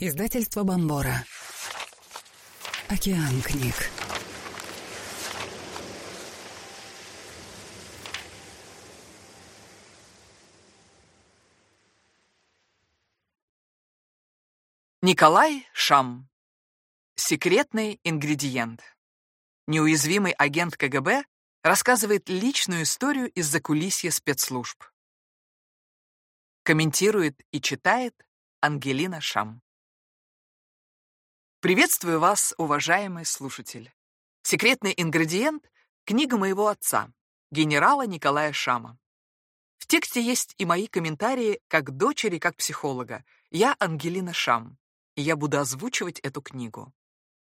Издательство Бомбора. Океан книг. Николай Шам. Секретный ингредиент. Неуязвимый агент КГБ рассказывает личную историю из закулисья спецслужб. Комментирует и читает Ангелина Шам. Приветствую вас, уважаемый слушатель. Секретный ингредиент — книга моего отца, генерала Николая Шама. В тексте есть и мои комментарии как дочери, как психолога. Я Ангелина Шам, и я буду озвучивать эту книгу.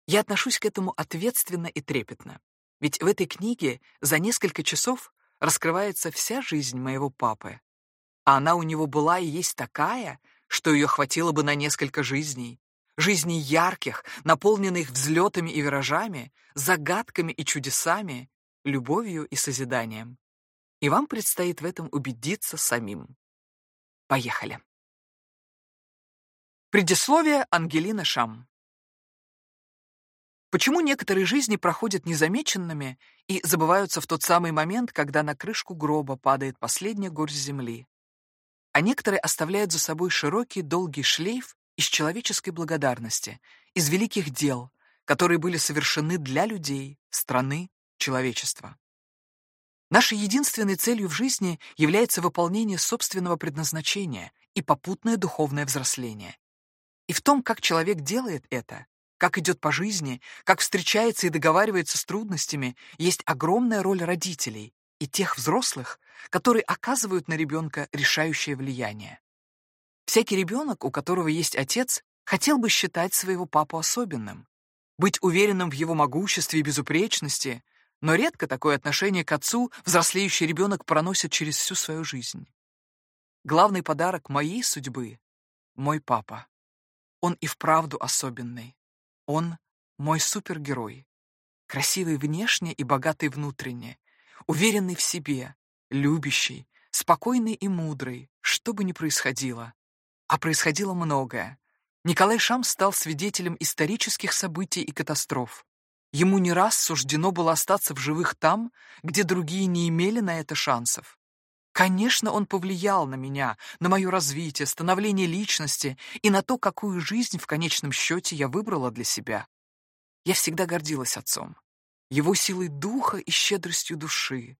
Я отношусь к этому ответственно и трепетно, ведь в этой книге за несколько часов раскрывается вся жизнь моего папы, а она у него была и есть такая, что ее хватило бы на несколько жизней. Жизней ярких, наполненных взлетами и виражами, загадками и чудесами, любовью и созиданием. И вам предстоит в этом убедиться самим. Поехали. Предисловие Ангелины Шам. Почему некоторые жизни проходят незамеченными и забываются в тот самый момент, когда на крышку гроба падает последняя горсть земли? а некоторые оставляют за собой широкий долгий шлейф из человеческой благодарности, из великих дел, которые были совершены для людей, страны, человечества. Нашей единственной целью в жизни является выполнение собственного предназначения и попутное духовное взросление. И в том, как человек делает это, как идет по жизни, как встречается и договаривается с трудностями, есть огромная роль родителей, и тех взрослых, которые оказывают на ребенка решающее влияние. Всякий ребенок, у которого есть отец, хотел бы считать своего папу особенным, быть уверенным в его могуществе и безупречности, но редко такое отношение к отцу взрослеющий ребенок проносит через всю свою жизнь. Главный подарок моей судьбы — мой папа. Он и вправду особенный. Он — мой супергерой. Красивый внешне и богатый внутренне, уверенный в себе, любящий, спокойный и мудрый, что бы ни происходило. А происходило многое. Николай Шам стал свидетелем исторических событий и катастроф. Ему не раз суждено было остаться в живых там, где другие не имели на это шансов. Конечно, он повлиял на меня, на мое развитие, становление личности и на то, какую жизнь в конечном счете я выбрала для себя. Я всегда гордилась отцом его силой духа и щедростью души.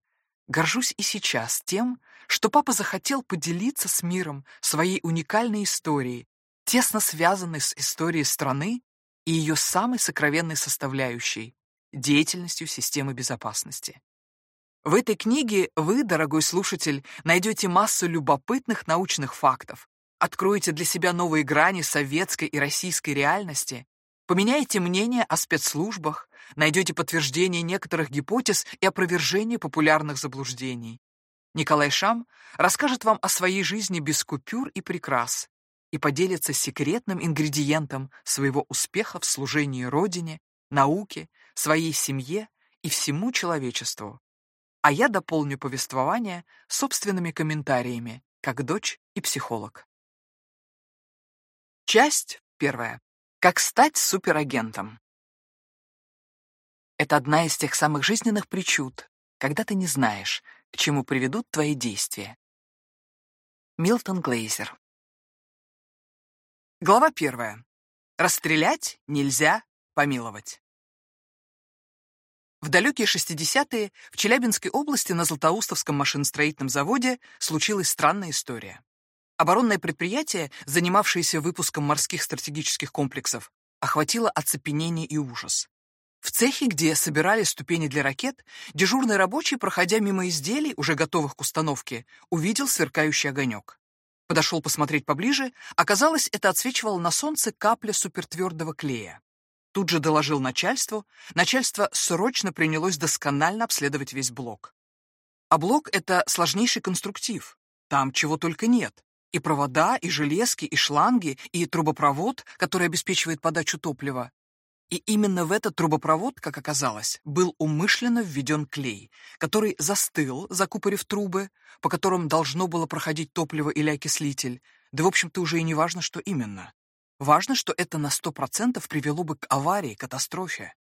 Горжусь и сейчас тем, что папа захотел поделиться с миром своей уникальной историей, тесно связанной с историей страны и ее самой сокровенной составляющей — деятельностью системы безопасности. В этой книге вы, дорогой слушатель, найдете массу любопытных научных фактов, откроете для себя новые грани советской и российской реальности Поменяйте мнение о спецслужбах, найдете подтверждение некоторых гипотез и опровержение популярных заблуждений. Николай Шам расскажет вам о своей жизни без купюр и прикрас и поделится секретным ингредиентом своего успеха в служении Родине, науке, своей семье и всему человечеству. А я дополню повествование собственными комментариями, как дочь и психолог. Часть первая. Как стать суперагентом? Это одна из тех самых жизненных причуд, когда ты не знаешь, к чему приведут твои действия. Милтон Глейзер. Глава первая. Расстрелять нельзя помиловать. В далекие 60-е в Челябинской области на Златоустовском машиностроительном заводе случилась странная история. Оборонное предприятие, занимавшееся выпуском морских стратегических комплексов, охватило оцепенение и ужас. В цехе, где собирали ступени для ракет, дежурный рабочий, проходя мимо изделий, уже готовых к установке, увидел сверкающий огонек. Подошел посмотреть поближе, оказалось, это отсвечивало на солнце капля супертвердого клея. Тут же доложил начальству, начальство срочно принялось досконально обследовать весь блок. А блок — это сложнейший конструктив, там чего только нет. И провода, и железки, и шланги, и трубопровод, который обеспечивает подачу топлива. И именно в этот трубопровод, как оказалось, был умышленно введен клей, который застыл, закупорив трубы, по которым должно было проходить топливо или окислитель, да, в общем-то, уже и не важно, что именно. Важно, что это на 100% привело бы к аварии, катастрофе.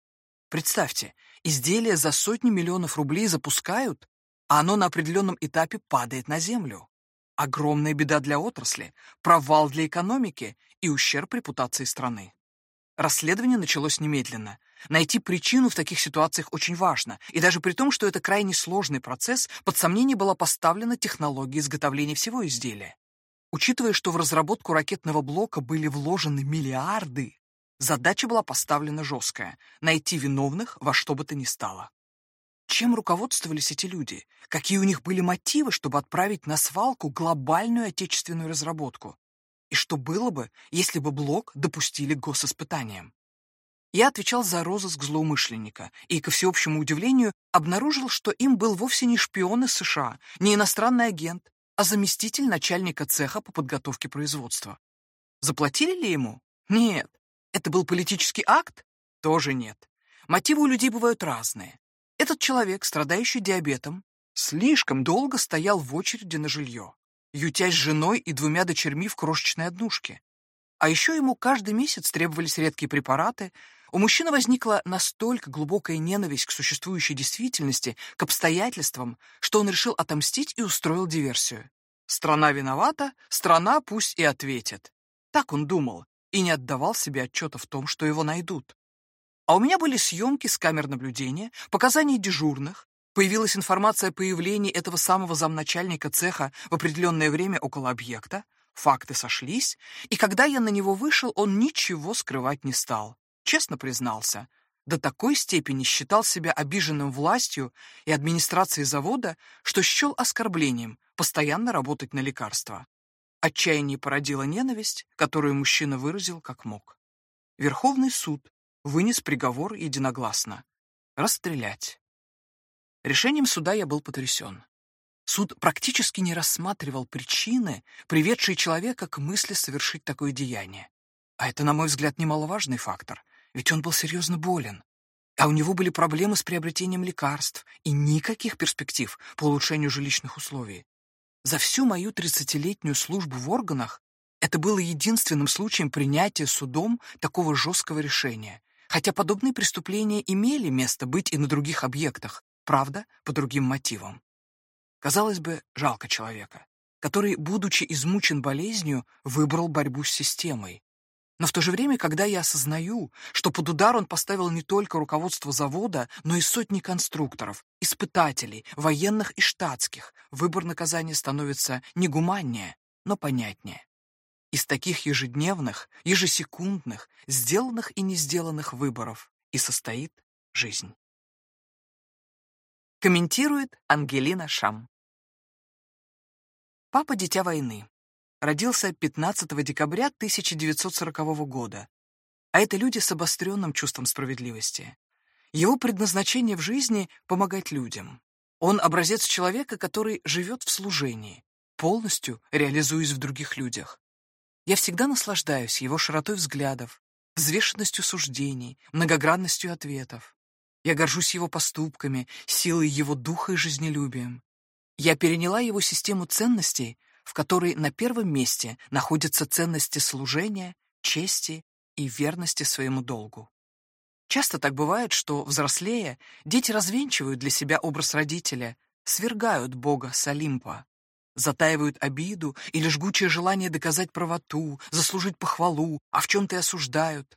Представьте, изделие за сотни миллионов рублей запускают, а оно на определенном этапе падает на землю. Огромная беда для отрасли, провал для экономики и ущерб репутации страны. Расследование началось немедленно. Найти причину в таких ситуациях очень важно, и даже при том, что это крайне сложный процесс, под сомнение была поставлена технология изготовления всего изделия. Учитывая, что в разработку ракетного блока были вложены миллиарды, задача была поставлена жесткая — найти виновных во что бы то ни стало. Чем руководствовались эти люди? Какие у них были мотивы, чтобы отправить на свалку глобальную отечественную разработку? И что было бы, если бы блок допустили к госиспытаниям? Я отвечал за розыск злоумышленника и, ко всеобщему удивлению, обнаружил, что им был вовсе не шпион из США, не иностранный агент, а заместитель начальника цеха по подготовке производства. Заплатили ли ему? Нет. Это был политический акт? Тоже нет. Мотивы у людей бывают разные. Этот человек, страдающий диабетом, слишком долго стоял в очереди на жилье ютясь с женой и двумя дочерьми в крошечной однушке. А еще ему каждый месяц требовались редкие препараты, у мужчины возникла настолько глубокая ненависть к существующей действительности, к обстоятельствам, что он решил отомстить и устроил диверсию. Страна виновата, страна пусть и ответит. Так он думал и не отдавал себе отчета в том, что его найдут. А у меня были съемки с камер наблюдения, показания дежурных, Появилась информация о появлении этого самого замначальника цеха в определенное время около объекта, факты сошлись, и когда я на него вышел, он ничего скрывать не стал. Честно признался, до такой степени считал себя обиженным властью и администрацией завода, что счел оскорблением постоянно работать на лекарства. Отчаяние породило ненависть, которую мужчина выразил как мог. Верховный суд вынес приговор единогласно — расстрелять. Решением суда я был потрясен. Суд практически не рассматривал причины, приведшие человека к мысли совершить такое деяние. А это, на мой взгляд, немаловажный фактор, ведь он был серьезно болен. А у него были проблемы с приобретением лекарств и никаких перспектив по улучшению жилищных условий. За всю мою 30-летнюю службу в органах это было единственным случаем принятия судом такого жесткого решения, хотя подобные преступления имели место быть и на других объектах, правда, по другим мотивам. Казалось бы, жалко человека, который, будучи измучен болезнью, выбрал борьбу с системой. Но в то же время, когда я осознаю, что под удар он поставил не только руководство завода, но и сотни конструкторов, испытателей, военных и штатских, выбор наказания становится не гуманнее, но понятнее. Из таких ежедневных, ежесекундных, сделанных и не сделанных выборов и состоит жизнь. Комментирует Ангелина Шам. Папа — дитя войны. Родился 15 декабря 1940 года. А это люди с обостренным чувством справедливости. Его предназначение в жизни — помогать людям. Он образец человека, который живет в служении, полностью реализуясь в других людях. Я всегда наслаждаюсь его широтой взглядов, взвешенностью суждений, многогранностью ответов. Я горжусь его поступками, силой его духа и жизнелюбием. Я переняла его систему ценностей, в которой на первом месте находятся ценности служения, чести и верности своему долгу. Часто так бывает, что, взрослея, дети развенчивают для себя образ родителя, свергают Бога с Олимпа, затаивают обиду или жгучее желание доказать правоту, заслужить похвалу, а в чем-то и осуждают.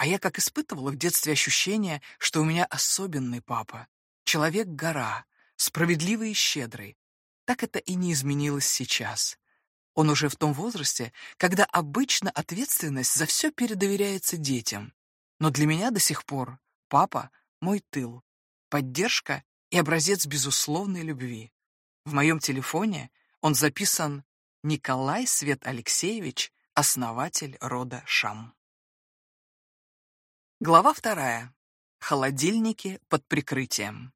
А я как испытывала в детстве ощущение, что у меня особенный папа, человек-гора, справедливый и щедрый. Так это и не изменилось сейчас. Он уже в том возрасте, когда обычно ответственность за все передоверяется детям. Но для меня до сих пор папа — мой тыл, поддержка и образец безусловной любви. В моем телефоне он записан Николай Свет Алексеевич, основатель рода Шам. Глава вторая. Холодильники под прикрытием.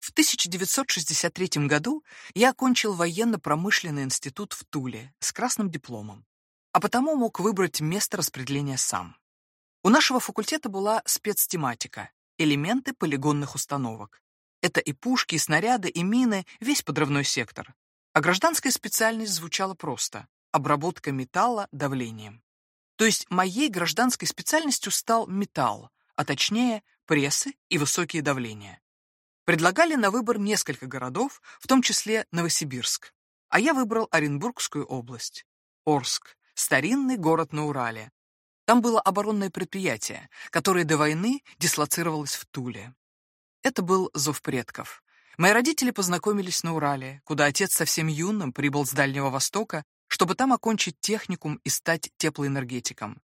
В 1963 году я окончил военно-промышленный институт в Туле с красным дипломом, а потому мог выбрать место распределения сам. У нашего факультета была спецтематика — элементы полигонных установок. Это и пушки, и снаряды, и мины, весь подрывной сектор. А гражданская специальность звучала просто обработка металла давлением. То есть моей гражданской специальностью стал металл, а точнее прессы и высокие давления. Предлагали на выбор несколько городов, в том числе Новосибирск. А я выбрал Оренбургскую область. Орск, старинный город на Урале. Там было оборонное предприятие, которое до войны дислоцировалось в Туле. Это был зов предков. Мои родители познакомились на Урале, куда отец совсем юным прибыл с Дальнего Востока, чтобы там окончить техникум и стать теплоэнергетиком.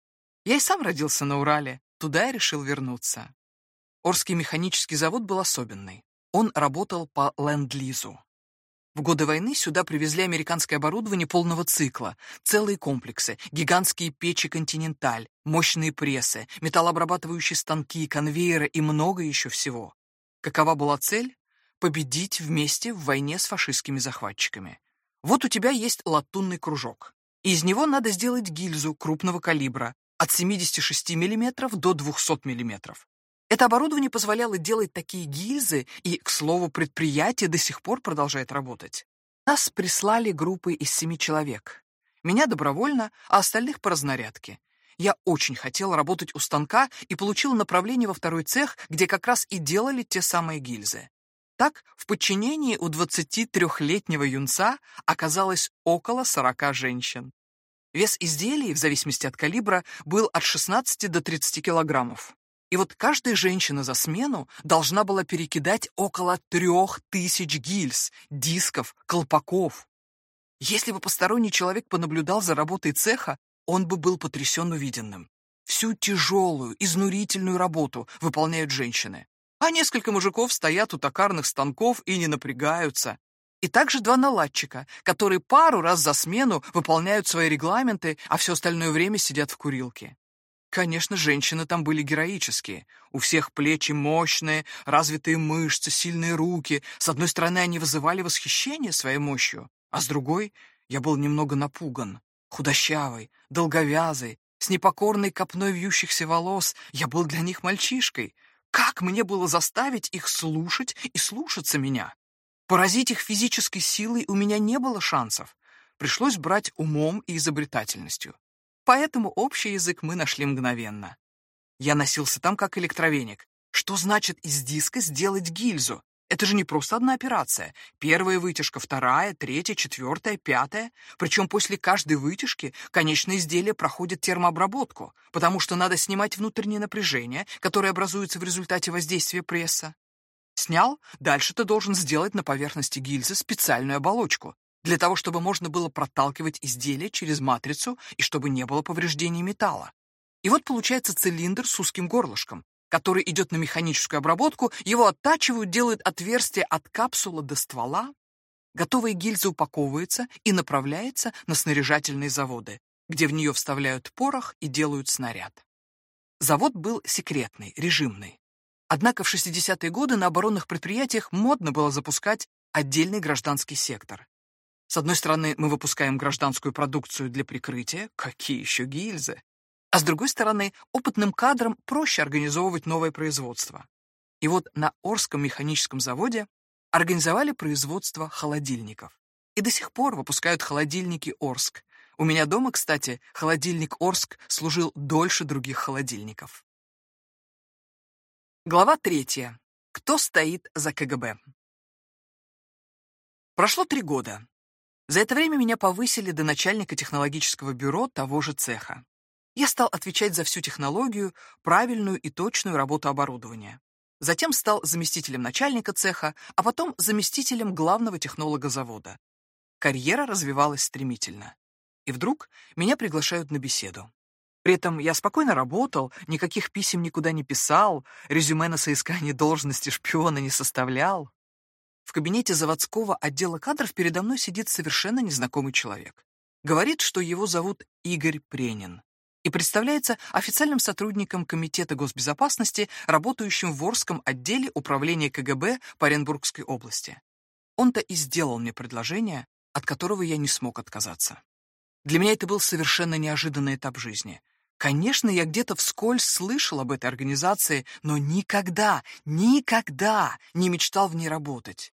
Я и сам родился на Урале, туда и решил вернуться. Орский механический завод был особенный. Он работал по ленд-лизу. В годы войны сюда привезли американское оборудование полного цикла, целые комплексы, гигантские печи «Континенталь», мощные прессы, металлообрабатывающие станки, конвейеры и много еще всего. Какова была цель? Победить вместе в войне с фашистскими захватчиками. Вот у тебя есть латунный кружок. Из него надо сделать гильзу крупного калибра от 76 мм до 200 мм. Это оборудование позволяло делать такие гильзы, и, к слову, предприятие до сих пор продолжает работать. Нас прислали группой из семи человек. Меня добровольно, а остальных по разнарядке. Я очень хотел работать у станка и получил направление во второй цех, где как раз и делали те самые гильзы. Так, в подчинении у 23-летнего юнца оказалось около 40 женщин. Вес изделий, в зависимости от калибра, был от 16 до 30 килограммов. И вот каждая женщина за смену должна была перекидать около трех тысяч гильз, дисков, колпаков. Если бы посторонний человек понаблюдал за работой цеха, он бы был потрясен увиденным. Всю тяжелую, изнурительную работу выполняют женщины. А несколько мужиков стоят у токарных станков и не напрягаются. И также два наладчика, которые пару раз за смену выполняют свои регламенты, а все остальное время сидят в курилке. Конечно, женщины там были героические. У всех плечи мощные, развитые мышцы, сильные руки. С одной стороны, они вызывали восхищение своей мощью, а с другой я был немного напуган. Худощавый, долговязый, с непокорной копной вьющихся волос, я был для них мальчишкой. Как мне было заставить их слушать и слушаться меня? Поразить их физической силой у меня не было шансов. Пришлось брать умом и изобретательностью. Поэтому общий язык мы нашли мгновенно. Я носился там как электровеник. Что значит из диска сделать гильзу? Это же не просто одна операция. Первая вытяжка, вторая, третья, четвертая, пятая. Причем после каждой вытяжки конечное изделие проходит термообработку, потому что надо снимать внутреннее напряжение, которое образуется в результате воздействия пресса. Снял, дальше ты должен сделать на поверхности гильзы специальную оболочку, для того, чтобы можно было проталкивать изделие через матрицу и чтобы не было повреждений металла. И вот получается цилиндр с узким горлышком, который идет на механическую обработку, его оттачивают, делают отверстие от капсулы до ствола. Готовая гильза упаковывается и направляется на снаряжательные заводы, где в нее вставляют порох и делают снаряд. Завод был секретный, режимный. Однако в 60-е годы на оборонных предприятиях модно было запускать отдельный гражданский сектор. С одной стороны, мы выпускаем гражданскую продукцию для прикрытия, какие еще гильзы. А с другой стороны, опытным кадрам проще организовывать новое производство. И вот на Орском механическом заводе организовали производство холодильников. И до сих пор выпускают холодильники Орск. У меня дома, кстати, холодильник Орск служил дольше других холодильников. Глава третья. Кто стоит за КГБ? Прошло три года. За это время меня повысили до начальника технологического бюро того же цеха. Я стал отвечать за всю технологию, правильную и точную работу оборудования. Затем стал заместителем начальника цеха, а потом заместителем главного технолога завода. Карьера развивалась стремительно. И вдруг меня приглашают на беседу. При этом я спокойно работал, никаких писем никуда не писал, резюме на соискание должности шпиона не составлял. В кабинете заводского отдела кадров передо мной сидит совершенно незнакомый человек. Говорит, что его зовут Игорь Пренин и представляется официальным сотрудником Комитета госбезопасности, работающим в Орском отделе управления КГБ по Оренбургской области. Он-то и сделал мне предложение, от которого я не смог отказаться. Для меня это был совершенно неожиданный этап жизни. Конечно, я где-то вскользь слышал об этой организации, но никогда, никогда не мечтал в ней работать.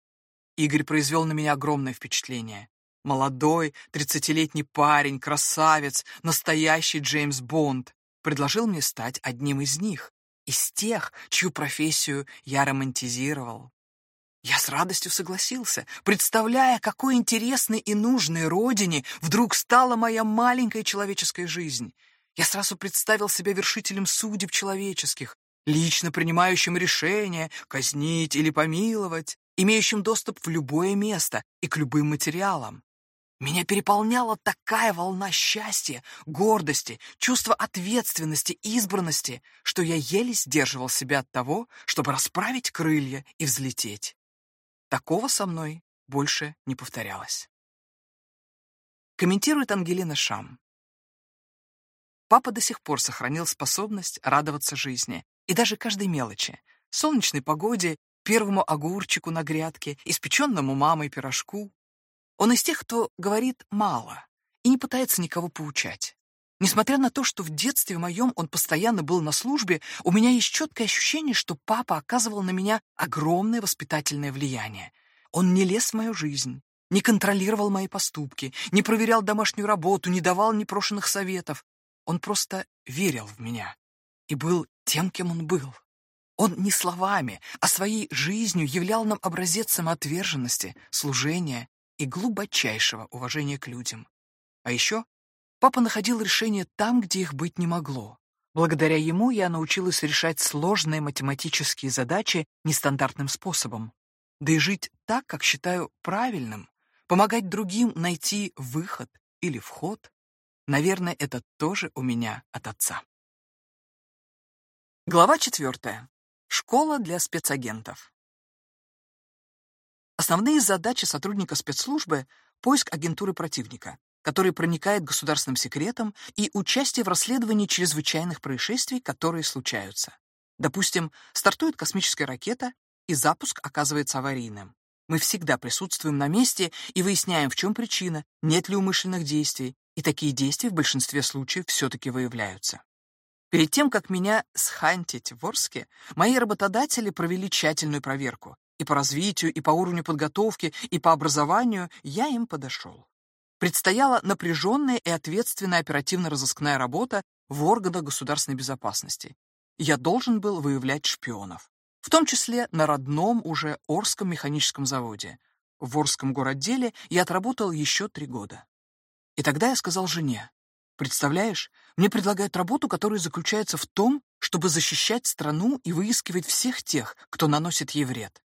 Игорь произвел на меня огромное впечатление. Молодой, тридцатилетний парень, красавец, настоящий Джеймс Бонд, предложил мне стать одним из них, из тех, чью профессию я романтизировал. Я с радостью согласился, представляя, какой интересной и нужной родине вдруг стала моя маленькая человеческая жизнь. Я сразу представил себя вершителем судеб человеческих, лично принимающим решения, казнить или помиловать, имеющим доступ в любое место и к любым материалам. Меня переполняла такая волна счастья, гордости, чувства ответственности, избранности, что я еле сдерживал себя от того, чтобы расправить крылья и взлететь. Такого со мной больше не повторялось. Комментирует Ангелина Шам. Папа до сих пор сохранил способность радоваться жизни и даже каждой мелочи. Солнечной погоде, первому огурчику на грядке, испеченному мамой пирожку. Он из тех, кто говорит мало и не пытается никого поучать. Несмотря на то, что в детстве моем он постоянно был на службе, у меня есть четкое ощущение, что папа оказывал на меня огромное воспитательное влияние. Он не лез в мою жизнь, не контролировал мои поступки, не проверял домашнюю работу, не давал непрошенных советов. Он просто верил в меня и был тем, кем он был. Он не словами, а своей жизнью являл нам образец самоотверженности, служения и глубочайшего уважения к людям. А еще Папа находил решения там, где их быть не могло. Благодаря ему я научилась решать сложные математические задачи нестандартным способом. Да и жить так, как считаю правильным, помогать другим найти выход или вход, наверное, это тоже у меня от отца. Глава четвертая. Школа для спецагентов. Основные задачи сотрудника спецслужбы — поиск агентуры противника, который проникает государственным секретам, и участие в расследовании чрезвычайных происшествий, которые случаются. Допустим, стартует космическая ракета, и запуск оказывается аварийным. Мы всегда присутствуем на месте и выясняем, в чем причина, нет ли умышленных действий, и такие действия в большинстве случаев все-таки выявляются. Перед тем, как меня схантить в Орске, мои работодатели провели тщательную проверку. И по развитию, и по уровню подготовки, и по образованию я им подошел предстояла напряженная и ответственная оперативно-розыскная работа в органах государственной безопасности. Я должен был выявлять шпионов, в том числе на родном уже Орском механическом заводе. В Орском городделе я отработал еще три года. И тогда я сказал жене, представляешь, мне предлагают работу, которая заключается в том, чтобы защищать страну и выискивать всех тех, кто наносит ей вред.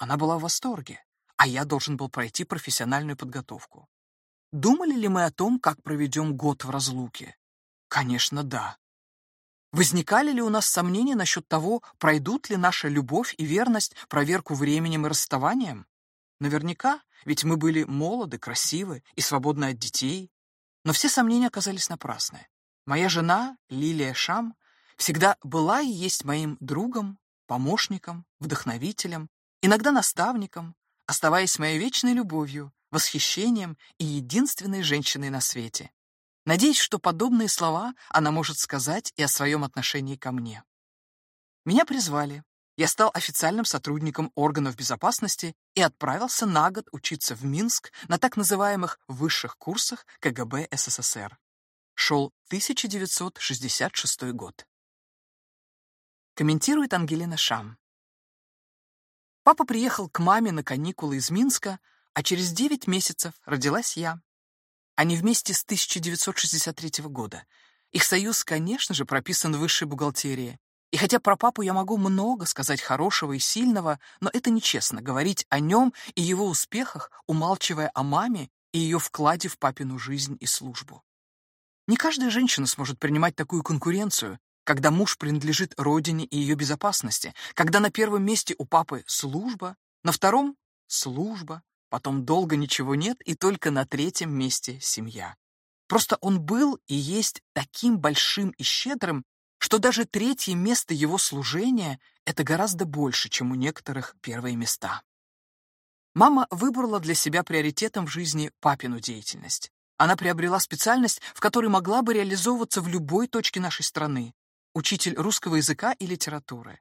Она была в восторге, а я должен был пройти профессиональную подготовку. Думали ли мы о том, как проведем год в разлуке? Конечно, да. Возникали ли у нас сомнения насчет того, пройдут ли наша любовь и верность проверку временем и расставанием? Наверняка, ведь мы были молоды, красивы и свободны от детей. Но все сомнения оказались напрасны. Моя жена, Лилия Шам, всегда была и есть моим другом, помощником, вдохновителем, иногда наставником, оставаясь моей вечной любовью, восхищением и единственной женщиной на свете. Надеюсь, что подобные слова она может сказать и о своем отношении ко мне. Меня призвали. Я стал официальным сотрудником органов безопасности и отправился на год учиться в Минск на так называемых высших курсах КГБ СССР. Шел 1966 год. Комментирует Ангелина Шам. Папа приехал к маме на каникулы из Минска, а через 9 месяцев родилась я. Они вместе с 1963 года. Их союз, конечно же, прописан в высшей бухгалтерии. И хотя про папу я могу много сказать хорошего и сильного, но это нечестно говорить о нем и его успехах, умалчивая о маме и ее вкладе в папину жизнь и службу. Не каждая женщина сможет принимать такую конкуренцию, когда муж принадлежит родине и ее безопасности, когда на первом месте у папы служба, на втором — служба, Потом долго ничего нет, и только на третьем месте семья. Просто он был и есть таким большим и щедрым, что даже третье место его служения — это гораздо больше, чем у некоторых первые места. Мама выбрала для себя приоритетом в жизни папину деятельность. Она приобрела специальность, в которой могла бы реализовываться в любой точке нашей страны — учитель русского языка и литературы.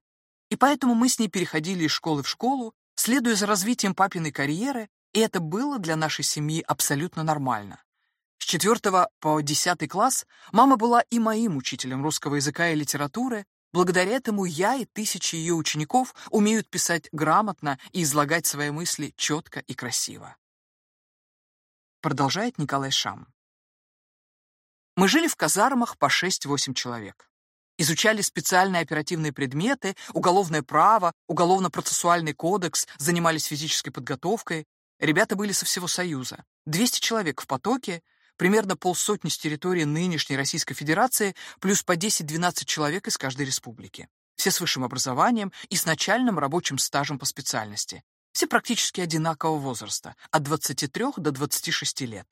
И поэтому мы с ней переходили из школы в школу, следуя за развитием папиной карьеры, И это было для нашей семьи абсолютно нормально. С 4 по 10 класс мама была и моим учителем русского языка и литературы, Благодаря этому я и тысячи ее учеников умеют писать грамотно и излагать свои мысли четко и красиво. Продолжает Николай Шам. Мы жили в казармах по 6-8 человек. Изучали специальные оперативные предметы, уголовное право, уголовно-процессуальный кодекс, занимались физической подготовкой. Ребята были со всего Союза. 200 человек в потоке, примерно полсотни с территории нынешней Российской Федерации, плюс по 10-12 человек из каждой республики. Все с высшим образованием и с начальным рабочим стажем по специальности. Все практически одинакового возраста, от 23 до 26 лет.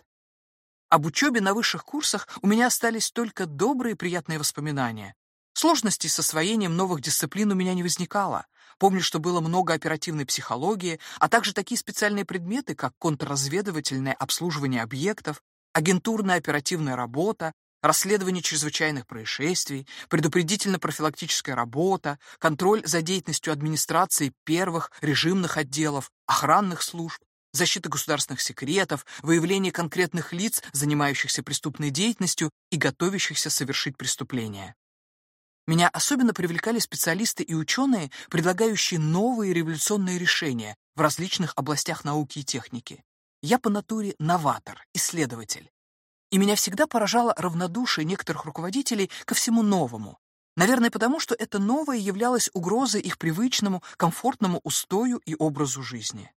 Об учебе на высших курсах у меня остались только добрые и приятные воспоминания. Сложностей с освоением новых дисциплин у меня не возникало. Помню, что было много оперативной психологии, а также такие специальные предметы, как контрразведывательное обслуживание объектов, агентурная оперативная работа, расследование чрезвычайных происшествий, предупредительно-профилактическая работа, контроль за деятельностью администрации первых режимных отделов, охранных служб, защита государственных секретов, выявление конкретных лиц, занимающихся преступной деятельностью и готовящихся совершить преступление. Меня особенно привлекали специалисты и ученые, предлагающие новые революционные решения в различных областях науки и техники. Я по натуре новатор, исследователь. И меня всегда поражало равнодушие некоторых руководителей ко всему новому. Наверное, потому что это новое являлось угрозой их привычному, комфортному устою и образу жизни.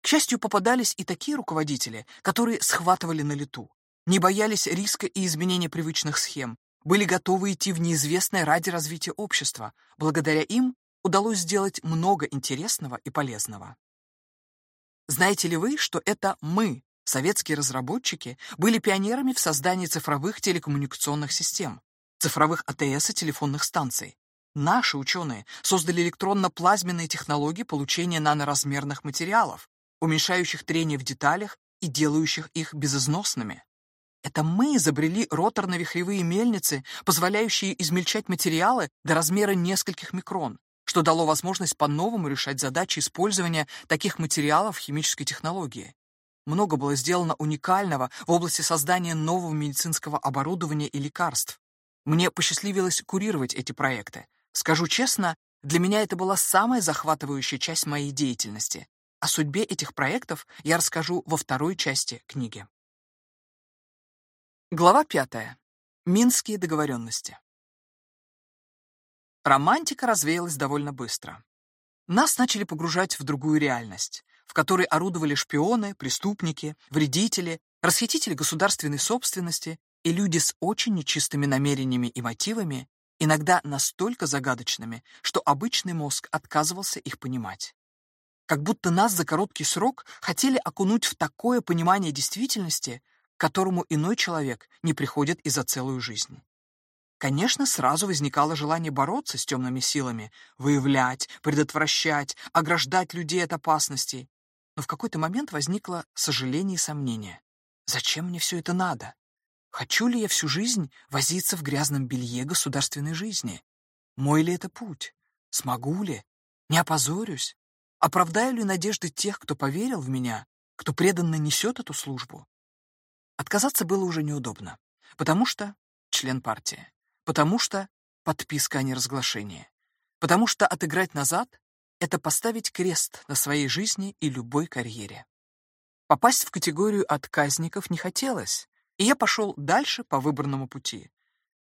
К счастью, попадались и такие руководители, которые схватывали на лету, не боялись риска и изменения привычных схем, были готовы идти в неизвестное ради развития общества. Благодаря им удалось сделать много интересного и полезного. Знаете ли вы, что это мы, советские разработчики, были пионерами в создании цифровых телекоммуникационных систем, цифровых АТС и телефонных станций? Наши ученые создали электронно-плазменные технологии получения наноразмерных материалов, уменьшающих трение в деталях и делающих их безызносными. Это мы изобрели роторно-вихревые мельницы, позволяющие измельчать материалы до размера нескольких микрон, что дало возможность по-новому решать задачи использования таких материалов в химической технологии. Много было сделано уникального в области создания нового медицинского оборудования и лекарств. Мне посчастливилось курировать эти проекты. Скажу честно, для меня это была самая захватывающая часть моей деятельности. О судьбе этих проектов я расскажу во второй части книги. Глава пятая. Минские договоренности. Романтика развеялась довольно быстро. Нас начали погружать в другую реальность, в которой орудовали шпионы, преступники, вредители, расхитители государственной собственности и люди с очень нечистыми намерениями и мотивами, иногда настолько загадочными, что обычный мозг отказывался их понимать. Как будто нас за короткий срок хотели окунуть в такое понимание действительности, которому иной человек не приходит и за целую жизнь. Конечно, сразу возникало желание бороться с темными силами, выявлять, предотвращать, ограждать людей от опасностей. Но в какой-то момент возникло сожаление и сомнение. Зачем мне все это надо? Хочу ли я всю жизнь возиться в грязном белье государственной жизни? Мой ли это путь? Смогу ли? Не опозорюсь? Оправдаю ли надежды тех, кто поверил в меня, кто преданно несет эту службу? Отказаться было уже неудобно, потому что член партии. Потому что подписка о неразглашении. Потому что отыграть назад — это поставить крест на своей жизни и любой карьере. Попасть в категорию отказников не хотелось, и я пошел дальше по выбранному пути.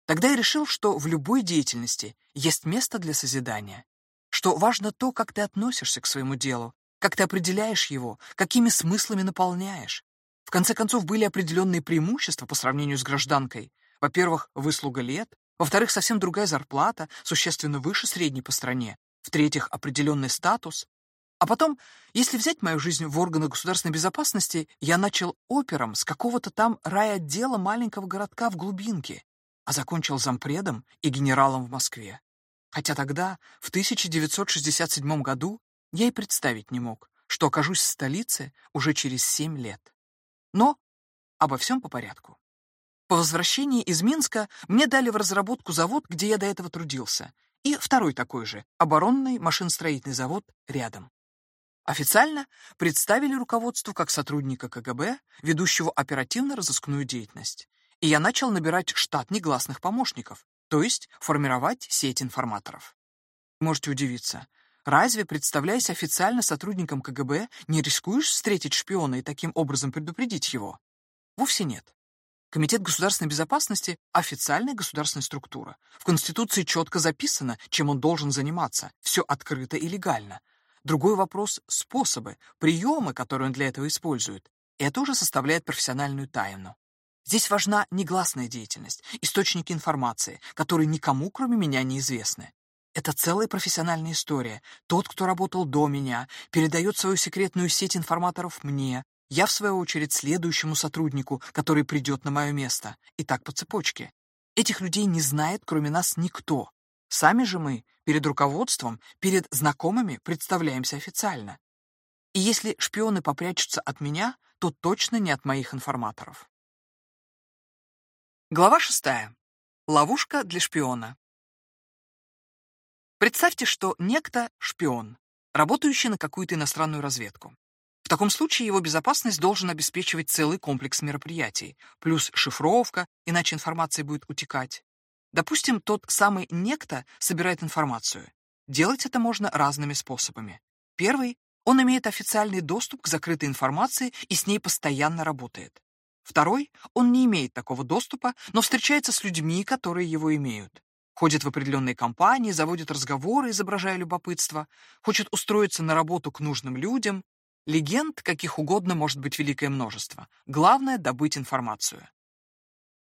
Тогда я решил, что в любой деятельности есть место для созидания, что важно то, как ты относишься к своему делу, как ты определяешь его, какими смыслами наполняешь. В конце концов, были определенные преимущества по сравнению с гражданкой. Во-первых, выслуга лет, во-вторых, совсем другая зарплата, существенно выше средней по стране. В-третьих, определенный статус. А потом, если взять мою жизнь в органах государственной безопасности, я начал опером с какого-то там райотдела маленького городка в глубинке, а закончил зампредом и генералом в Москве. Хотя тогда, в 1967 году, я и представить не мог, что окажусь в столице уже через семь лет. Но обо всем по порядку. По возвращении из Минска мне дали в разработку завод, где я до этого трудился, и второй такой же, оборонный машиностроительный завод рядом. Официально представили руководству как сотрудника КГБ, ведущего оперативно-розыскную деятельность. И я начал набирать штат негласных помощников, то есть формировать сеть информаторов. Можете удивиться, разве, представляясь официально сотрудником КГБ, не рискуешь встретить шпиона и таким образом предупредить его? Вовсе нет. Комитет государственной безопасности — официальная государственная структура. В Конституции четко записано, чем он должен заниматься. Все открыто и легально. Другой вопрос — способы, приемы, которые он для этого использует. Это уже составляет профессиональную тайну. Здесь важна негласная деятельность, источники информации, которые никому, кроме меня, неизвестны. Это целая профессиональная история. Тот, кто работал до меня, передает свою секретную сеть информаторов мне. Я, в свою очередь, следующему сотруднику, который придет на мое место. И так по цепочке. Этих людей не знает, кроме нас, никто. Сами же мы перед руководством, перед знакомыми представляемся официально. И если шпионы попрячутся от меня, то точно не от моих информаторов. Глава шестая. Ловушка для шпиона. Представьте, что некто — шпион, работающий на какую-то иностранную разведку. В таком случае его безопасность должен обеспечивать целый комплекс мероприятий, плюс шифровка, иначе информация будет утекать. Допустим, тот самый некто собирает информацию. Делать это можно разными способами. Первый — он имеет официальный доступ к закрытой информации и с ней постоянно работает. Второй — он не имеет такого доступа, но встречается с людьми, которые его имеют. Ходит в определенные компании, заводит разговоры, изображая любопытство, хочет устроиться на работу к нужным людям. Легенд, каких угодно, может быть великое множество. Главное — добыть информацию.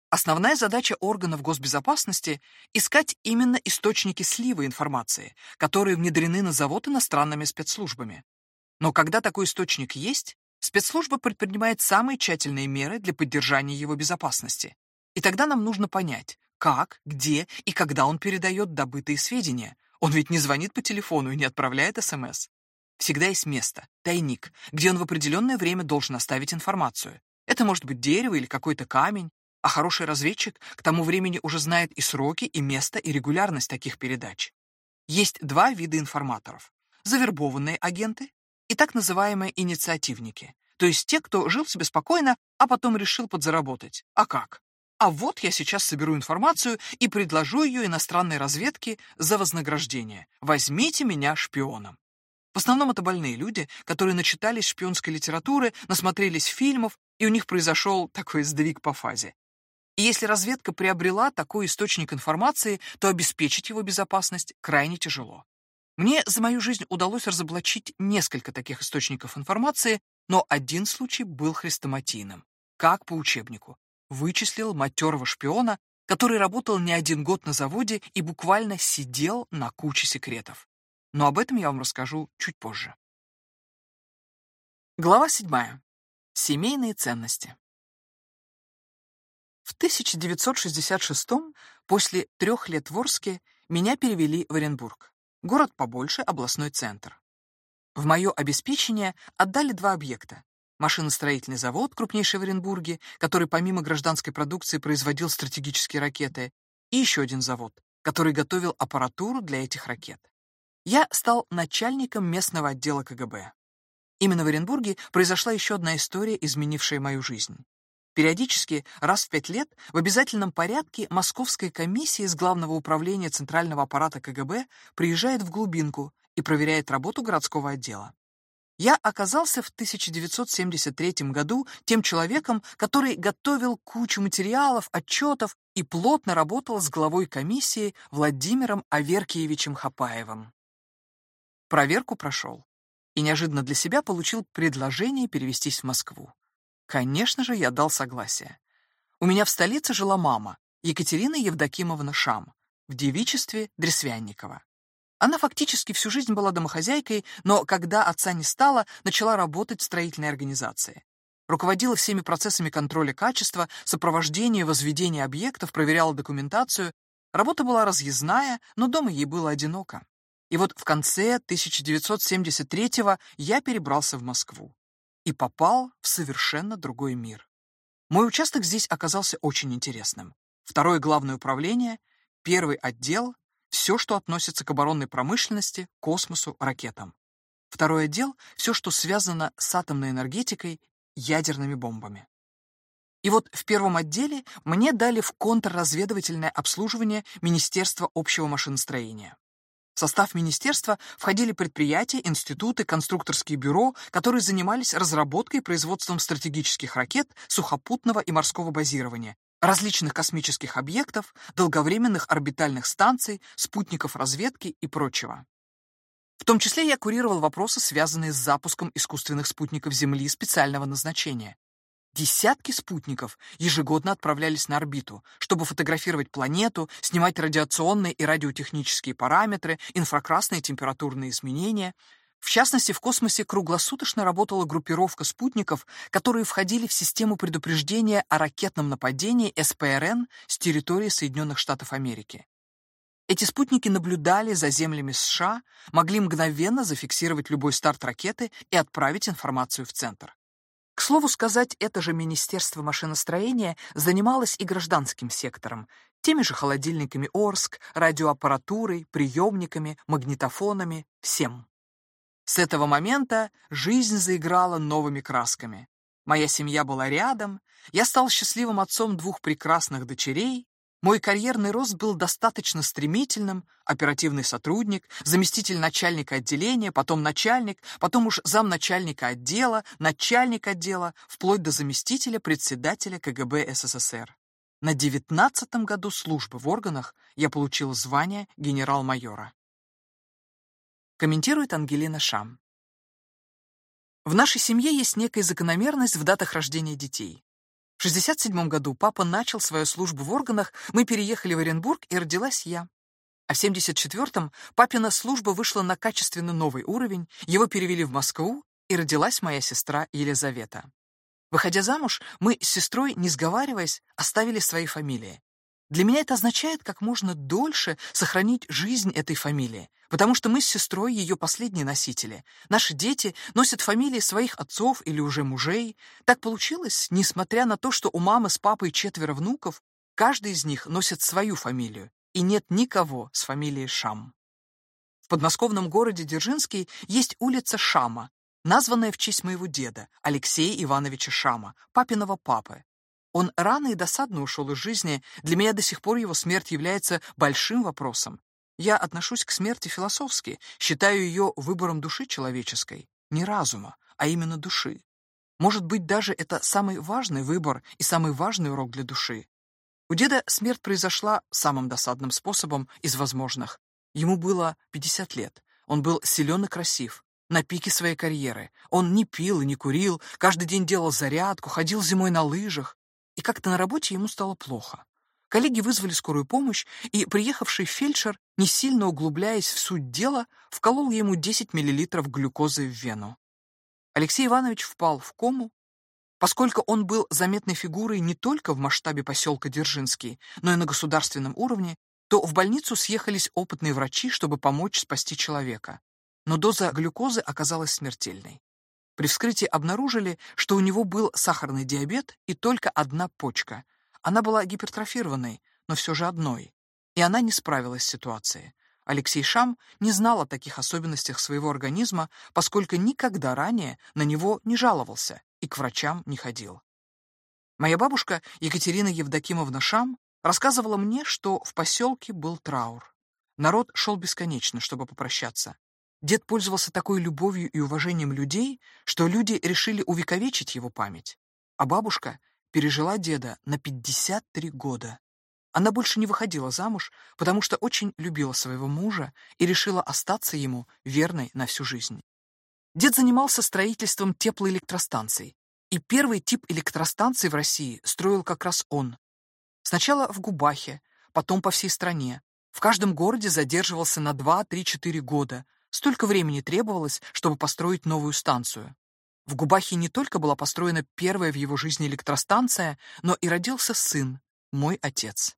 Основная задача органов госбезопасности — искать именно источники слива информации, которые внедрены на завод иностранными спецслужбами. Но когда такой источник есть, спецслужба предпринимает самые тщательные меры для поддержания его безопасности. И тогда нам нужно понять, как, где и когда он передает добытые сведения. Он ведь не звонит по телефону и не отправляет СМС. Всегда есть место, тайник, где он в определенное время должен оставить информацию. Это может быть дерево или какой-то камень, а хороший разведчик к тому времени уже знает и сроки, и место, и регулярность таких передач. Есть два вида информаторов. Завербованные агенты и так называемые инициативники, то есть те, кто жил себе спокойно, а потом решил подзаработать. А как? А вот я сейчас соберу информацию и предложу ее иностранной разведке за вознаграждение. Возьмите меня шпионом. В основном это больные люди, которые начитались шпионской литературы, насмотрелись фильмов, и у них произошел такой сдвиг по фазе. И если разведка приобрела такой источник информации, то обеспечить его безопасность крайне тяжело. Мне за мою жизнь удалось разоблачить несколько таких источников информации, но один случай был хрестоматийным. Как по учебнику. Вычислил матерого шпиона, который работал не один год на заводе и буквально сидел на куче секретов. Но об этом я вам расскажу чуть позже. Глава 7. Семейные ценности. В 1966 после трех лет в Орске, меня перевели в Оренбург. Город побольше, областной центр. В мое обеспечение отдали два объекта. Машиностроительный завод, крупнейший в Оренбурге, который помимо гражданской продукции производил стратегические ракеты, и еще один завод, который готовил аппаратуру для этих ракет. Я стал начальником местного отдела КГБ. Именно в Оренбурге произошла еще одна история, изменившая мою жизнь. Периодически, раз в пять лет, в обязательном порядке Московская комиссия из Главного управления Центрального аппарата КГБ приезжает в глубинку и проверяет работу городского отдела. Я оказался в 1973 году тем человеком, который готовил кучу материалов, отчетов и плотно работал с главой комиссии Владимиром Аверкиевичем Хапаевым. Проверку прошел и неожиданно для себя получил предложение перевестись в Москву. Конечно же, я дал согласие. У меня в столице жила мама, Екатерина Евдокимовна Шам, в девичестве Дресвянникова. Она фактически всю жизнь была домохозяйкой, но когда отца не стало, начала работать в строительной организации. Руководила всеми процессами контроля качества, сопровождения, возведения объектов, проверяла документацию. Работа была разъездная, но дома ей было одиноко. И вот в конце 1973-го я перебрался в Москву и попал в совершенно другой мир. Мой участок здесь оказался очень интересным. Второе главное управление, первый отдел, все, что относится к оборонной промышленности, космосу, ракетам. Второй отдел — все, что связано с атомной энергетикой, ядерными бомбами. И вот в первом отделе мне дали в контрразведывательное обслуживание Министерства общего машиностроения. В состав министерства входили предприятия, институты, конструкторские бюро, которые занимались разработкой и производством стратегических ракет сухопутного и морского базирования, различных космических объектов, долговременных орбитальных станций, спутников разведки и прочего. В том числе я курировал вопросы, связанные с запуском искусственных спутников Земли специального назначения. Десятки спутников ежегодно отправлялись на орбиту, чтобы фотографировать планету, снимать радиационные и радиотехнические параметры, инфракрасные температурные изменения. В частности, в космосе круглосуточно работала группировка спутников, которые входили в систему предупреждения о ракетном нападении СПРН с территории Соединенных Штатов Америки. Эти спутники наблюдали за землями США, могли мгновенно зафиксировать любой старт ракеты и отправить информацию в центр. К слову сказать, это же Министерство машиностроения занималось и гражданским сектором, теми же холодильниками Орск, радиоаппаратурой, приемниками, магнитофонами, всем. С этого момента жизнь заиграла новыми красками. Моя семья была рядом, я стал счастливым отцом двух прекрасных дочерей, мой карьерный рост был достаточно стремительным, оперативный сотрудник, заместитель начальника отделения, потом начальник, потом уж замначальника отдела, начальник отдела, вплоть до заместителя председателя КГБ СССР. На девятнадцатом году службы в органах я получил звание генерал-майора. Комментирует Ангелина Шам. В нашей семье есть некая закономерность в датах рождения детей. В 67 году папа начал свою службу в органах, мы переехали в Оренбург, и родилась я. А в 74-м папина служба вышла на качественно новый уровень, его перевели в Москву, и родилась моя сестра Елизавета. Выходя замуж, мы с сестрой, не сговариваясь, оставили свои фамилии. Для меня это означает как можно дольше сохранить жизнь этой фамилии, потому что мы с сестрой ее последние носители. Наши дети носят фамилии своих отцов или уже мужей. Так получилось, несмотря на то, что у мамы с папой четверо внуков, каждый из них носит свою фамилию, и нет никого с фамилией Шам. В подмосковном городе Дзержинский есть улица Шама, названная в честь моего деда, Алексея Ивановича Шама, папиного папы, он рано и досадно ушел из жизни, для меня до сих пор его смерть является большим вопросом. Я отношусь к смерти философски, считаю ее выбором души человеческой, не разума, а именно души. Может быть, даже это самый важный выбор и самый важный урок для души. У деда смерть произошла самым досадным способом из возможных. Ему было 50 лет, он был силен и красив, на пике своей карьеры. Он не пил и не курил, каждый день делал зарядку, ходил зимой на лыжах и как-то на работе ему стало плохо. Коллеги вызвали скорую помощь, и приехавший фельдшер, не сильно углубляясь в суть дела, вколол ему 10 мл глюкозы в вену. Алексей Иванович впал в кому, поскольку он был заметной фигурой не только в масштабе поселка Дзержинский, но и на государственном уровне, то в больницу съехались опытные врачи, чтобы помочь спасти человека. Но доза глюкозы оказалась смертельной. При вскрытии обнаружили, что у него был сахарный диабет и только одна почка. Она была гипертрофированной, но все же одной. И она не справилась с ситуацией. Алексей Шам не знал о таких особенностях своего организма, поскольку никогда ранее на него не жаловался и к врачам не ходил. Моя бабушка Екатерина Евдокимовна Шам рассказывала мне, что в поселке был траур. Народ шел бесконечно, чтобы попрощаться. Дед пользовался такой любовью и уважением людей, что люди решили увековечить его память. А бабушка пережила деда на 53 года. Она больше не выходила замуж, потому что очень любила своего мужа и решила остаться ему верной на всю жизнь. Дед занимался строительством теплоэлектростанций, и первый тип электростанций в России строил как раз он. Сначала в Губахе, потом по всей стране. В каждом городе задерживался на 2-3-4 года, Столько времени требовалось, чтобы построить новую станцию. В Губахе не только была построена первая в его жизни электростанция, но и родился сын, мой отец.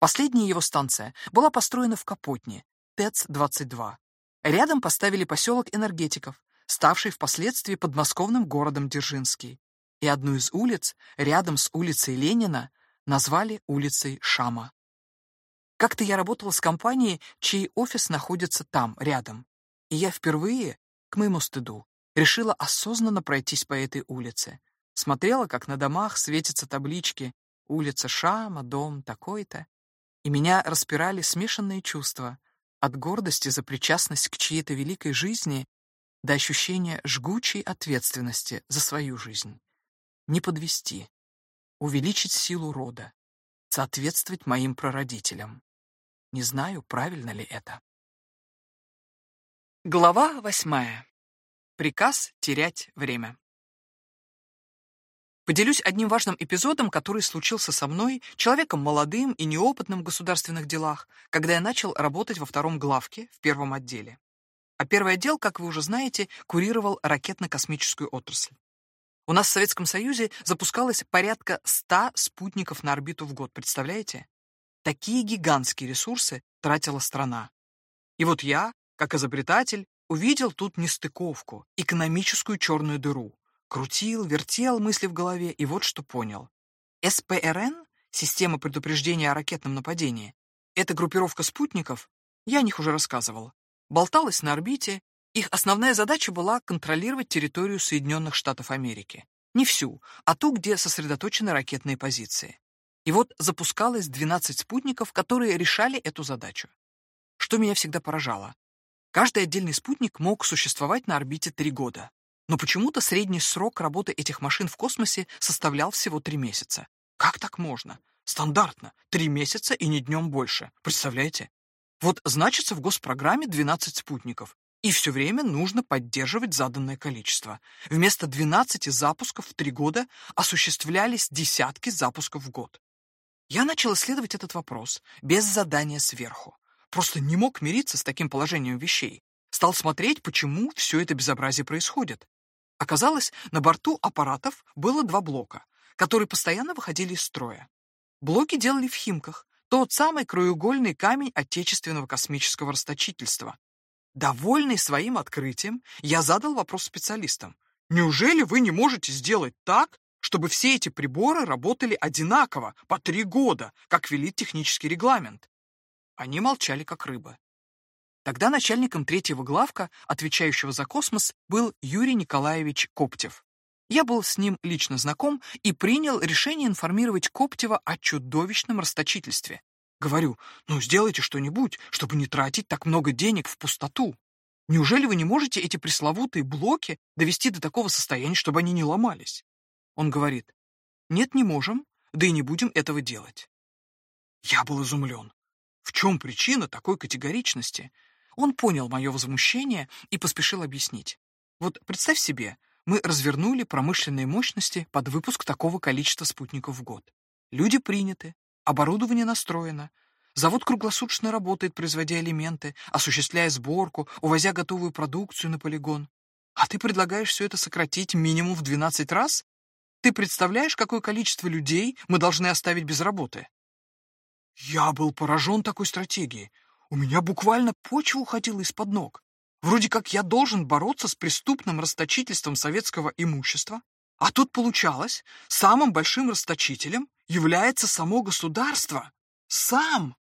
Последняя его станция была построена в Капотне, ТЭЦ-22. Рядом поставили поселок энергетиков, ставший впоследствии подмосковным городом Дзержинский. И одну из улиц, рядом с улицей Ленина, назвали улицей Шама. Как-то я работала с компанией, чей офис находится там, рядом. И я впервые к моему стыду, решила осознанно пройтись по этой улице. Смотрела, как на домах светятся таблички «Улица Шама», «Дом такой-то». И меня распирали смешанные чувства от гордости за причастность к чьей-то великой жизни до ощущения жгучей ответственности за свою жизнь. Не подвести, увеличить силу рода, соответствовать моим прародителям. Не знаю, правильно ли это. Глава восьмая. Приказ терять время. Поделюсь одним важным эпизодом, который случился со мной, человеком молодым и неопытным в государственных делах, когда я начал работать во втором главке в первом отделе. А первый отдел, как вы уже знаете, курировал ракетно-космическую отрасль. У нас в Советском Союзе запускалось порядка 100 спутников на орбиту в год, представляете? Такие гигантские ресурсы тратила страна. И вот я, как изобретатель, увидел тут нестыковку, экономическую черную дыру. Крутил, вертел мысли в голове, и вот что понял. СПРН, система предупреждения о ракетном нападении, эта группировка спутников, я о них уже рассказывал, болталась на орбите, их основная задача была контролировать территорию Соединенных Штатов Америки. Не всю, а ту, где сосредоточены ракетные позиции. И вот запускалось 12 спутников, которые решали эту задачу. Что меня всегда поражало. Каждый отдельный спутник мог существовать на орбите три года. Но почему-то средний срок работы этих машин в космосе составлял всего три месяца. Как так можно? Стандартно. Три месяца и не днем больше. Представляете? Вот значится в госпрограмме 12 спутников. И все время нужно поддерживать заданное количество. Вместо 12 запусков в три года осуществлялись десятки запусков в год. Я начал исследовать этот вопрос без задания сверху. Просто не мог мириться с таким положением вещей. Стал смотреть, почему все это безобразие происходит. Оказалось, на борту аппаратов было два блока, которые постоянно выходили из строя. Блоки делали в Химках, тот самый краеугольный камень отечественного космического расточительства. Довольный своим открытием, я задал вопрос специалистам. Неужели вы не можете сделать так, чтобы все эти приборы работали одинаково, по три года, как велит технический регламент? Они молчали, как рыбы. Тогда начальником третьего главка, отвечающего за космос, был Юрий Николаевич Коптев. Я был с ним лично знаком и принял решение информировать Коптева о чудовищном расточительстве. Говорю, ну сделайте что-нибудь, чтобы не тратить так много денег в пустоту. Неужели вы не можете эти пресловутые блоки довести до такого состояния, чтобы они не ломались? Он говорит, нет, не можем, да и не будем этого делать. Я был изумлен. В чем причина такой категоричности? Он понял мое возмущение и поспешил объяснить. Вот представь себе, мы развернули промышленные мощности под выпуск такого количества спутников в год. Люди приняты, оборудование настроено, завод круглосуточно работает, производя элементы, осуществляя сборку, увозя готовую продукцию на полигон. А ты предлагаешь все это сократить минимум в 12 раз? Ты представляешь, какое количество людей мы должны оставить без работы? Я был поражен такой стратегией. У меня буквально почва уходила из-под ног. Вроде как я должен бороться с преступным расточительством советского имущества, а тут получалось, самым большим расточителем является само государство. Сам!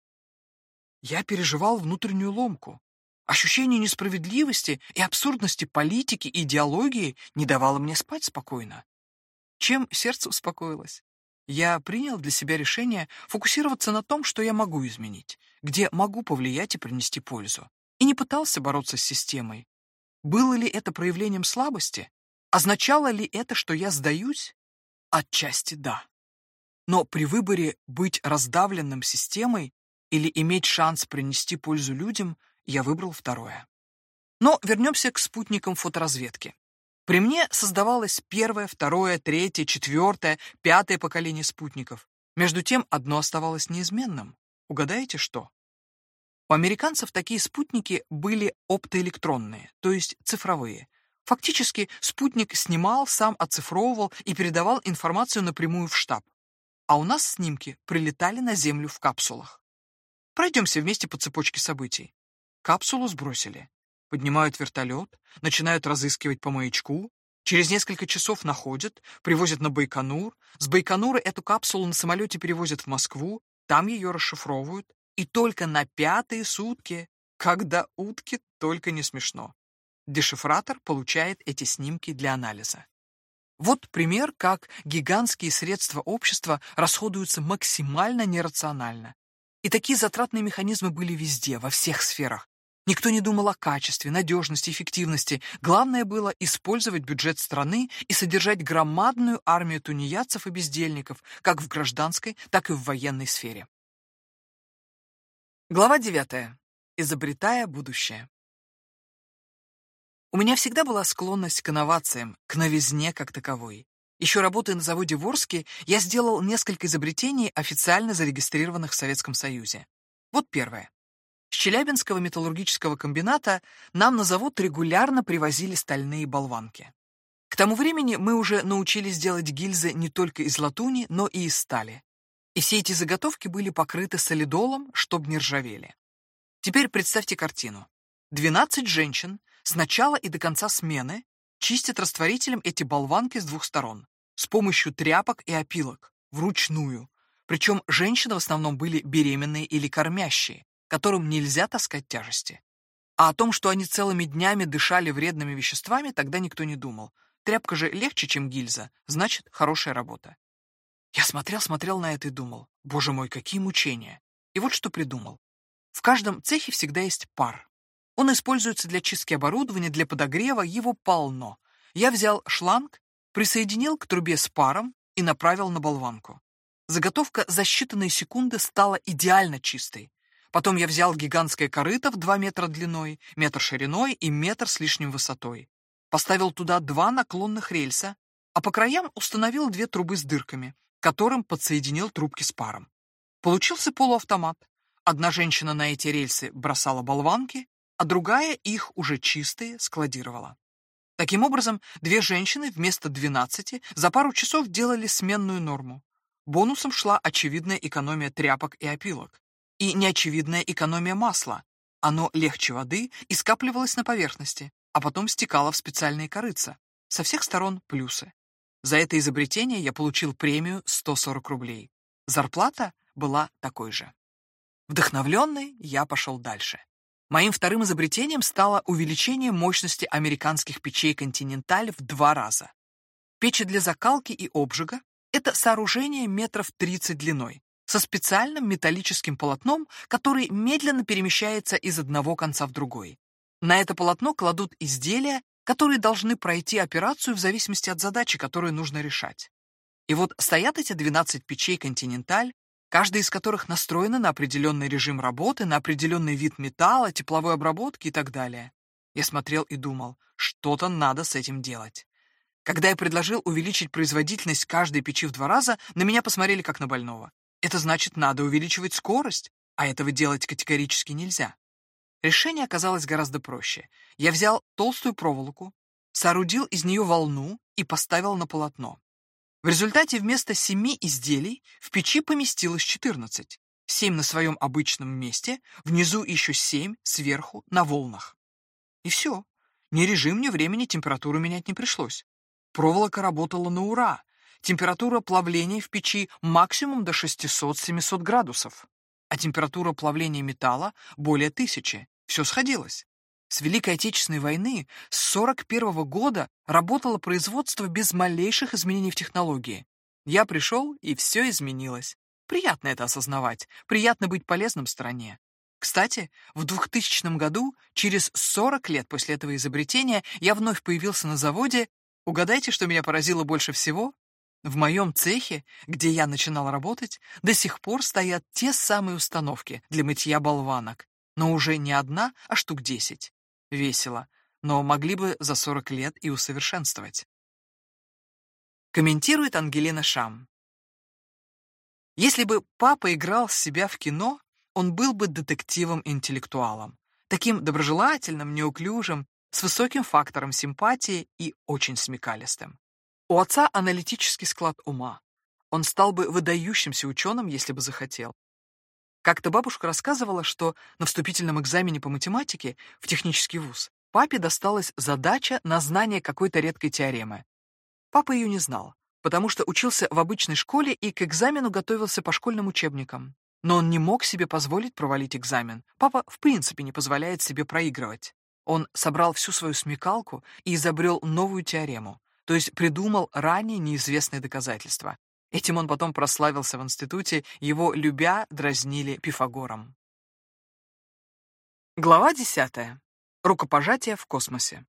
Я переживал внутреннюю ломку. Ощущение несправедливости и абсурдности политики и идеологии не давало мне спать спокойно. Чем сердце успокоилось? Я принял для себя решение фокусироваться на том, что я могу изменить, где могу повлиять и принести пользу. И не пытался бороться с системой. Было ли это проявлением слабости? Означало ли это, что я сдаюсь? Отчасти да. Но при выборе быть раздавленным системой или иметь шанс принести пользу людям, я выбрал второе. Но вернемся к спутникам фоторазведки. При мне создавалось первое, второе, третье, четвертое, пятое поколение спутников. Между тем, одно оставалось неизменным. Угадаете, что? У американцев такие спутники были оптоэлектронные, то есть цифровые. Фактически, спутник снимал, сам оцифровывал и передавал информацию напрямую в штаб. А у нас снимки прилетали на Землю в капсулах. Пройдемся вместе по цепочке событий. Капсулу сбросили поднимают вертолет, начинают разыскивать по маячку, через несколько часов находят, привозят на Байконур, с Байконура эту капсулу на самолете перевозят в Москву, там ее расшифровывают, и только на пятые сутки, когда утки только не смешно. Дешифратор получает эти снимки для анализа. Вот пример, как гигантские средства общества расходуются максимально нерационально. И такие затратные механизмы были везде, во всех сферах. Никто не думал о качестве, надежности, эффективности. Главное было использовать бюджет страны и содержать громадную армию тунеядцев и бездельников, как в гражданской, так и в военной сфере. Глава 9. Изобретая будущее. У меня всегда была склонность к инновациям, к новизне как таковой. Еще работая на заводе в Орске, я сделал несколько изобретений, официально зарегистрированных в Советском Союзе. Вот первое. С Челябинского металлургического комбината нам на завод регулярно привозили стальные болванки. К тому времени мы уже научились делать гильзы не только из латуни, но и из стали. И все эти заготовки были покрыты солидолом, чтобы не ржавели. Теперь представьте картину. 12 женщин с начала и до конца смены чистят растворителем эти болванки с двух сторон, с помощью тряпок и опилок, вручную. Причем женщины в основном были беременные или кормящие, которым нельзя таскать тяжести. А о том, что они целыми днями дышали вредными веществами, тогда никто не думал. Тряпка же легче, чем гильза, значит, хорошая работа. Я смотрел-смотрел на это и думал, боже мой, какие мучения. И вот что придумал. В каждом цехе всегда есть пар. Он используется для чистки оборудования, для подогрева, его полно. Я взял шланг, присоединил к трубе с паром и направил на болванку. Заготовка за считанные секунды стала идеально чистой. Потом я взял гигантское корыто в 2 метра длиной, метр шириной и метр с лишним высотой. Поставил туда два наклонных рельса, а по краям установил две трубы с дырками, которым подсоединил трубки с паром. Получился полуавтомат. Одна женщина на эти рельсы бросала болванки, а другая их уже чистые складировала. Таким образом, две женщины вместо 12 за пару часов делали сменную норму. Бонусом шла очевидная экономия тряпок и опилок и неочевидная экономия масла. Оно легче воды и скапливалось на поверхности, а потом стекало в специальные корыца. Со всех сторон плюсы. За это изобретение я получил премию 140 рублей. Зарплата была такой же. Вдохновленный, я пошел дальше. Моим вторым изобретением стало увеличение мощности американских печей «Континенталь» в два раза. Печи для закалки и обжига — это сооружение метров 30 длиной, со специальным металлическим полотном, который медленно перемещается из одного конца в другой. На это полотно кладут изделия, которые должны пройти операцию в зависимости от задачи, которую нужно решать. И вот стоят эти 12 печей «Континенталь», каждая из которых настроена на определенный режим работы, на определенный вид металла, тепловой обработки и так далее. Я смотрел и думал, что-то надо с этим делать. Когда я предложил увеличить производительность каждой печи в два раза, на меня посмотрели как на больного. Это значит, надо увеличивать скорость, а этого делать категорически нельзя. Решение оказалось гораздо проще. Я взял толстую проволоку, соорудил из нее волну и поставил на полотно. В результате вместо семи изделий в печи поместилось 14. Семь на своем обычном месте, внизу еще семь сверху на волнах. И все. Ни режим, ни времени температуру менять не пришлось. Проволока работала на ура, температура плавления в печи максимум до 600-700 градусов, а температура плавления металла более тысячи. Все сходилось. С Великой Отечественной войны с 41 -го года работало производство без малейших изменений в технологии. Я пришел, и все изменилось. Приятно это осознавать, приятно быть полезным стране. Кстати, в 2000 году, через 40 лет после этого изобретения, я вновь появился на заводе. Угадайте, что меня поразило больше всего? В моем цехе, где я начинал работать, до сих пор стоят те самые установки для мытья болванок, но уже не одна, а штук десять. Весело, но могли бы за 40 лет и усовершенствовать. Комментирует Ангелина Шам. Если бы папа играл себя в кино, он был бы детективом-интеллектуалом, таким доброжелательным, неуклюжим, с высоким фактором симпатии и очень смекалистым. У отца аналитический склад ума. Он стал бы выдающимся ученым, если бы захотел. Как-то бабушка рассказывала, что на вступительном экзамене по математике в технический вуз папе досталась задача на знание какой-то редкой теоремы. Папа ее не знал, потому что учился в обычной школе и к экзамену готовился по школьным учебникам. Но он не мог себе позволить провалить экзамен. Папа в принципе не позволяет себе проигрывать. Он собрал всю свою смекалку и изобрел новую теорему, то есть придумал ранее неизвестные доказательства. Этим он потом прославился в институте, его любя дразнили Пифагором. Глава 10. Рукопожатие в космосе.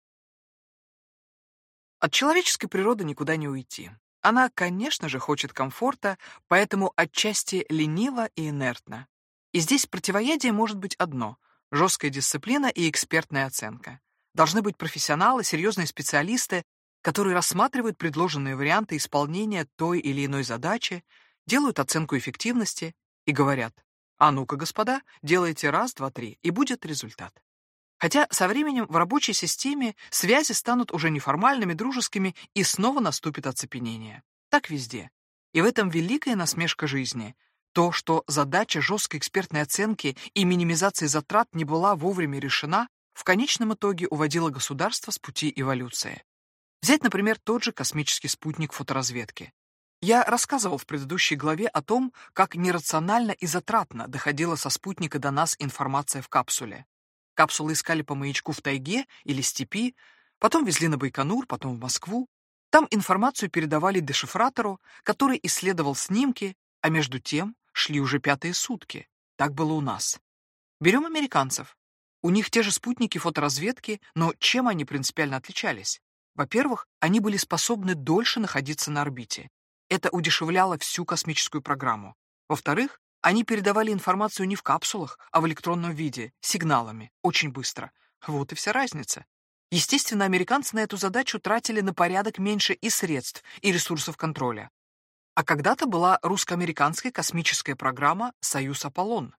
От человеческой природы никуда не уйти. Она, конечно же, хочет комфорта, поэтому отчасти ленива и инертна. И здесь противоядие может быть одно — жесткая дисциплина и экспертная оценка. Должны быть профессионалы, серьезные специалисты, которые рассматривают предложенные варианты исполнения той или иной задачи, делают оценку эффективности и говорят, а ну-ка, господа, делайте раз, два, три, и будет результат. Хотя со временем в рабочей системе связи станут уже неформальными, дружескими, и снова наступит оцепенение. Так везде. И в этом великая насмешка жизни. То, что задача жесткой экспертной оценки и минимизации затрат не была вовремя решена, в конечном итоге уводило государство с пути эволюции. Взять, например, тот же космический спутник фоторазведки. Я рассказывал в предыдущей главе о том, как нерационально и затратно доходила со спутника до нас информация в капсуле. Капсулы искали по маячку в тайге или степи, потом везли на Байконур, потом в Москву. Там информацию передавали дешифратору, который исследовал снимки, а между тем шли уже пятые сутки. Так было у нас. Берем американцев. У них те же спутники фоторазведки, но чем они принципиально отличались? Во-первых, они были способны дольше находиться на орбите. Это удешевляло всю космическую программу. Во-вторых, они передавали информацию не в капсулах, а в электронном виде, сигналами, очень быстро. Вот и вся разница. Естественно, американцы на эту задачу тратили на порядок меньше и средств, и ресурсов контроля. А когда-то была русско-американская космическая программа «Союз Аполлон».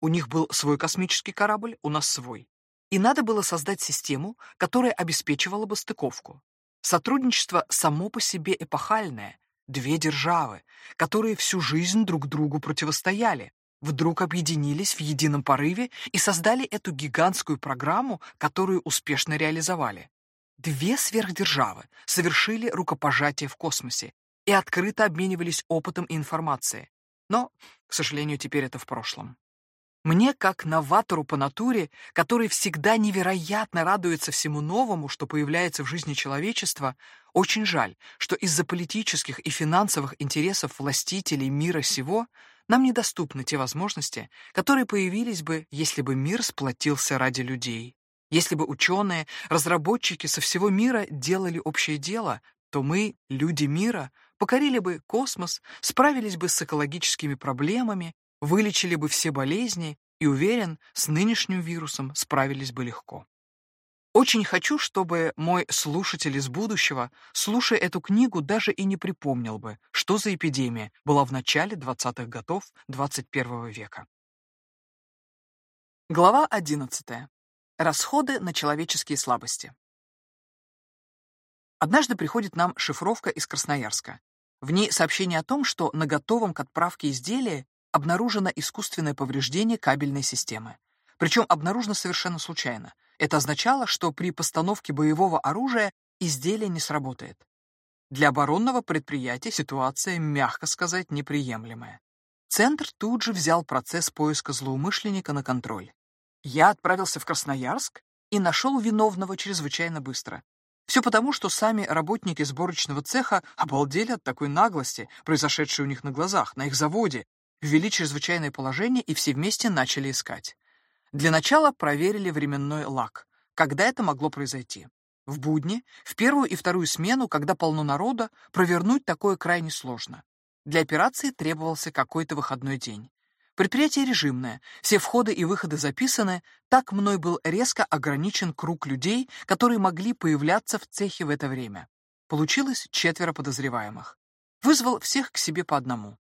У них был свой космический корабль, у нас свой. И надо было создать систему, которая обеспечивала бы стыковку. Сотрудничество само по себе эпохальное, Две державы, которые всю жизнь друг другу противостояли, вдруг объединились в едином порыве и создали эту гигантскую программу, которую успешно реализовали. Две сверхдержавы совершили рукопожатие в космосе и открыто обменивались опытом и информацией. Но, к сожалению, теперь это в прошлом. Мне, как новатору по натуре, который всегда невероятно радуется всему новому, что появляется в жизни человечества, очень жаль, что из-за политических и финансовых интересов властителей мира сего нам недоступны те возможности, которые появились бы, если бы мир сплотился ради людей. Если бы ученые, разработчики со всего мира делали общее дело, то мы, люди мира, покорили бы космос, справились бы с экологическими проблемами, вылечили бы все болезни и, уверен, с нынешним вирусом справились бы легко. Очень хочу, чтобы мой слушатель из будущего, слушая эту книгу, даже и не припомнил бы, что за эпидемия была в начале 20-х годов 21 века. Глава 11. Расходы на человеческие слабости. Однажды приходит нам шифровка из Красноярска. В ней сообщение о том, что на готовом к отправке изделии обнаружено искусственное повреждение кабельной системы. Причем обнаружено совершенно случайно. Это означало, что при постановке боевого оружия изделие не сработает. Для оборонного предприятия ситуация, мягко сказать, неприемлемая. Центр тут же взял процесс поиска злоумышленника на контроль. Я отправился в Красноярск и нашел виновного чрезвычайно быстро. Все потому, что сами работники сборочного цеха обалдели от такой наглости, произошедшей у них на глазах, на их заводе, ввели чрезвычайное положение и все вместе начали искать. Для начала проверили временной лак. Когда это могло произойти? В будни, в первую и вторую смену, когда полно народа, провернуть такое крайне сложно. Для операции требовался какой-то выходной день. Предприятие режимное, все входы и выходы записаны, так мной был резко ограничен круг людей, которые могли появляться в цехе в это время. Получилось четверо подозреваемых. Вызвал всех к себе по одному.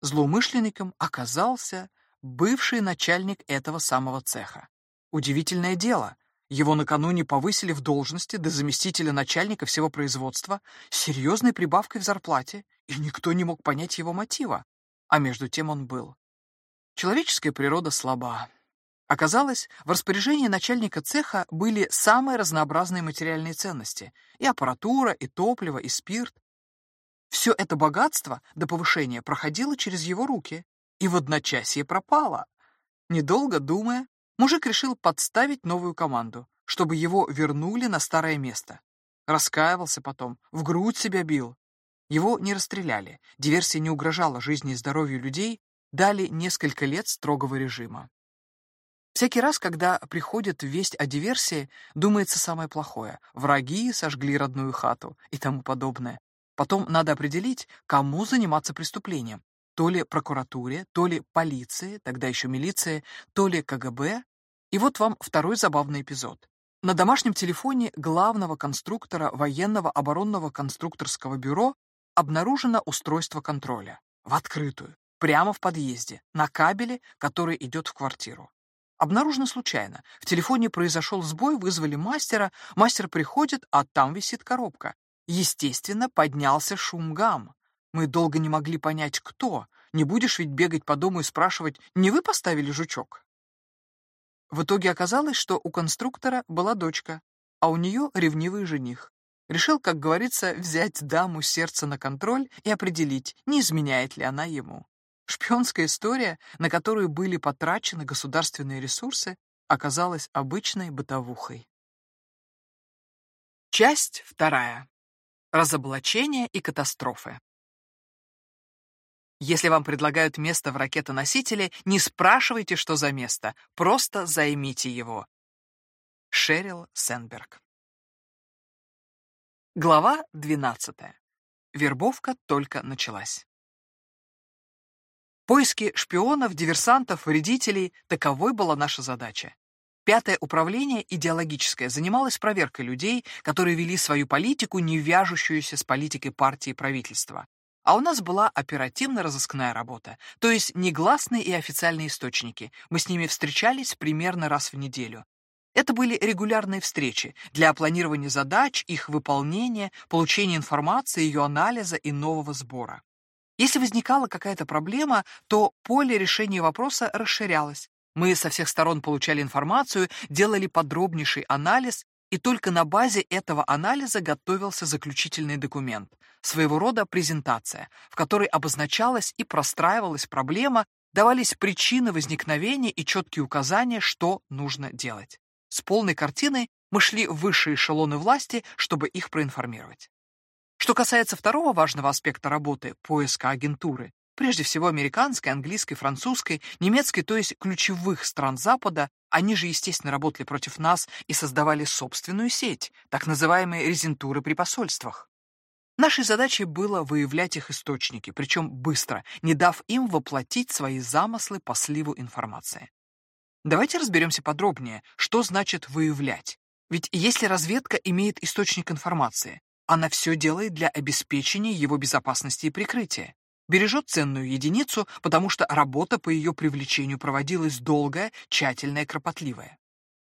Злоумышленником оказался бывший начальник этого самого цеха. Удивительное дело, его накануне повысили в должности до заместителя начальника всего производства с серьезной прибавкой в зарплате, и никто не мог понять его мотива. А между тем он был. Человеческая природа слаба. Оказалось, в распоряжении начальника цеха были самые разнообразные материальные ценности — и аппаратура, и топливо, и спирт. Все это богатство до повышения проходило через его руки, и в одночасье пропало. Недолго думая, мужик решил подставить новую команду, чтобы его вернули на старое место. Раскаивался потом, в грудь себя бил. Его не расстреляли, диверсия не угрожала жизни и здоровью людей, дали несколько лет строгого режима. Всякий раз, когда приходит весть о диверсии, думается самое плохое. Враги сожгли родную хату и тому подобное. Потом надо определить, кому заниматься преступлением. То ли прокуратуре, то ли полиции, тогда еще милиции, то ли КГБ. И вот вам второй забавный эпизод. На домашнем телефоне главного конструктора военного оборонного конструкторского бюро обнаружено устройство контроля. В открытую, прямо в подъезде, на кабеле, который идет в квартиру. Обнаружено случайно. В телефоне произошел сбой, вызвали мастера, мастер приходит, а там висит коробка. Естественно, поднялся шум гам. Мы долго не могли понять, кто. Не будешь ведь бегать по дому и спрашивать, не вы поставили жучок? В итоге оказалось, что у конструктора была дочка, а у нее ревнивый жених. Решил, как говорится, взять даму сердца на контроль и определить, не изменяет ли она ему. Шпионская история, на которую были потрачены государственные ресурсы, оказалась обычной бытовухой. Часть вторая. Разоблачение и катастрофы. Если вам предлагают место в ракетоносителе, не спрашивайте, что за место, просто займите его. Шерил Сенберг. Глава 12. Вербовка только началась. Поиски шпионов, диверсантов, вредителей – таковой была наша задача. Пятое управление, идеологическое, занималось проверкой людей, которые вели свою политику, не вяжущуюся с политикой партии и правительства. А у нас была оперативно-розыскная работа, то есть негласные и официальные источники. Мы с ними встречались примерно раз в неделю. Это были регулярные встречи для планирования задач, их выполнения, получения информации, ее анализа и нового сбора. Если возникала какая-то проблема, то поле решения вопроса расширялось. Мы со всех сторон получали информацию, делали подробнейший анализ, и только на базе этого анализа готовился заключительный документ, своего рода презентация, в которой обозначалась и простраивалась проблема, давались причины возникновения и четкие указания, что нужно делать. С полной картиной мы шли в высшие эшелоны власти, чтобы их проинформировать. Что касается второго важного аспекта работы – поиска агентуры, прежде всего американской, английской, французской, немецкой, то есть ключевых стран Запада, они же, естественно, работали против нас и создавали собственную сеть, так называемые резентуры при посольствах. Нашей задачей было выявлять их источники, причем быстро, не дав им воплотить свои замыслы по сливу информации. Давайте разберемся подробнее, что значит выявлять. Ведь если разведка имеет источник информации, она все делает для обеспечения его безопасности и прикрытия бережет ценную единицу, потому что работа по ее привлечению проводилась долгая, тщательная, кропотливая.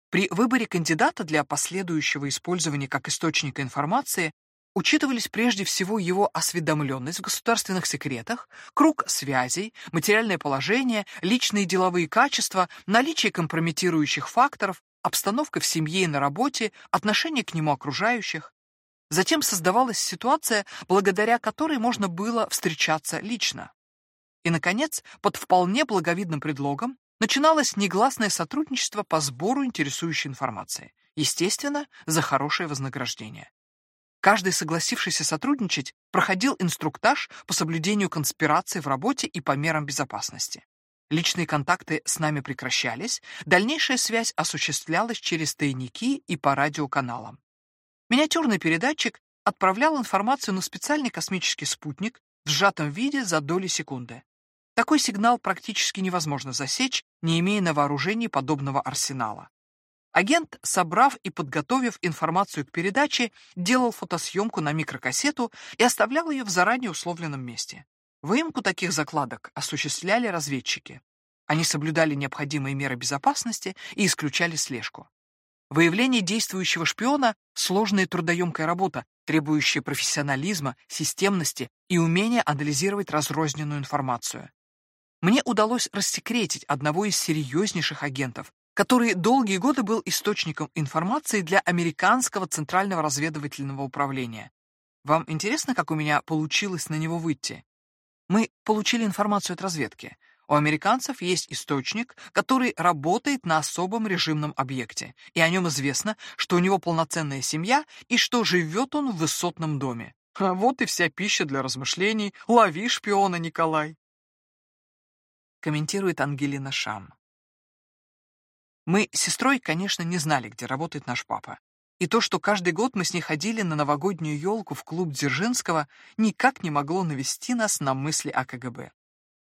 При выборе кандидата для последующего использования как источника информации учитывались прежде всего его осведомленность в государственных секретах, круг связей, материальное положение, личные деловые качества, наличие компрометирующих факторов, обстановка в семье и на работе, отношение к нему окружающих. Затем создавалась ситуация, благодаря которой можно было встречаться лично. И, наконец, под вполне благовидным предлогом начиналось негласное сотрудничество по сбору интересующей информации, естественно, за хорошее вознаграждение. Каждый, согласившийся сотрудничать, проходил инструктаж по соблюдению конспирации в работе и по мерам безопасности. Личные контакты с нами прекращались, дальнейшая связь осуществлялась через тайники и по радиоканалам. Миниатюрный передатчик отправлял информацию на специальный космический спутник в сжатом виде за доли секунды. Такой сигнал практически невозможно засечь, не имея на вооружении подобного арсенала. Агент, собрав и подготовив информацию к передаче, делал фотосъемку на микрокассету и оставлял ее в заранее условленном месте. Выемку таких закладок осуществляли разведчики. Они соблюдали необходимые меры безопасности и исключали слежку. Выявление действующего шпиона — сложная трудоемкая работа, требующая профессионализма, системности и умения анализировать разрозненную информацию. Мне удалось рассекретить одного из серьезнейших агентов, который долгие годы был источником информации для американского Центрального разведывательного управления. Вам интересно, как у меня получилось на него выйти? Мы получили информацию от разведки. У американцев есть источник, который работает на особом режимном объекте, и о нем известно, что у него полноценная семья и что живет он в высотном доме. А вот и вся пища для размышлений. Лови шпиона, Николай. Комментирует Ангелина Шам. Мы с сестрой, конечно, не знали, где работает наш папа. И то, что каждый год мы с ней ходили на новогоднюю елку в клуб Дзержинского, никак не могло навести нас на мысли о КГБ.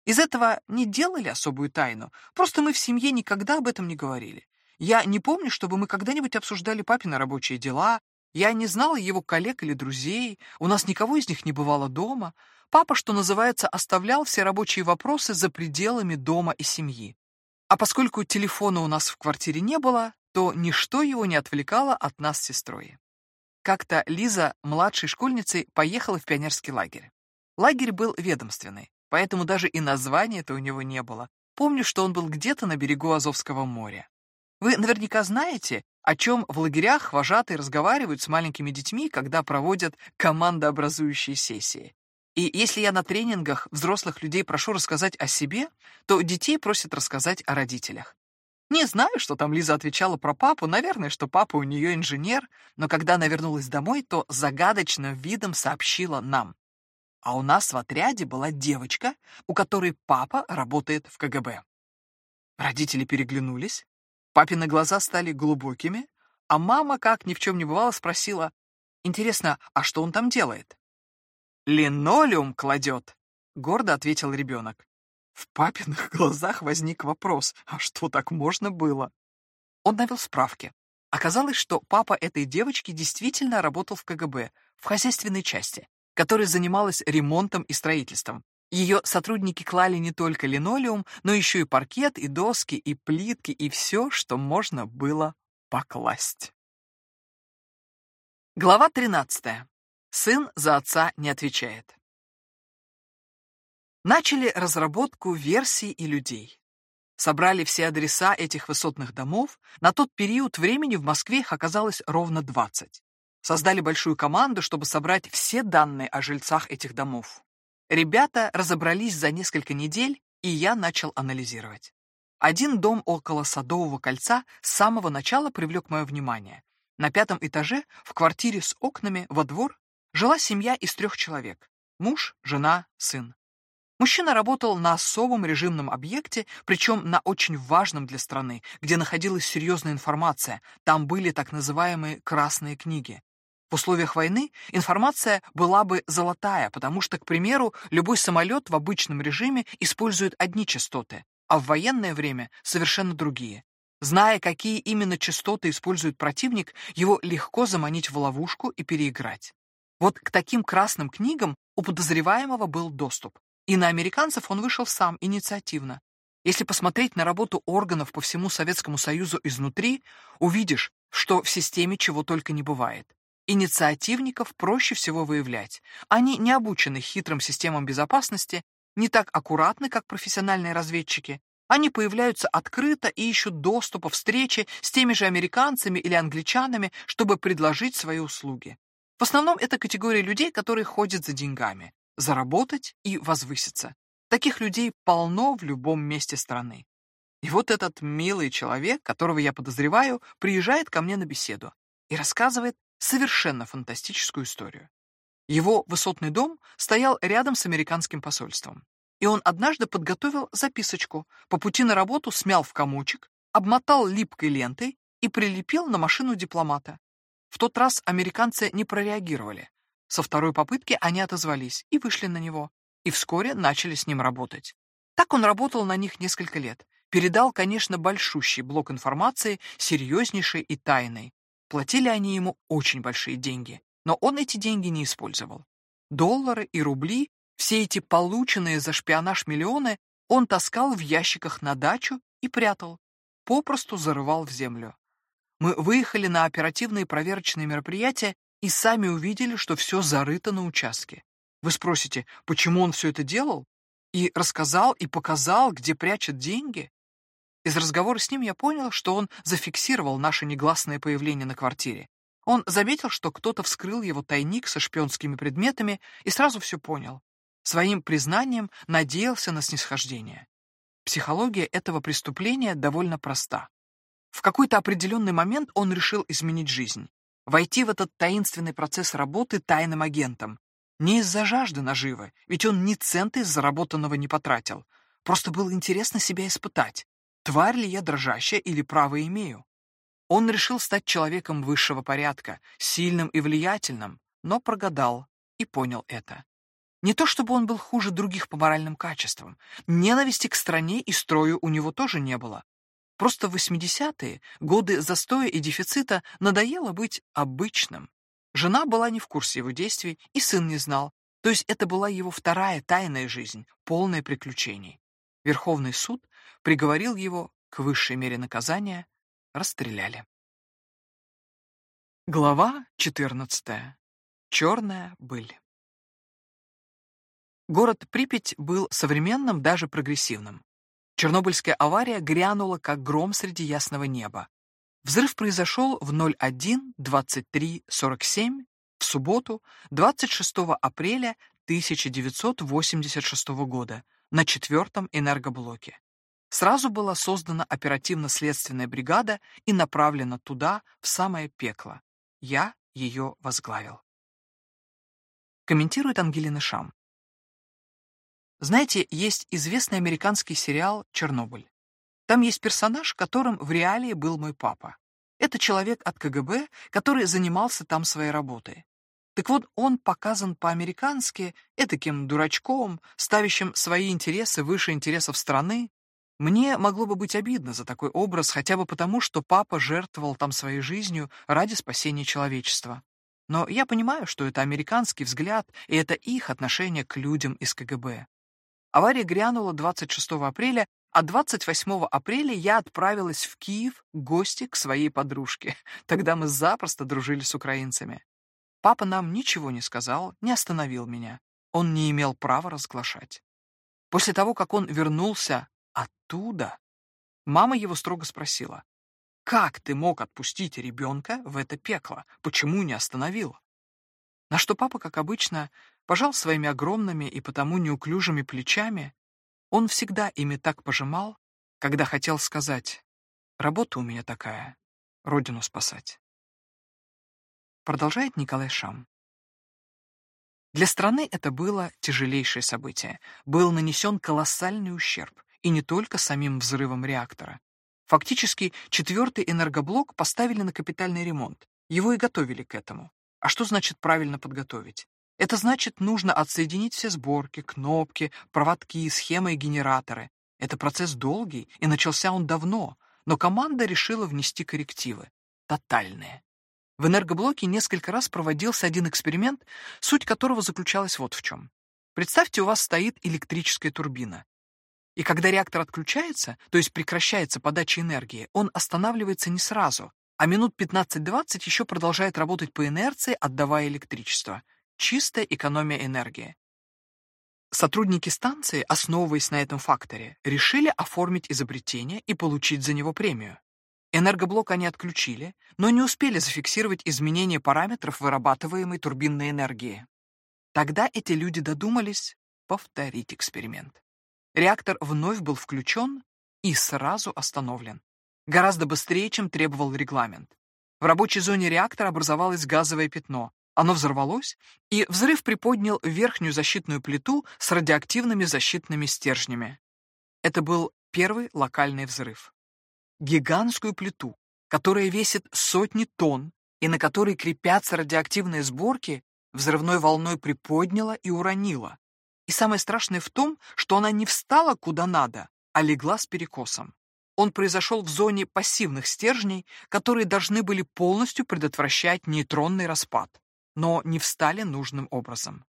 Из этого не делали особую тайну, просто мы в семье никогда об этом не говорили. Я не помню, чтобы мы когда-нибудь обсуждали папины рабочие дела, я не знала его коллег или друзей, у нас никого из них не бывало дома. Папа, что называется, оставлял все рабочие вопросы за пределами дома и семьи. А поскольку телефона у нас в квартире не было, то ничто его не отвлекало от нас с сестрой. Как-то Лиза, младшей школьницей, поехала в пионерский лагерь. Лагерь был ведомственный. Поэтому даже и названия-то у него не было. Помню, что он был где-то на берегу Азовского моря. Вы наверняка знаете, о чем в лагерях вожатые разговаривают с маленькими детьми, когда проводят командообразующие сессии. И если я на тренингах взрослых людей прошу рассказать о себе, то детей просят рассказать о родителях. Не знаю, что там Лиза отвечала про папу, наверное, что папа у нее инженер, но когда она вернулась домой, то загадочным видом сообщила нам. А у нас в отряде была девочка, у которой папа работает в КГБ. Родители переглянулись, папины глаза стали глубокими, а мама, как ни в чем не бывало, спросила, «Интересно, а что он там делает?» «Линолеум кладет», — гордо ответил ребенок. В папиных глазах возник вопрос, а что так можно было? Он навел справки. Оказалось, что папа этой девочки действительно работал в КГБ, в хозяйственной части, которая занималась ремонтом и строительством. Ее сотрудники клали не только линолеум, но еще и паркет, и доски, и плитки, и все, что можно было покласть. Глава 13. Сын за отца не отвечает. Начали разработку версий и людей. Собрали все адреса этих высотных домов. На тот период времени в Москве их оказалось ровно 20. Создали большую команду, чтобы собрать все данные о жильцах этих домов. Ребята разобрались за несколько недель, и я начал анализировать. Один дом около Садового кольца с самого начала привлек мое внимание. На пятом этаже, в квартире с окнами, во двор, жила семья из трех человек. Муж, жена, сын. Мужчина работал на особом режимном объекте, причем на очень важном для страны, где находилась серьезная информация. Там были так называемые «красные книги». В условиях войны информация была бы золотая, потому что, к примеру, любой самолет в обычном режиме использует одни частоты, а в военное время совершенно другие. Зная, какие именно частоты использует противник, его легко заманить в ловушку и переиграть. Вот к таким красным книгам у подозреваемого был доступ. И на американцев он вышел сам, инициативно. Если посмотреть на работу органов по всему Советскому Союзу изнутри, увидишь, что в системе чего только не бывает. Инициативников проще всего выявлять. Они не обучены хитрым системам безопасности, не так аккуратны, как профессиональные разведчики. Они появляются открыто и ищут доступа, встречи с теми же американцами или англичанами, чтобы предложить свои услуги. В основном это категория людей, которые ходят за деньгами, заработать и возвыситься. Таких людей полно в любом месте страны. И вот этот милый человек, которого я подозреваю, приезжает ко мне на беседу и рассказывает совершенно фантастическую историю. Его высотный дом стоял рядом с американским посольством. И он однажды подготовил записочку, по пути на работу смял в комочек, обмотал липкой лентой и прилепил на машину дипломата. В тот раз американцы не прореагировали. Со второй попытки они отозвались и вышли на него, и вскоре начали с ним работать. Так он работал на них несколько лет. Передал, конечно, большущий блок информации, серьезнейший и тайный, Платили они ему очень большие деньги, но он эти деньги не использовал. Доллары и рубли, все эти полученные за шпионаж миллионы, он таскал в ящиках на дачу и прятал, попросту зарывал в землю. Мы выехали на оперативные проверочные мероприятия и сами увидели, что все зарыто на участке. Вы спросите, почему он все это делал? И рассказал, и показал, где прячет деньги? Из разговора с ним я понял, что он зафиксировал наше негласное появление на квартире. Он заметил, что кто-то вскрыл его тайник со шпионскими предметами и сразу все понял. Своим признанием надеялся на снисхождение. Психология этого преступления довольно проста. В какой-то определенный момент он решил изменить жизнь, войти в этот таинственный процесс работы тайным агентом. Не из-за жажды наживы, ведь он ни цента из заработанного не потратил. Просто было интересно себя испытать. Тварь ли я дрожащая или право имею? Он решил стать человеком высшего порядка, сильным и влиятельным, но прогадал и понял это. Не то чтобы он был хуже других по моральным качествам. Ненависти к стране и строю у него тоже не было. Просто в 80-е, годы застоя и дефицита, надоело быть обычным. Жена была не в курсе его действий, и сын не знал. То есть это была его вторая тайная жизнь, полная приключений. Верховный суд приговорил его к высшей мере наказания, расстреляли. Глава 14. Черная быль. Город Припять был современным, даже прогрессивным. Чернобыльская авария грянула, как гром среди ясного неба. Взрыв произошел в 01.23.47 в субботу, 26 апреля 1986 года, на четвертом энергоблоке. Сразу была создана оперативно-следственная бригада и направлена туда, в самое пекло. Я ее возглавил. Комментирует Ангелина Шам. Знаете, есть известный американский сериал «Чернобыль». Там есть персонаж, которым в реалии был мой папа. Это человек от КГБ, который занимался там своей работой. Так вот, он показан по-американски этаким дурачком, ставящим свои интересы выше интересов страны. Мне могло бы быть обидно за такой образ хотя бы потому, что папа жертвовал там своей жизнью ради спасения человечества. Но я понимаю, что это американский взгляд, и это их отношение к людям из КГБ. Авария грянула 26 апреля, а 28 апреля я отправилась в Киев в гости к своей подружке. Тогда мы запросто дружили с украинцами. Папа нам ничего не сказал, не остановил меня. Он не имел права разглашать. После того, как он вернулся оттуда, мама его строго спросила, «Как ты мог отпустить ребенка в это пекло? Почему не остановил?» На что папа, как обычно, пожал своими огромными и потому неуклюжими плечами. Он всегда ими так пожимал, когда хотел сказать «Работа у меня такая, родину спасать». Продолжает Николай Шам. Для страны это было тяжелейшее событие. Был нанесен колоссальный ущерб, и не только самим взрывом реактора. Фактически, четвертый энергоблок поставили на капитальный ремонт. Его и готовили к этому. А что значит правильно подготовить? Это значит, нужно отсоединить все сборки, кнопки, проводки, схемы и генераторы. Это процесс долгий, и начался он давно, но команда решила внести коррективы. Тотальные. В энергоблоке несколько раз проводился один эксперимент, суть которого заключалась вот в чем. Представьте, у вас стоит электрическая турбина. И когда реактор отключается, то есть прекращается подача энергии, он останавливается не сразу, а минут 15-20 еще продолжает работать по инерции, отдавая электричество. Чистая экономия энергии. Сотрудники станции, основываясь на этом факторе, решили оформить изобретение и получить за него премию. Энергоблок они отключили, но не успели зафиксировать изменения параметров вырабатываемой турбинной энергии. Тогда эти люди додумались повторить эксперимент. Реактор вновь был включен и сразу остановлен гораздо быстрее, чем требовал регламент. В рабочей зоне реактора образовалось газовое пятно. Оно взорвалось, и взрыв приподнял верхнюю защитную плиту с радиоактивными защитными стержнями. Это был первый локальный взрыв. Гигантскую плиту, которая весит сотни тонн и на которой крепятся радиоактивные сборки, взрывной волной приподняла и уронила. И самое страшное в том, что она не встала куда надо, а легла с перекосом. Он произошел в зоне пассивных стержней, которые должны были полностью предотвращать нейтронный распад, но не встали нужным образом.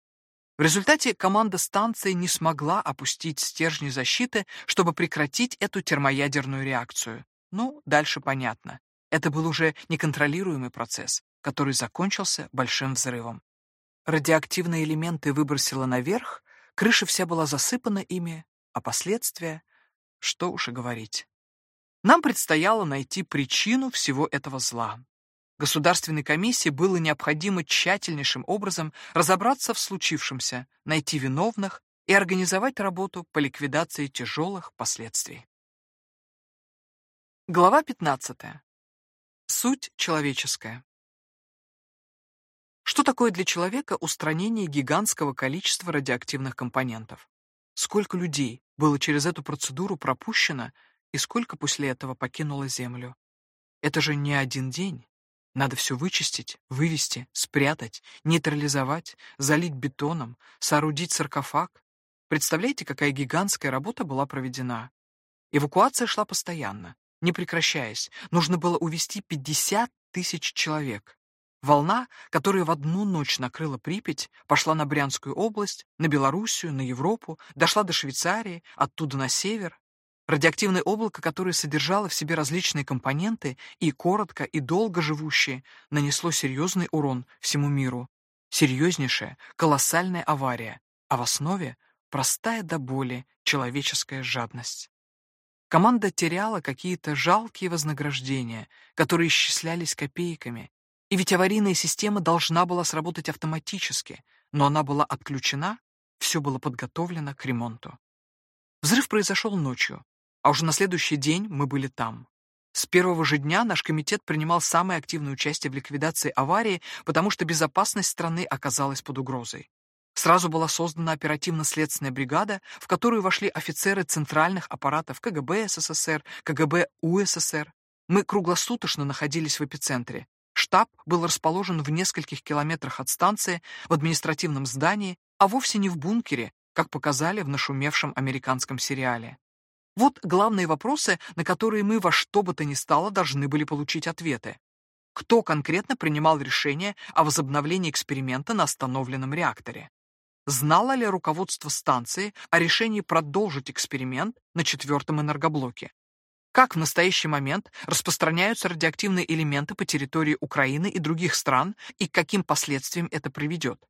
В результате команда станции не смогла опустить стержни защиты, чтобы прекратить эту термоядерную реакцию. Ну, дальше понятно. Это был уже неконтролируемый процесс, который закончился большим взрывом. Радиоактивные элементы выбросило наверх, крыша вся была засыпана ими, а последствия, что уж и говорить. Нам предстояло найти причину всего этого зла. Государственной комиссии было необходимо тщательнейшим образом разобраться в случившемся, найти виновных и организовать работу по ликвидации тяжелых последствий. Глава 15. Суть человеческая. Что такое для человека устранение гигантского количества радиоактивных компонентов? Сколько людей было через эту процедуру пропущено и сколько после этого покинуло Землю? Это же не один день. Надо все вычистить, вывести, спрятать, нейтрализовать, залить бетоном, соорудить саркофаг. Представляете, какая гигантская работа была проведена? Эвакуация шла постоянно, не прекращаясь. Нужно было увезти 50 тысяч человек. Волна, которая в одну ночь накрыла Припять, пошла на Брянскую область, на Белоруссию, на Европу, дошла до Швейцарии, оттуда на север. Радиоактивное облако, которое содержало в себе различные компоненты и коротко, и долго живущие, нанесло серьезный урон всему миру. Серьезнейшая, колоссальная авария, а в основе простая до боли человеческая жадность. Команда теряла какие-то жалкие вознаграждения, которые исчислялись копейками, и ведь аварийная система должна была сработать автоматически, но она была отключена, все было подготовлено к ремонту. Взрыв произошел ночью, а уже на следующий день мы были там. С первого же дня наш комитет принимал самое активное участие в ликвидации аварии, потому что безопасность страны оказалась под угрозой. Сразу была создана оперативно-следственная бригада, в которую вошли офицеры центральных аппаратов КГБ СССР, КГБ УССР. Мы круглосуточно находились в эпицентре. Штаб был расположен в нескольких километрах от станции, в административном здании, а вовсе не в бункере, как показали в нашумевшем американском сериале. Вот главные вопросы, на которые мы во что бы то ни стало должны были получить ответы. Кто конкретно принимал решение о возобновлении эксперимента на остановленном реакторе? Знало ли руководство станции о решении продолжить эксперимент на четвертом энергоблоке? Как в настоящий момент распространяются радиоактивные элементы по территории Украины и других стран и к каким последствиям это приведет?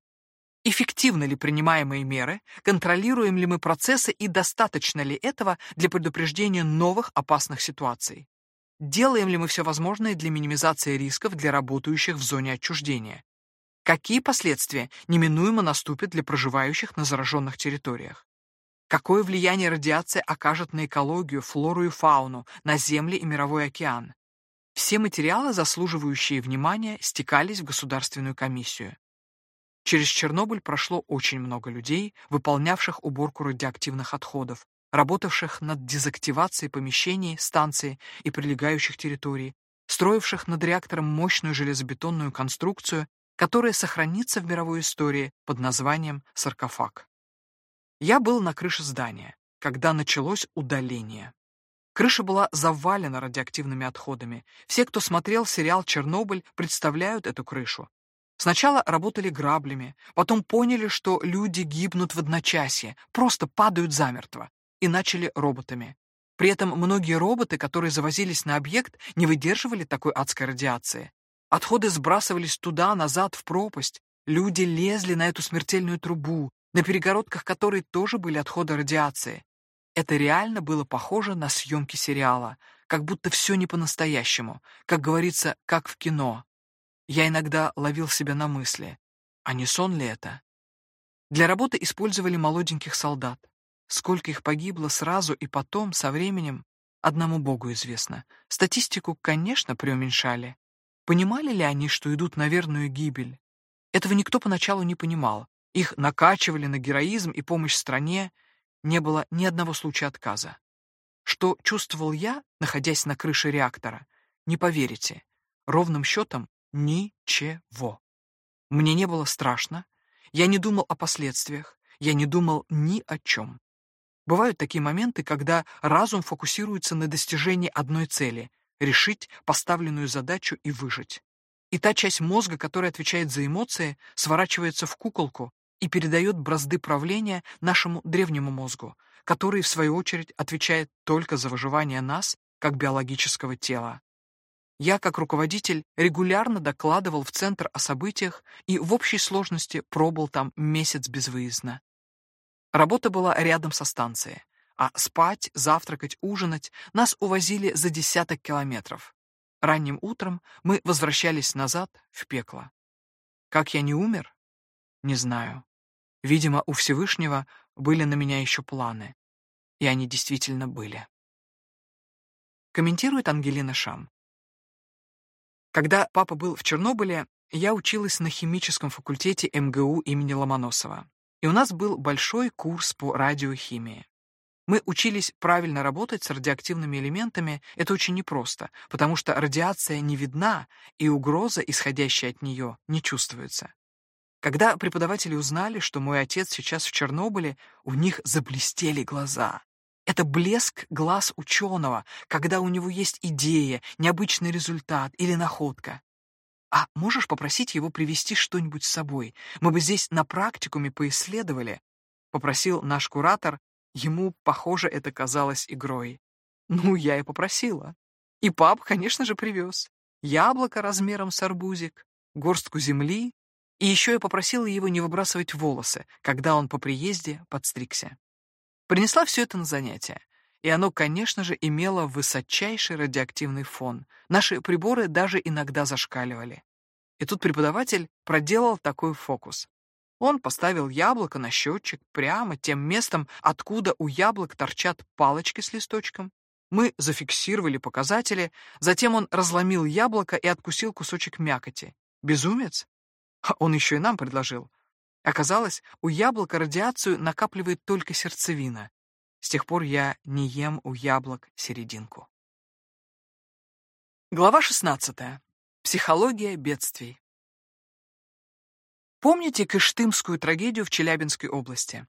Эффективны ли принимаемые меры, контролируем ли мы процессы и достаточно ли этого для предупреждения новых опасных ситуаций? Делаем ли мы все возможное для минимизации рисков для работающих в зоне отчуждения? Какие последствия неминуемо наступят для проживающих на зараженных территориях? Какое влияние радиация окажет на экологию, флору и фауну, на земли и мировой океан? Все материалы, заслуживающие внимания, стекались в Государственную комиссию. Через Чернобыль прошло очень много людей, выполнявших уборку радиоактивных отходов, работавших над дезактивацией помещений, станции и прилегающих территорий, строивших над реактором мощную железобетонную конструкцию, которая сохранится в мировой истории под названием саркофаг. Я был на крыше здания, когда началось удаление. Крыша была завалена радиоактивными отходами. Все, кто смотрел сериал «Чернобыль», представляют эту крышу. Сначала работали граблями, потом поняли, что люди гибнут в одночасье, просто падают замертво, и начали роботами. При этом многие роботы, которые завозились на объект, не выдерживали такой адской радиации. Отходы сбрасывались туда, назад, в пропасть. Люди лезли на эту смертельную трубу, на перегородках которой тоже были отходы радиации. Это реально было похоже на съемки сериала, как будто все не по-настоящему, как говорится, как в кино. Я иногда ловил себя на мысли, а не сон ли это? Для работы использовали молоденьких солдат. Сколько их погибло сразу и потом, со временем, одному Богу известно. Статистику, конечно, преуменьшали. Понимали ли они, что идут на верную гибель? Этого никто поначалу не понимал, их накачивали на героизм и помощь стране, не было ни одного случая отказа. Что чувствовал я, находясь на крыше реактора, не поверите. Ровным счетом ничего. Мне не было страшно, я не думал о последствиях, я не думал ни о чем. Бывают такие моменты, когда разум фокусируется на достижении одной цели — решить поставленную задачу и выжить. И та часть мозга, которая отвечает за эмоции, сворачивается в куколку и передает бразды правления нашему древнему мозгу, который, в свою очередь, отвечает только за выживание нас, как биологического тела. Я, как руководитель, регулярно докладывал в центр о событиях и в общей сложности пробыл там месяц безвыездно. Работа была рядом со станцией, а спать, завтракать, ужинать нас увозили за десяток километров. Ранним утром мы возвращались назад, в пекло. Как я не умер? Не знаю. Видимо, у Всевышнего были на меня еще планы. И они действительно были. Комментирует Ангелина Шам. Когда папа был в Чернобыле, я училась на химическом факультете МГУ имени Ломоносова. И у нас был большой курс по радиохимии. Мы учились правильно работать с радиоактивными элементами. Это очень непросто, потому что радиация не видна, и угроза, исходящая от нее, не чувствуется. Когда преподаватели узнали, что мой отец сейчас в Чернобыле, у них заблестели глаза. Это блеск глаз ученого, когда у него есть идея, необычный результат или находка. А можешь попросить его привезти что-нибудь с собой? Мы бы здесь на практикуме поисследовали, попросил наш куратор. Ему, похоже, это казалось игрой. Ну, я и попросила. И пап, конечно же, привез. Яблоко размером с арбузик, горстку земли, и еще я попросила его не выбрасывать волосы, когда он по приезде подстригся. Принесла все это на занятие. И оно, конечно же, имело высочайший радиоактивный фон. Наши приборы даже иногда зашкаливали. И тут преподаватель проделал такой фокус. Он поставил яблоко на счетчик прямо тем местом, откуда у яблок торчат палочки с листочком. Мы зафиксировали показатели, затем он разломил яблоко и откусил кусочек мякоти. Безумец? Он еще и нам предложил. Оказалось, у яблока радиацию накапливает только сердцевина. С тех пор я не ем у яблок серединку. Глава 16. Психология бедствий. Помните Кыштымскую трагедию в Челябинской области?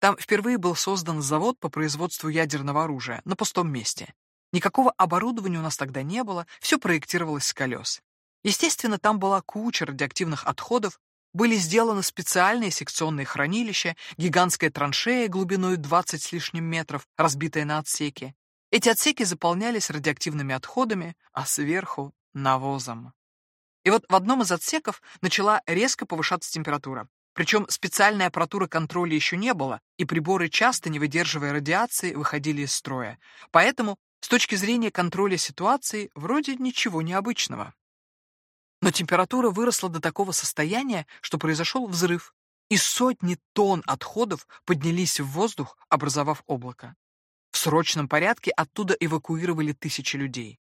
Там впервые был создан завод по производству ядерного оружия на пустом месте. Никакого оборудования у нас тогда не было, все проектировалось с колес. Естественно, там была куча радиоактивных отходов, были сделаны специальные секционные хранилища, гигантская траншея глубиной 20 с лишним метров, разбитая на отсеки. Эти отсеки заполнялись радиоактивными отходами, а сверху — навозом. И вот в одном из отсеков начала резко повышаться температура. Причем специальной аппаратуры контроля еще не было, и приборы часто, не выдерживая радиации, выходили из строя. Поэтому, с точки зрения контроля ситуации, вроде ничего необычного. Но температура выросла до такого состояния, что произошел взрыв, и сотни тонн отходов поднялись в воздух, образовав облако. В срочном порядке оттуда эвакуировали тысячи людей.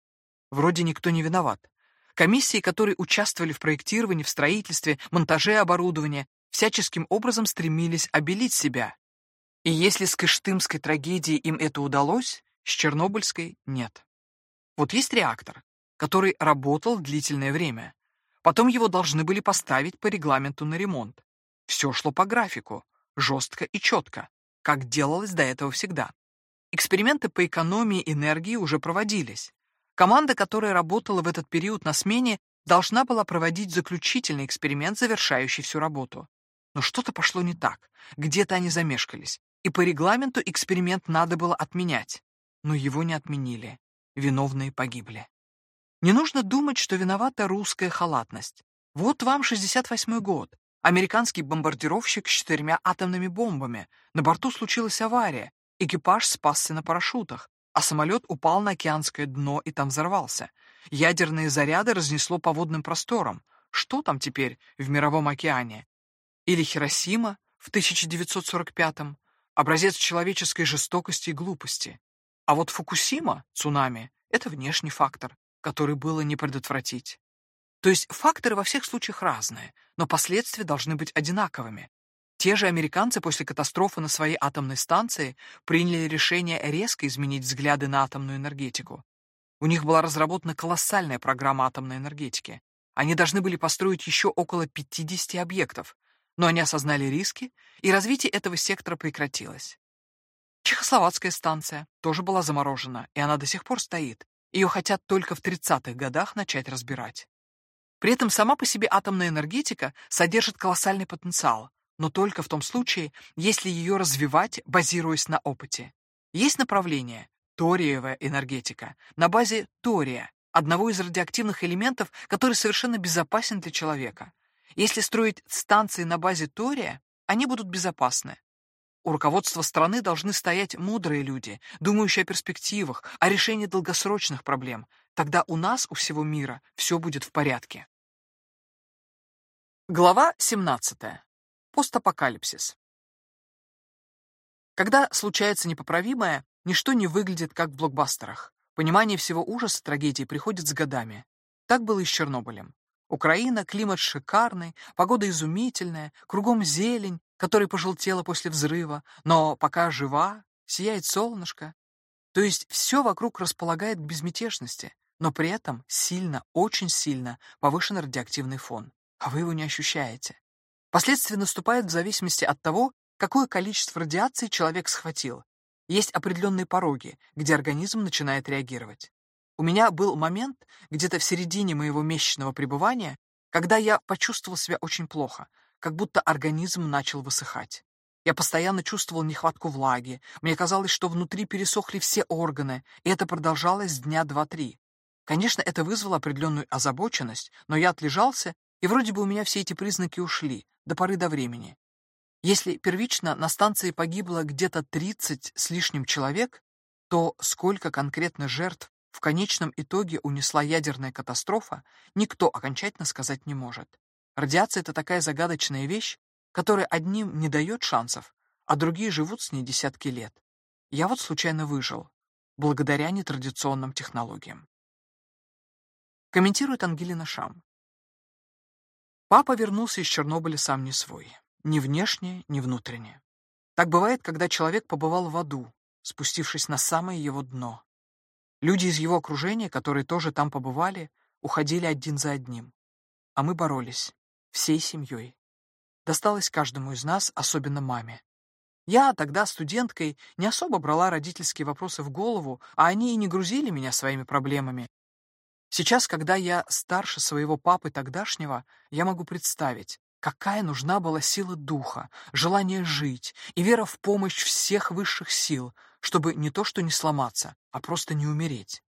Вроде никто не виноват. Комиссии, которые участвовали в проектировании, в строительстве, монтаже оборудования, всяческим образом стремились обелить себя. И если с Кыштымской трагедией им это удалось, с Чернобыльской — нет. Вот есть реактор, который работал длительное время. Потом его должны были поставить по регламенту на ремонт. Все шло по графику, жестко и четко, как делалось до этого всегда. Эксперименты по экономии энергии уже проводились. Команда, которая работала в этот период на смене, должна была проводить заключительный эксперимент, завершающий всю работу. Но что-то пошло не так, где-то они замешкались, и по регламенту эксперимент надо было отменять. Но его не отменили. Виновные погибли. Не нужно думать, что виновата русская халатность. Вот вам 68-й год. Американский бомбардировщик с четырьмя атомными бомбами. На борту случилась авария. Экипаж спасся на парашютах, а самолет упал на океанское дно и там взорвался. Ядерные заряды разнесло по водным просторам. Что там теперь в Мировом океане? Или Хиросима в 1945-м? Образец человеческой жестокости и глупости. А вот Фукусима, цунами, это внешний фактор который было не предотвратить. То есть факторы во всех случаях разные, но последствия должны быть одинаковыми. Те же американцы после катастрофы на своей атомной станции приняли решение резко изменить взгляды на атомную энергетику. У них была разработана колоссальная программа атомной энергетики. Они должны были построить еще около 50 объектов, но они осознали риски, и развитие этого сектора прекратилось. Чехословацкая станция тоже была заморожена, и она до сих пор стоит, ее хотят только в 30-х годах начать разбирать. При этом сама по себе атомная энергетика содержит колоссальный потенциал, но только в том случае, если ее развивать, базируясь на опыте. Есть направление – ториевая энергетика, на базе тория, одного из радиоактивных элементов, который совершенно безопасен для человека. Если строить станции на базе тория, они будут безопасны. У руководства страны должны стоять мудрые люди, думающие о перспективах, о решении долгосрочных проблем. Тогда у нас, у всего мира, все будет в порядке. Глава 17. Постапокалипсис. Когда случается непоправимое, ничто не выглядит как в блокбастерах. Понимание всего ужаса трагедии приходит с годами. Так было и с Чернобылем. Украина, климат шикарный, погода изумительная, кругом зелень, которая пожелтела после взрыва, но пока жива, сияет солнышко. То есть все вокруг располагает к безмятежности, но при этом сильно, очень сильно повышен радиоактивный фон, а вы его не ощущаете. Последствия наступают в зависимости от того, какое количество радиации человек схватил. Есть определенные пороги, где организм начинает реагировать. У меня был момент, где-то в середине моего месячного пребывания, когда я почувствовал себя очень плохо, как будто организм начал высыхать. Я постоянно чувствовал нехватку влаги, мне казалось, что внутри пересохли все органы, и это продолжалось дня два-три. Конечно, это вызвало определенную озабоченность, но я отлежался, и вроде бы у меня все эти признаки ушли, до поры до времени. Если первично на станции погибло где-то 30 с лишним человек, то сколько конкретно жертв в конечном итоге унесла ядерная катастрофа, никто окончательно сказать не может. Радиация — это такая загадочная вещь, которая одним не дает шансов, а другие живут с ней десятки лет. Я вот случайно выжил, благодаря нетрадиционным технологиям. Комментирует Ангелина Шам. Папа вернулся из Чернобыля сам не свой. Ни внешне, ни внутренне. Так бывает, когда человек побывал в аду, спустившись на самое его дно. Люди из его окружения, которые тоже там побывали, уходили один за одним. А мы боролись, всей семьей. Досталось каждому из нас, особенно маме. Я тогда, студенткой, не особо брала родительские вопросы в голову, а они и не грузили меня своими проблемами. Сейчас, когда я старше своего папы тогдашнего, я могу представить, какая нужна была сила духа, желание жить и вера в помощь всех высших сил, чтобы не то что не сломаться, а просто не умереть.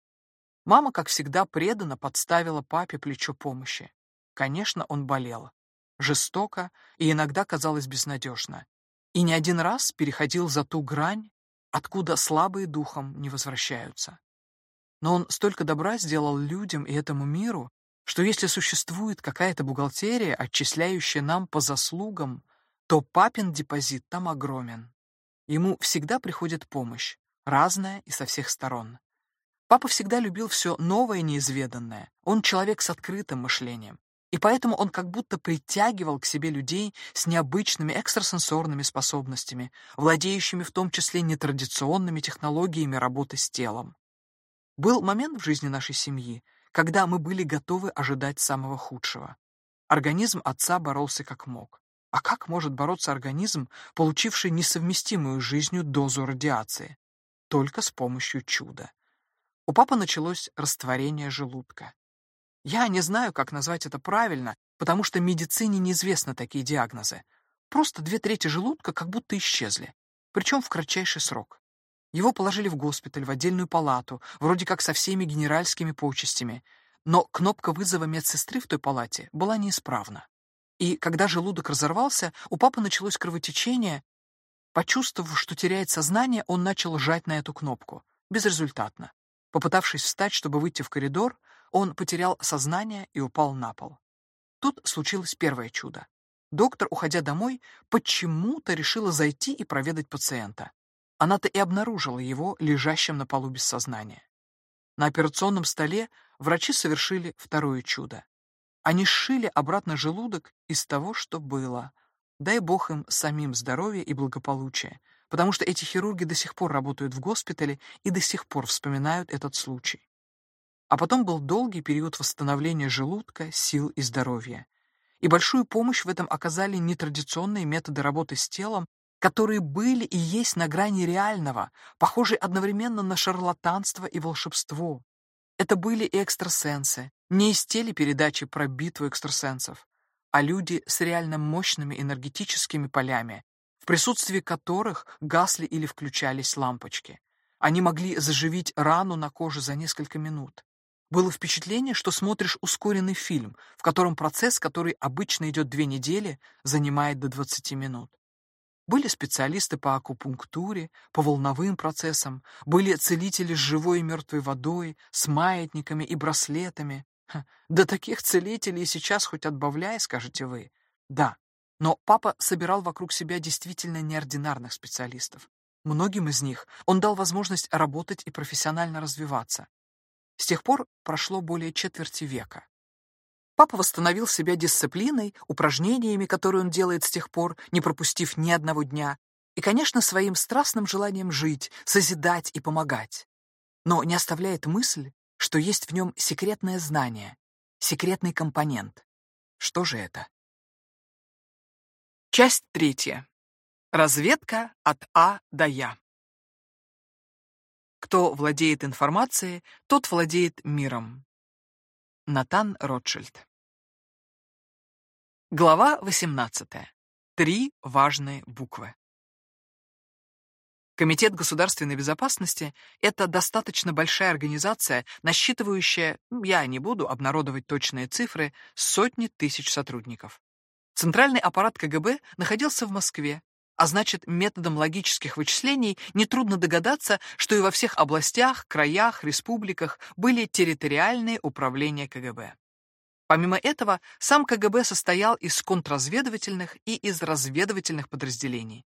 Мама, как всегда, преданно подставила папе плечо помощи. Конечно, он болел. Жестоко и иногда казалось безнадежно. И не один раз переходил за ту грань, откуда слабые духом не возвращаются. Но он столько добра сделал людям и этому миру, что если существует какая-то бухгалтерия, отчисляющая нам по заслугам, то папин депозит там огромен. Ему всегда приходит помощь, разная и со всех сторон. Папа всегда любил все новое и неизведанное. Он человек с открытым мышлением. И поэтому он как будто притягивал к себе людей с необычными экстрасенсорными способностями, владеющими в том числе нетрадиционными технологиями работы с телом. Был момент в жизни нашей семьи, когда мы были готовы ожидать самого худшего. Организм отца боролся как мог. А как может бороться организм, получивший несовместимую с жизнью дозу радиации? Только с помощью чуда. У папы началось растворение желудка. Я не знаю, как назвать это правильно, потому что медицине неизвестны такие диагнозы. Просто две трети желудка как будто исчезли, причем в кратчайший срок. Его положили в госпиталь, в отдельную палату, вроде как со всеми генеральскими почестями, но кнопка вызова медсестры в той палате была неисправна. И когда желудок разорвался, у папы началось кровотечение. Почувствовав, что теряет сознание, он начал жать на эту кнопку. Безрезультатно. Попытавшись встать, чтобы выйти в коридор, он потерял сознание и упал на пол. Тут случилось первое чудо. Доктор, уходя домой, почему-то решила зайти и проведать пациента. Она-то и обнаружила его лежащим на полу без сознания. На операционном столе врачи совершили второе чудо. Они сшили обратно желудок из того, что было. Дай бог им самим здоровья и благополучия, потому что эти хирурги до сих пор работают в госпитале и до сих пор вспоминают этот случай. А потом был долгий период восстановления желудка, сил и здоровья. И большую помощь в этом оказали нетрадиционные методы работы с телом, которые были и есть на грани реального, похожие одновременно на шарлатанство и волшебство. Это были экстрасенсы, не из телепередачи про битву экстрасенсов, а люди с реально мощными энергетическими полями, в присутствии которых гасли или включались лампочки. Они могли заживить рану на коже за несколько минут. Было впечатление, что смотришь ускоренный фильм, в котором процесс, который обычно идет две недели, занимает до 20 минут. Были специалисты по акупунктуре, по волновым процессам, были целители с живой и мертвой водой, с маятниками и браслетами. Ха, да таких целителей сейчас хоть отбавляй, скажете вы. Да, но папа собирал вокруг себя действительно неординарных специалистов. Многим из них он дал возможность работать и профессионально развиваться. С тех пор прошло более четверти века. Папа восстановил себя дисциплиной, упражнениями, которые он делает с тех пор, не пропустив ни одного дня, и, конечно, своим страстным желанием жить, созидать и помогать. Но не оставляет мысль, что есть в нем секретное знание, секретный компонент. Что же это? Часть третья. Разведка от А до Я. Кто владеет информацией, тот владеет миром. Натан Ротшильд. Глава 18. Три важные буквы. Комитет государственной безопасности — это достаточно большая организация, насчитывающая, я не буду обнародовать точные цифры, сотни тысяч сотрудников. Центральный аппарат КГБ находился в Москве, а значит, методом логических вычислений нетрудно догадаться, что и во всех областях, краях, республиках были территориальные управления КГБ. Помимо этого, сам КГБ состоял из контрразведывательных и из разведывательных подразделений.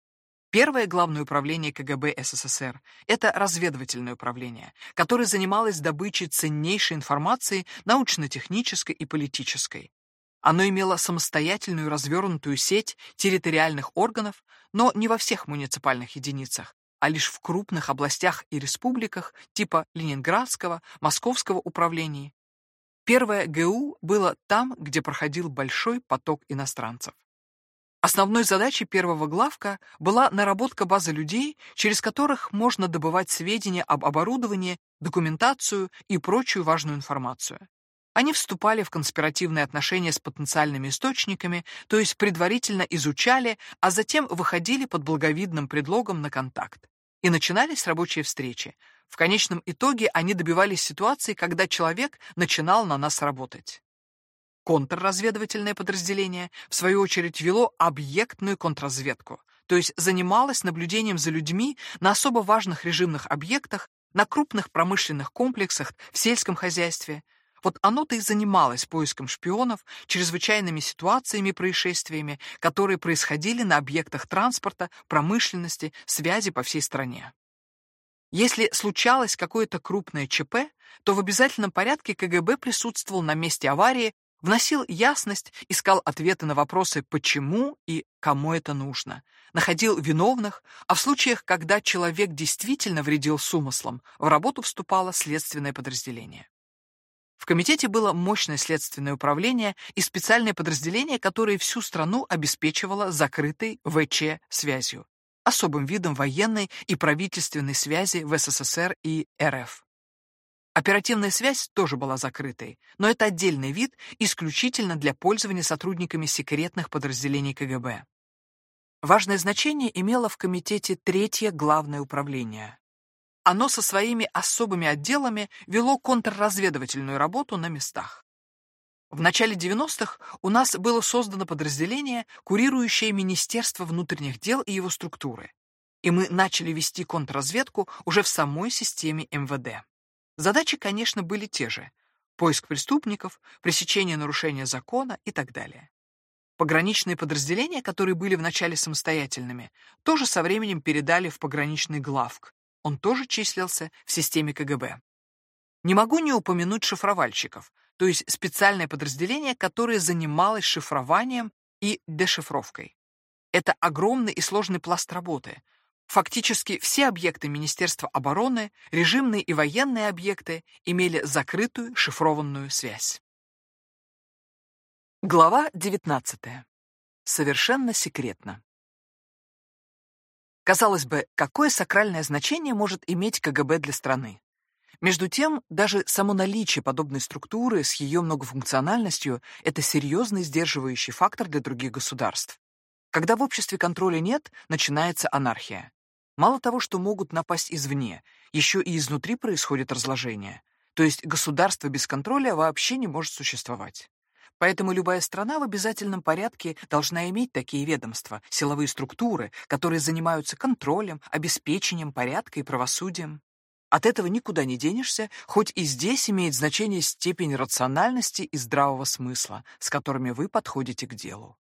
Первое главное управление КГБ СССР — это разведывательное управление, которое занималось добычей ценнейшей информации научно-технической и политической. Оно имело самостоятельную развернутую сеть территориальных органов, но не во всех муниципальных единицах, а лишь в крупных областях и республиках типа Ленинградского, Московского управлений. Первое ГУ было там, где проходил большой поток иностранцев. Основной задачей первого главка была наработка базы людей, через которых можно добывать сведения об оборудовании, документацию и прочую важную информацию. Они вступали в конспиративные отношения с потенциальными источниками, то есть предварительно изучали, а затем выходили под благовидным предлогом на контакт. И начинались рабочие встречи. В конечном итоге они добивались ситуации, когда человек начинал на нас работать. Контрразведывательное подразделение, в свою очередь, вело объектную контрразведку, то есть занималось наблюдением за людьми на особо важных режимных объектах, на крупных промышленных комплексах, в сельском хозяйстве, вот оно-то и занималось поиском шпионов, чрезвычайными ситуациями и происшествиями, которые происходили на объектах транспорта, промышленности, связи по всей стране. Если случалось какое-то крупное ЧП, то в обязательном порядке КГБ присутствовал на месте аварии, вносил ясность, искал ответы на вопросы «почему» и «кому это нужно», находил виновных, а в случаях, когда человек действительно вредил с умыслом, в работу вступало следственное подразделение. В комитете было мощное следственное управление и специальное подразделение, которое всю страну обеспечивало закрытой ВЧ-связью, особым видом военной и правительственной связи в СССР и РФ. Оперативная связь тоже была закрытой, но это отдельный вид, исключительно для пользования сотрудниками секретных подразделений КГБ. Важное значение имело в комитете третье главное управление оно со своими особыми отделами вело контрразведывательную работу на местах. В начале 90-х у нас было создано подразделение, курирующее Министерство внутренних дел и его структуры, и мы начали вести контрразведку уже в самой системе МВД. Задачи, конечно, были те же — поиск преступников, пресечение нарушения закона и так далее. Пограничные подразделения, которые были вначале самостоятельными, тоже со временем передали в пограничный главк, он тоже числился в системе КГБ. Не могу не упомянуть шифровальщиков, то есть специальное подразделение, которое занималось шифрованием и дешифровкой. Это огромный и сложный пласт работы. Фактически все объекты Министерства обороны, режимные и военные объекты, имели закрытую шифрованную связь. Глава 19. Совершенно секретно. Казалось бы, какое сакральное значение может иметь КГБ для страны? Между тем, даже само наличие подобной структуры с ее многофункциональностью – это серьезный сдерживающий фактор для других государств. Когда в обществе контроля нет, начинается анархия. Мало того, что могут напасть извне, еще и изнутри происходит разложение. То есть государство без контроля вообще не может существовать. Поэтому любая страна в обязательном порядке должна иметь такие ведомства, силовые структуры, которые занимаются контролем, обеспечением порядка и правосудием. От этого никуда не денешься, хоть и здесь имеет значение степень рациональности и здравого смысла, с которыми вы подходите к делу.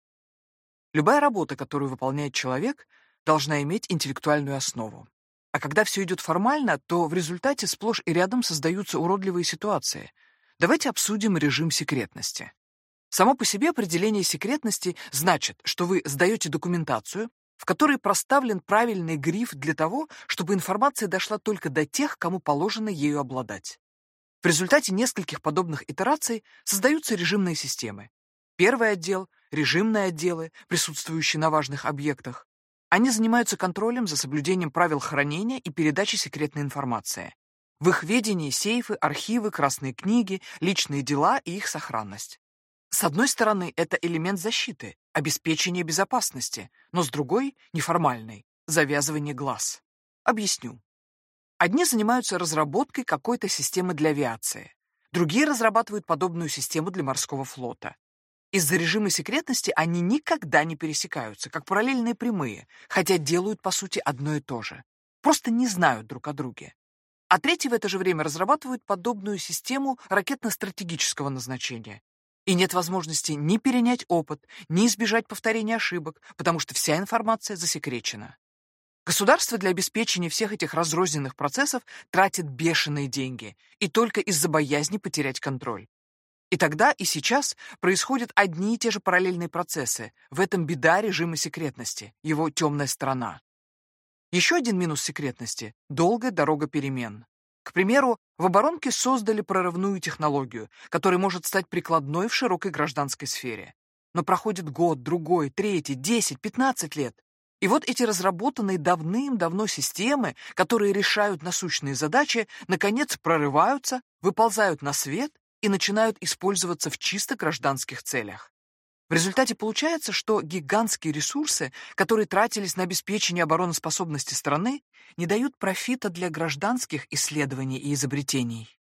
Любая работа, которую выполняет человек, должна иметь интеллектуальную основу. А когда все идет формально, то в результате сплошь и рядом создаются уродливые ситуации. Давайте обсудим режим секретности. Само по себе определение секретности значит, что вы сдаете документацию, в которой проставлен правильный гриф для того, чтобы информация дошла только до тех, кому положено ею обладать. В результате нескольких подобных итераций создаются режимные системы. Первый отдел — режимные отделы, присутствующие на важных объектах. Они занимаются контролем за соблюдением правил хранения и передачи секретной информации. В их ведении сейфы, архивы, красные книги, личные дела и их сохранность. С одной стороны, это элемент защиты, обеспечения безопасности, но с другой — неформальный, завязывание глаз. Объясню. Одни занимаются разработкой какой-то системы для авиации, другие разрабатывают подобную систему для морского флота. Из-за режима секретности они никогда не пересекаются, как параллельные прямые, хотя делают, по сути, одно и то же. Просто не знают друг о друге. А третьи в это же время разрабатывают подобную систему ракетно-стратегического назначения, и нет возможности ни перенять опыт, ни избежать повторения ошибок, потому что вся информация засекречена. Государство для обеспечения всех этих разрозненных процессов тратит бешеные деньги, и только из-за боязни потерять контроль. И тогда, и сейчас происходят одни и те же параллельные процессы. В этом беда режима секретности, его темная сторона. Еще один минус секретности — долгая дорога перемен. К примеру, в оборонке создали прорывную технологию, которая может стать прикладной в широкой гражданской сфере. Но проходит год, другой, третий, 10, 15 лет. И вот эти разработанные давным-давно системы, которые решают насущные задачи, наконец прорываются, выползают на свет и начинают использоваться в чисто гражданских целях. В результате получается, что гигантские ресурсы, которые тратились на обеспечение обороноспособности страны, не дают профита для гражданских исследований и изобретений.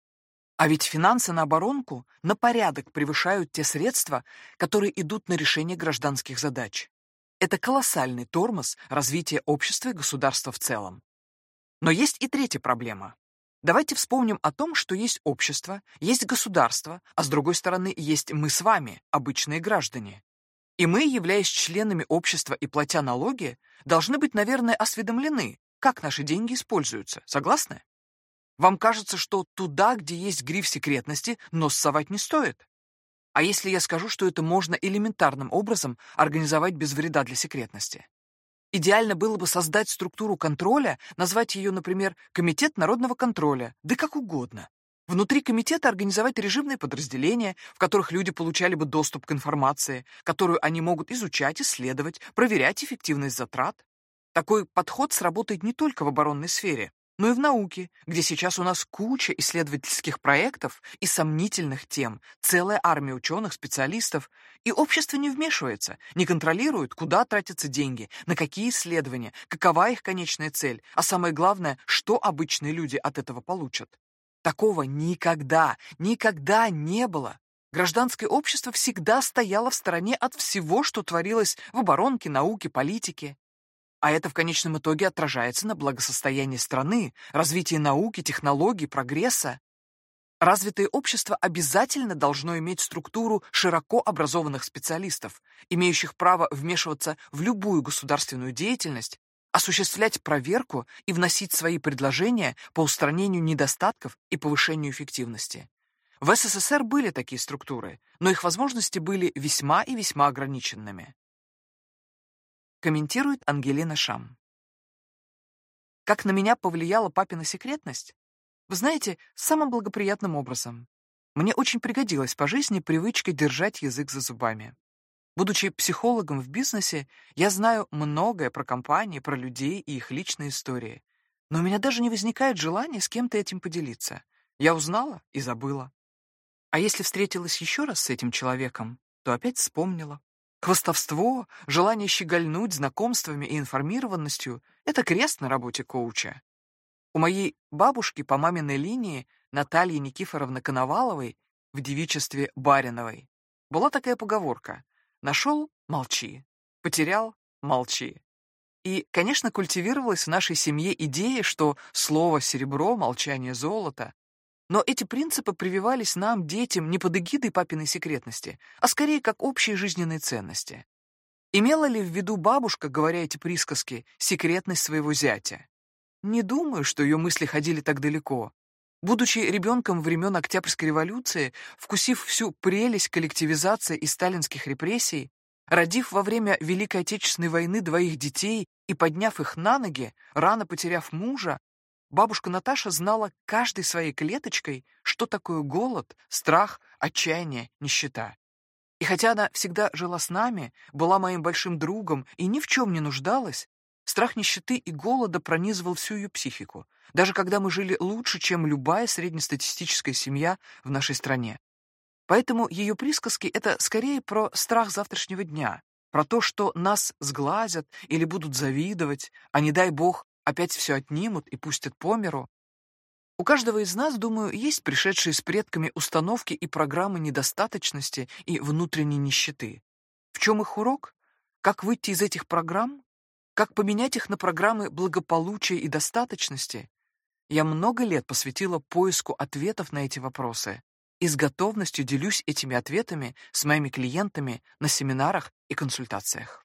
А ведь финансы на оборонку на порядок превышают те средства, которые идут на решение гражданских задач. Это колоссальный тормоз развития общества и государства в целом. Но есть и третья проблема. Давайте вспомним о том, что есть общество, есть государство, а с другой стороны есть мы с вами, обычные граждане. И мы, являясь членами общества и платя налоги, должны быть, наверное, осведомлены, как наши деньги используются. Согласны? Вам кажется, что туда, где есть гриф секретности, нос совать не стоит? А если я скажу, что это можно элементарным образом организовать без вреда для секретности? Идеально было бы создать структуру контроля, назвать ее, например, Комитет народного контроля, да как угодно. Внутри комитета организовать режимные подразделения, в которых люди получали бы доступ к информации, которую они могут изучать, исследовать, проверять эффективность затрат. Такой подход сработает не только в оборонной сфере, но и в науке, где сейчас у нас куча исследовательских проектов и сомнительных тем, целая армия ученых, специалистов, и общество не вмешивается, не контролирует, куда тратятся деньги, на какие исследования, какова их конечная цель, а самое главное, что обычные люди от этого получат. Такого никогда, никогда не было. Гражданское общество всегда стояло в стороне от всего, что творилось в оборонке, науке, политике. А это в конечном итоге отражается на благосостоянии страны, развитии науки, технологий, прогресса. Развитое общество обязательно должно иметь структуру широко образованных специалистов, имеющих право вмешиваться в любую государственную деятельность, осуществлять проверку и вносить свои предложения по устранению недостатков и повышению эффективности. В СССР были такие структуры, но их возможности были весьма и весьма ограниченными комментирует Ангелина Шам. Как на меня повлияла папина секретность? Вы знаете, самым благоприятным образом. Мне очень пригодилась по жизни привычка держать язык за зубами. Будучи психологом в бизнесе, я знаю многое про компании, про людей и их личные истории. Но у меня даже не возникает желания с кем-то этим поделиться. Я узнала и забыла. А если встретилась еще раз с этим человеком, то опять вспомнила. Хвостовство, желание щегольнуть знакомствами и информированностью — это крест на работе коуча. У моей бабушки по маминой линии Натальи Никифоровны Коноваловой в девичестве Бариновой была такая поговорка «Нашел — молчи, потерял — молчи». И, конечно, культивировалась в нашей семье идея, что слово «серебро», «молчание» — «золото», но эти принципы прививались нам, детям, не под эгидой папиной секретности, а скорее как общие жизненные ценности. Имела ли в виду бабушка, говоря эти присказки, секретность своего зятя? не думаю, что ее мысли ходили так далеко. Будучи ребенком времен Октябрьской революции, вкусив всю прелесть коллективизации и сталинских репрессий, родив во время Великой Отечественной войны двоих детей и подняв их на ноги, рано потеряв мужа, бабушка Наташа знала каждой своей клеточкой, что такое голод, страх, отчаяние, нищета. И хотя она всегда жила с нами, была моим большим другом и ни в чем не нуждалась, страх нищеты и голода пронизывал всю ее психику, даже когда мы жили лучше, чем любая среднестатистическая семья в нашей стране. Поэтому ее присказки — это скорее про страх завтрашнего дня, про то, что нас сглазят или будут завидовать, а не дай бог опять все отнимут и пустят по миру, у каждого из нас, думаю, есть пришедшие с предками установки и программы недостаточности и внутренней нищеты. В чем их урок? Как выйти из этих программ? Как поменять их на программы благополучия и достаточности? Я много лет посвятила поиску ответов на эти вопросы и с готовностью делюсь этими ответами с моими клиентами на семинарах и консультациях.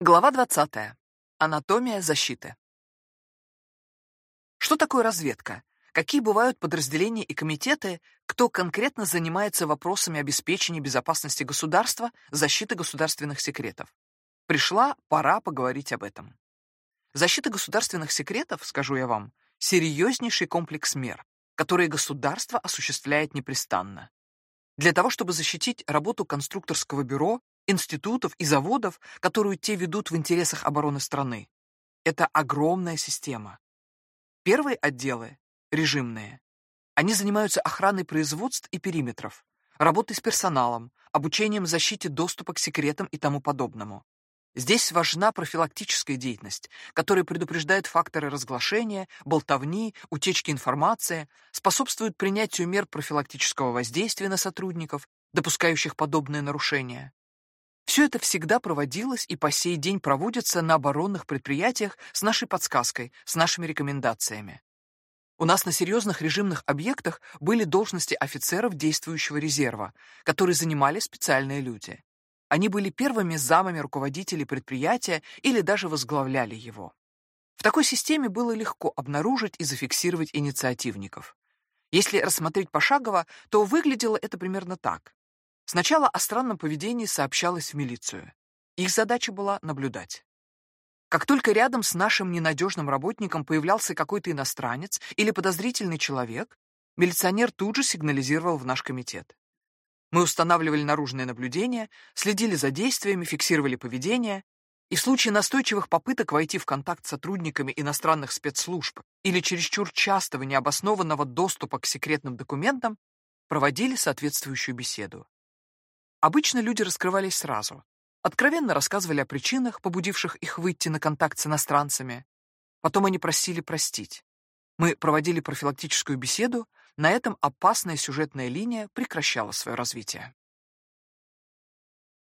Глава 20. Анатомия защиты. Что такое разведка? Какие бывают подразделения и комитеты, кто конкретно занимается вопросами обеспечения безопасности государства, защиты государственных секретов? Пришла пора поговорить об этом. Защита государственных секретов, скажу я вам, серьезнейший комплекс мер, которые государство осуществляет непрестанно. Для того, чтобы защитить работу конструкторского бюро, институтов и заводов, которую те ведут в интересах обороны страны. Это огромная система. Первые отделы — режимные. Они занимаются охраной производств и периметров, работой с персоналом, обучением защите доступа к секретам и тому подобному. Здесь важна профилактическая деятельность, которая предупреждает факторы разглашения, болтовни, утечки информации, способствует принятию мер профилактического воздействия на сотрудников, допускающих подобные нарушения. Все это всегда проводилось и по сей день проводится на оборонных предприятиях с нашей подсказкой, с нашими рекомендациями. У нас на серьезных режимных объектах были должности офицеров действующего резерва, которые занимали специальные люди. Они были первыми замами руководителей предприятия или даже возглавляли его. В такой системе было легко обнаружить и зафиксировать инициативников. Если рассмотреть пошагово, то выглядело это примерно так. Сначала о странном поведении сообщалось в милицию. Их задача была наблюдать. Как только рядом с нашим ненадежным работником появлялся какой-то иностранец или подозрительный человек, милиционер тут же сигнализировал в наш комитет. Мы устанавливали наружное наблюдение, следили за действиями, фиксировали поведение, и в случае настойчивых попыток войти в контакт с сотрудниками иностранных спецслужб или чересчур частого необоснованного доступа к секретным документам проводили соответствующую беседу. Обычно люди раскрывались сразу. Откровенно рассказывали о причинах, побудивших их выйти на контакт с иностранцами. Потом они просили простить. Мы проводили профилактическую беседу, на этом опасная сюжетная линия прекращала свое развитие.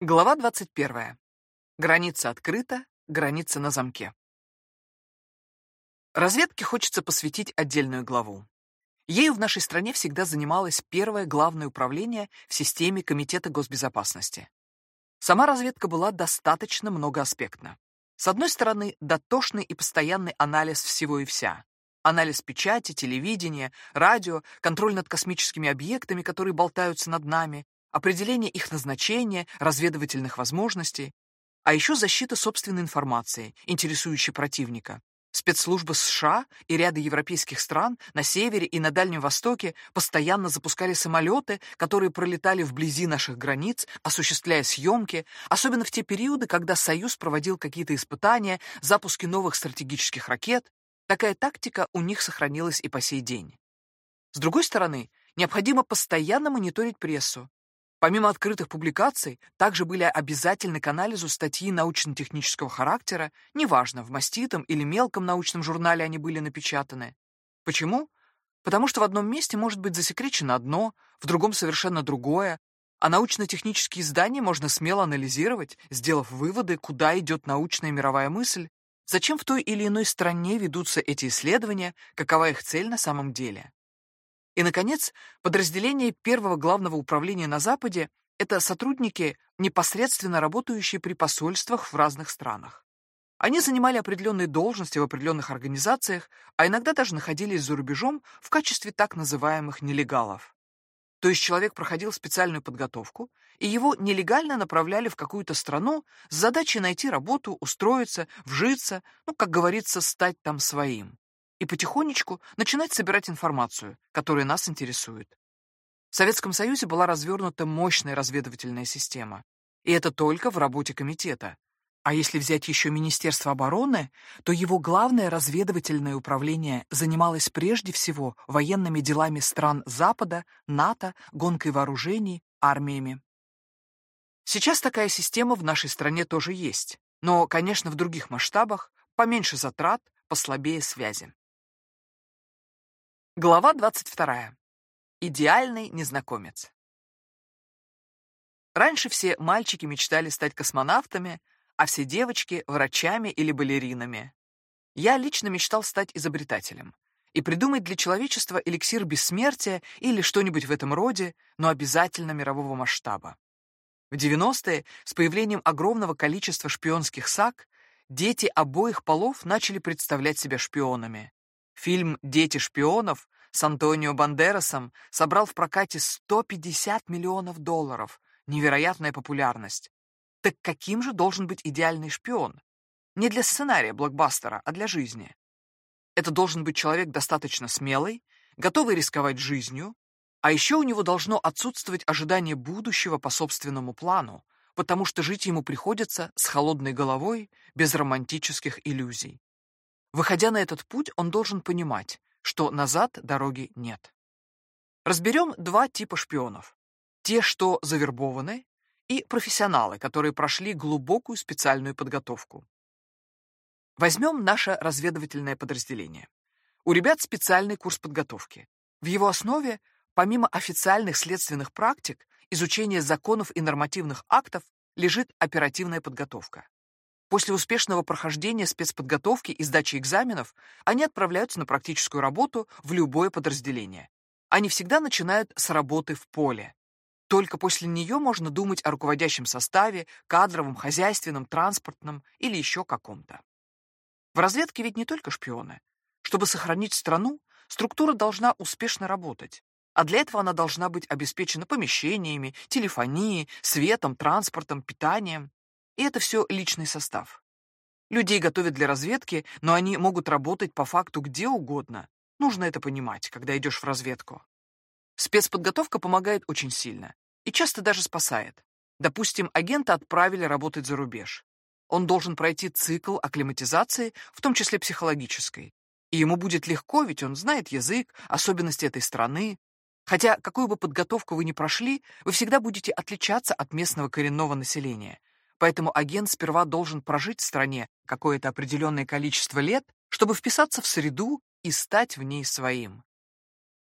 Глава 21. Граница открыта, граница на замке. Разведке хочется посвятить отдельную главу. Ею в нашей стране всегда занималось первое главное управление в системе Комитета госбезопасности. Сама разведка была достаточно многоаспектна. С одной стороны, дотошный и постоянный анализ всего и вся. Анализ печати, телевидения, радио, контроль над космическими объектами, которые болтаются над нами, определение их назначения, разведывательных возможностей, а еще защита собственной информации, интересующей противника, Спецслужбы США и ряда европейских стран на севере и на Дальнем Востоке постоянно запускали самолеты, которые пролетали вблизи наших границ, осуществляя съемки, особенно в те периоды, когда Союз проводил какие-то испытания, запуски новых стратегических ракет. Такая тактика у них сохранилась и по сей день. С другой стороны, необходимо постоянно мониторить прессу, Помимо открытых публикаций, также были обязательны к анализу статьи научно-технического характера, неважно, в маститом или мелком научном журнале они были напечатаны. Почему? Потому что в одном месте может быть засекречено одно, в другом совершенно другое, а научно-технические издания можно смело анализировать, сделав выводы, куда идет научная мировая мысль, зачем в той или иной стране ведутся эти исследования, какова их цель на самом деле. И, наконец, подразделение первого главного управления на Западе — это сотрудники, непосредственно работающие при посольствах в разных странах. Они занимали определенные должности в определенных организациях, а иногда даже находились за рубежом в качестве так называемых нелегалов. То есть человек проходил специальную подготовку, и его нелегально направляли в какую-то страну с задачей найти работу, устроиться, вжиться, ну, как говорится, стать там своим. И потихонечку начинать собирать информацию, которая нас интересует. В Советском Союзе была развернута мощная разведывательная система. И это только в работе комитета. А если взять еще Министерство обороны, то его главное разведывательное управление занималось прежде всего военными делами стран Запада, НАТО, гонкой вооружений, армиями. Сейчас такая система в нашей стране тоже есть, но, конечно, в других масштабах, поменьше затрат, послабее связи. Глава 22. Идеальный незнакомец. Раньше все мальчики мечтали стать космонавтами, а все девочки — врачами или балеринами. Я лично мечтал стать изобретателем и придумать для человечества эликсир бессмертия или что-нибудь в этом роде, но обязательно мирового масштаба. В 90-е, с появлением огромного количества шпионских саг, дети обоих полов начали представлять себя шпионами. Фильм «Дети шпионов» с Антонио Бандерасом собрал в прокате 150 миллионов долларов. Невероятная популярность. Так каким же должен быть идеальный шпион? Не для сценария блокбастера, а для жизни. Это должен быть человек достаточно смелый, готовый рисковать жизнью, а еще у него должно отсутствовать ожидание будущего по собственному плану, потому что жить ему приходится с холодной головой, без романтических иллюзий. Выходя на этот путь, он должен понимать, что назад дороги нет. Разберем два типа шпионов. Те, что завербованы, и профессионалы, которые прошли глубокую специальную подготовку. Возьмем наше разведывательное подразделение. У ребят специальный курс подготовки. В его основе, помимо официальных следственных практик, изучения законов и нормативных актов, лежит оперативная подготовка. После успешного прохождения спецподготовки и сдачи экзаменов они отправляются на практическую работу в любое подразделение. Они всегда начинают с работы в поле. Только после нее можно думать о руководящем составе, кадровом, хозяйственном, транспортном или еще каком-то. В разведке ведь не только шпионы. Чтобы сохранить страну, структура должна успешно работать, а для этого она должна быть обеспечена помещениями, телефонией, светом, транспортом, питанием. И это все личный состав. Людей готовят для разведки, но они могут работать по факту где угодно. Нужно это понимать, когда идешь в разведку. Спецподготовка помогает очень сильно и часто даже спасает. Допустим, агента отправили работать за рубеж. Он должен пройти цикл акклиматизации, в том числе психологической. И ему будет легко, ведь он знает язык, особенности этой страны. Хотя, какую бы подготовку вы ни прошли, вы всегда будете отличаться от местного коренного населения. Поэтому агент сперва должен прожить в стране какое-то определенное количество лет, чтобы вписаться в среду и стать в ней своим.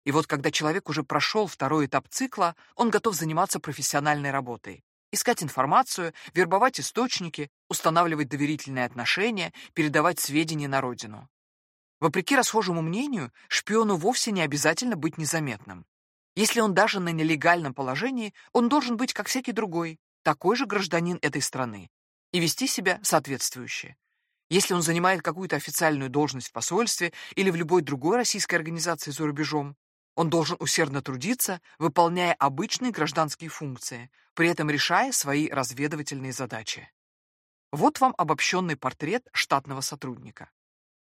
И вот когда человек уже прошел второй этап цикла, он готов заниматься профессиональной работой. Искать информацию, вербовать источники, устанавливать доверительные отношения, передавать сведения на родину. Вопреки расхожему мнению, шпиону вовсе не обязательно быть незаметным. Если он даже на нелегальном положении, он должен быть как всякий другой, такой же гражданин этой страны, и вести себя соответствующе. Если он занимает какую-то официальную должность в посольстве или в любой другой российской организации за рубежом, он должен усердно трудиться, выполняя обычные гражданские функции, при этом решая свои разведывательные задачи. Вот вам обобщенный портрет штатного сотрудника.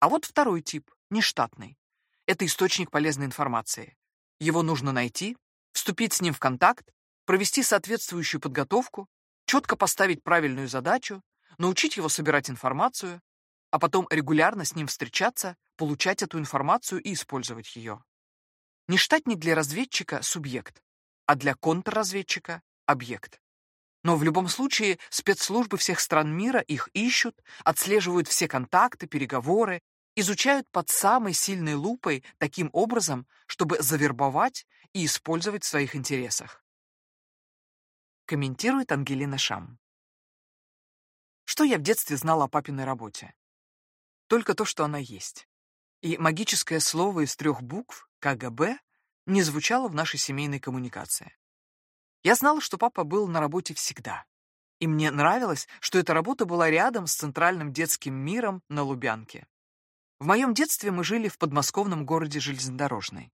А вот второй тип, нештатный. Это источник полезной информации. Его нужно найти, вступить с ним в контакт, провести соответствующую подготовку, четко поставить правильную задачу, научить его собирать информацию, а потом регулярно с ним встречаться, получать эту информацию и использовать ее. Нештатник для разведчика — субъект, а для контрразведчика — объект. Но в любом случае спецслужбы всех стран мира их ищут, отслеживают все контакты, переговоры, изучают под самой сильной лупой таким образом, чтобы завербовать и использовать в своих интересах. Комментирует Ангелина Шам. Что я в детстве знала о папиной работе? Только то, что она есть и магическое слово из трех букв КГБ не звучало в нашей семейной коммуникации. Я знала, что папа был на работе всегда. И мне нравилось, что эта работа была рядом с центральным детским миром на Лубянке. В моем детстве мы жили в подмосковном городе Железнодорожный.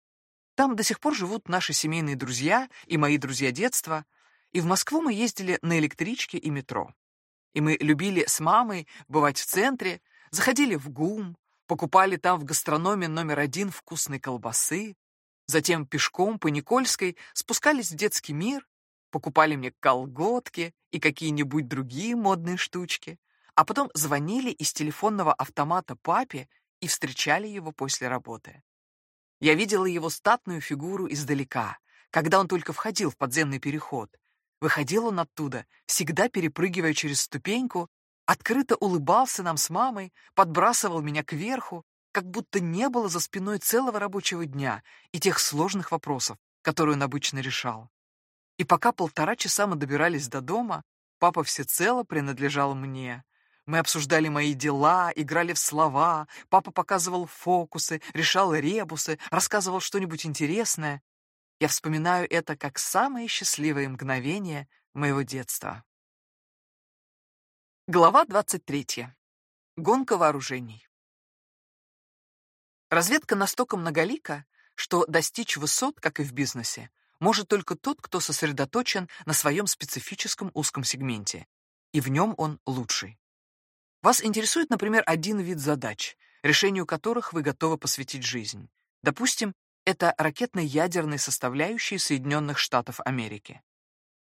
Там до сих пор живут наши семейные друзья и мои друзья детства, и в Москву мы ездили на электричке и метро. И мы любили с мамой бывать в центре, заходили в ГУМ, покупали там в гастрономе номер один вкусной колбасы, затем пешком по Никольской спускались в детский мир, покупали мне колготки и какие-нибудь другие модные штучки, а потом звонили из телефонного автомата папе и встречали его после работы. Я видела его статную фигуру издалека, когда он только входил в подземный переход. Выходил он оттуда, всегда перепрыгивая через ступеньку, открыто улыбался нам с мамой, подбрасывал меня кверху, как будто не было за спиной целого рабочего дня и тех сложных вопросов, которые он обычно решал. И пока полтора часа мы добирались до дома, папа всецело принадлежал мне, мы обсуждали мои дела, играли в слова, папа показывал фокусы, решал ребусы, рассказывал что-нибудь интересное. Я вспоминаю это как самые счастливые мгновения моего детства. Глава 23. Гонка вооружений. Разведка настолько многолика, что достичь высот, как и в бизнесе, может только тот, кто сосредоточен на своем специфическом узком сегменте, и в нем он лучший. Вас интересует, например, один вид задач, решению которых вы готовы посвятить жизнь. Допустим, это ракетно-ядерной составляющей Соединенных Штатов Америки.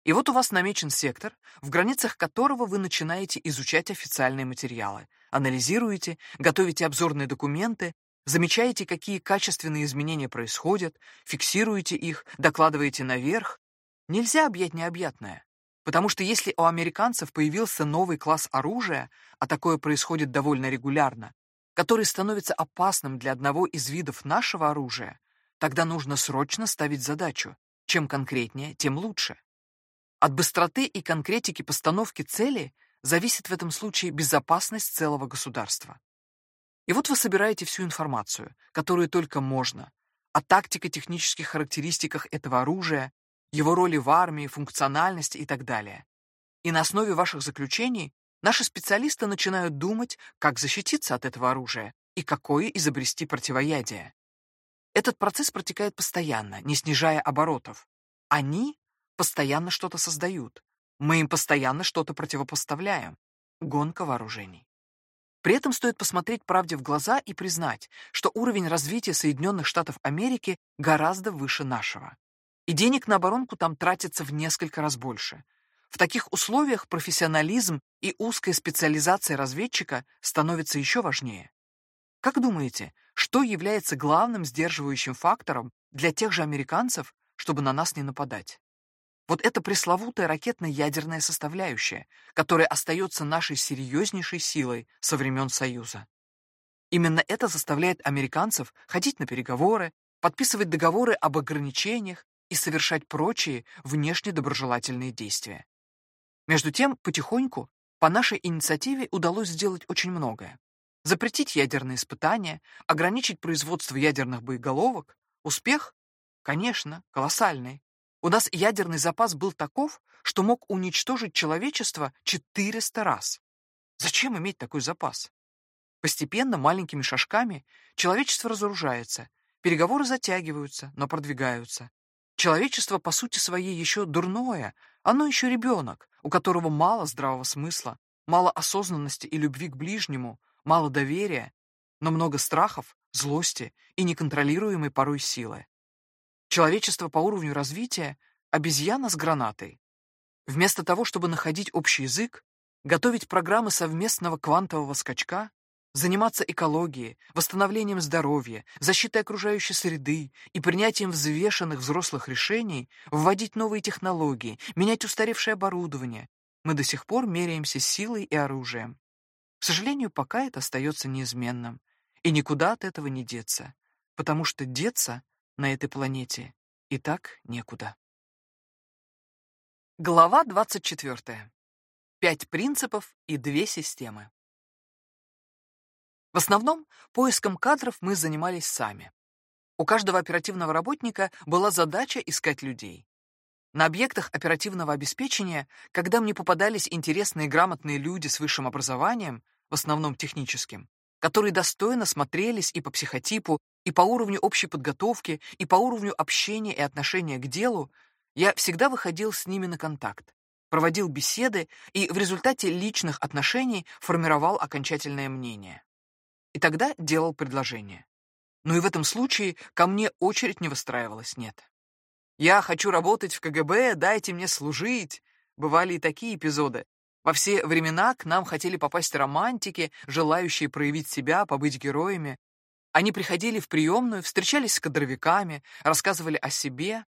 И вот у вас намечен сектор, в границах которого вы начинаете изучать официальные материалы, анализируете, готовите обзорные документы, замечаете, какие качественные изменения происходят, фиксируете их, докладываете наверх. Нельзя объять необъятное. Потому что если у американцев появился новый класс оружия, а такое происходит довольно регулярно, который становится опасным для одного из видов нашего оружия, тогда нужно срочно ставить задачу. Чем конкретнее, тем лучше. От быстроты и конкретики постановки цели зависит в этом случае безопасность целого государства. И вот вы собираете всю информацию, которую только можно, о тактико-технических характеристиках этого оружия, его роли в армии, функциональности и так далее. И на основе ваших заключений наши специалисты начинают думать, как защититься от этого оружия и какое изобрести противоядие. Этот процесс протекает постоянно, не снижая оборотов. Они постоянно что-то создают. Мы им постоянно что-то противопоставляем. Гонка вооружений. При этом стоит посмотреть правде в глаза и признать, что уровень развития Соединенных Штатов Америки гораздо выше нашего и денег на оборонку там тратится в несколько раз больше. В таких условиях профессионализм и узкая специализация разведчика становятся еще важнее. Как думаете, что является главным сдерживающим фактором для тех же американцев, чтобы на нас не нападать? Вот это пресловутая ракетно-ядерная составляющая, которая остается нашей серьезнейшей силой со времен Союза. Именно это заставляет американцев ходить на переговоры, подписывать договоры об ограничениях, и совершать прочие внешне доброжелательные действия. Между тем, потихоньку, по нашей инициативе удалось сделать очень многое. Запретить ядерные испытания, ограничить производство ядерных боеголовок. Успех? Конечно, колоссальный. У нас ядерный запас был таков, что мог уничтожить человечество 400 раз. Зачем иметь такой запас? Постепенно, маленькими шажками, человечество разоружается, переговоры затягиваются, но продвигаются. Человечество по сути своей еще дурное, оно еще ребенок, у которого мало здравого смысла, мало осознанности и любви к ближнему, мало доверия, но много страхов, злости и неконтролируемой порой силы. Человечество по уровню развития — обезьяна с гранатой. Вместо того, чтобы находить общий язык, готовить программы совместного квантового скачка, заниматься экологией, восстановлением здоровья, защитой окружающей среды и принятием взвешенных взрослых решений, вводить новые технологии, менять устаревшее оборудование, мы до сих пор меряемся силой и оружием. К сожалению, пока это остается неизменным, и никуда от этого не деться, потому что деться на этой планете и так некуда. Глава 24. Пять принципов и две системы. В основном поиском кадров мы занимались сами. У каждого оперативного работника была задача искать людей. На объектах оперативного обеспечения, когда мне попадались интересные грамотные люди с высшим образованием, в основном техническим, которые достойно смотрелись и по психотипу, и по уровню общей подготовки, и по уровню общения и отношения к делу, я всегда выходил с ними на контакт, проводил беседы и в результате личных отношений формировал окончательное мнение. И тогда делал предложение. Но и в этом случае ко мне очередь не выстраивалась, нет. «Я хочу работать в КГБ, дайте мне служить». Бывали и такие эпизоды. Во все времена к нам хотели попасть романтики, желающие проявить себя, побыть героями. Они приходили в приемную, встречались с кадровиками, рассказывали о себе,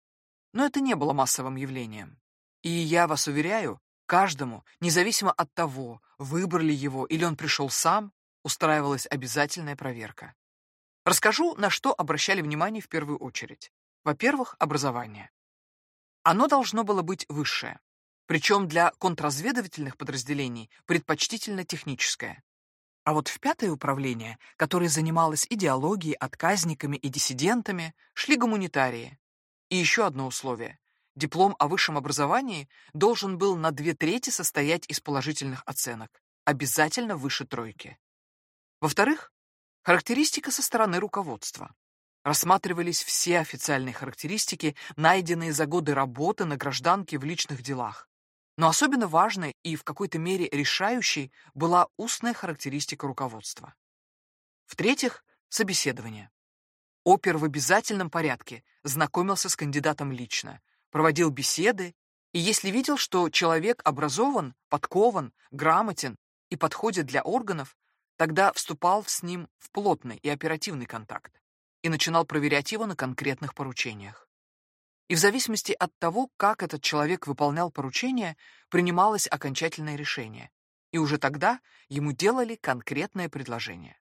но это не было массовым явлением. И я вас уверяю, каждому, независимо от того, выбрали его или он пришел сам, устраивалась обязательная проверка. Расскажу, на что обращали внимание в первую очередь. Во-первых, образование. Оно должно было быть высшее, причем для контрразведывательных подразделений предпочтительно техническое. А вот в пятое управление, которое занималось идеологией, отказниками и диссидентами, шли гуманитарии. И еще одно условие. Диплом о высшем образовании должен был на две трети состоять из положительных оценок, обязательно выше тройки. Во-вторых, характеристика со стороны руководства рассматривались все официальные характеристики, найденные за годы работы на гражданке в личных делах. Но особенно важной и в какой-то мере решающей была устная характеристика руководства. В-третьих, собеседование. Опер в обязательном порядке знакомился с кандидатом лично, проводил беседы, и если видел, что человек образован, подкован, грамотен и подходит для органов, тогда вступал с ним в плотный и оперативный контакт и начинал проверять его на конкретных поручениях. И в зависимости от того, как этот человек выполнял поручение, принималось окончательное решение, и уже тогда ему делали конкретное предложение.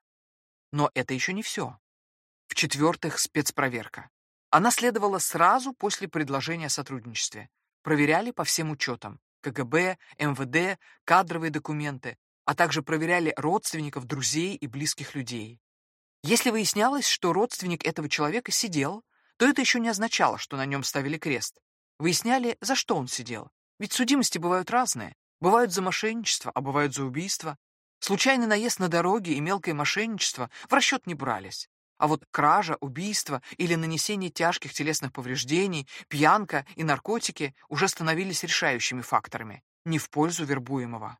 Но это еще не все. В-четвертых, спецпроверка. Она следовала сразу после предложения о сотрудничестве. Проверяли по всем учетам – КГБ, МВД, кадровые документы, а также проверяли родственников, друзей и близких людей. Если выяснялось, что родственник этого человека сидел, то это еще не означало, что на нем ставили крест. Выясняли, за что он сидел. Ведь судимости бывают разные. Бывают за мошенничество, а бывают за убийство. Случайный наезд на дороге и мелкое мошенничество в расчет не брались. А вот кража, убийство или нанесение тяжких телесных повреждений, пьянка и наркотики уже становились решающими факторами, не в пользу вербуемого.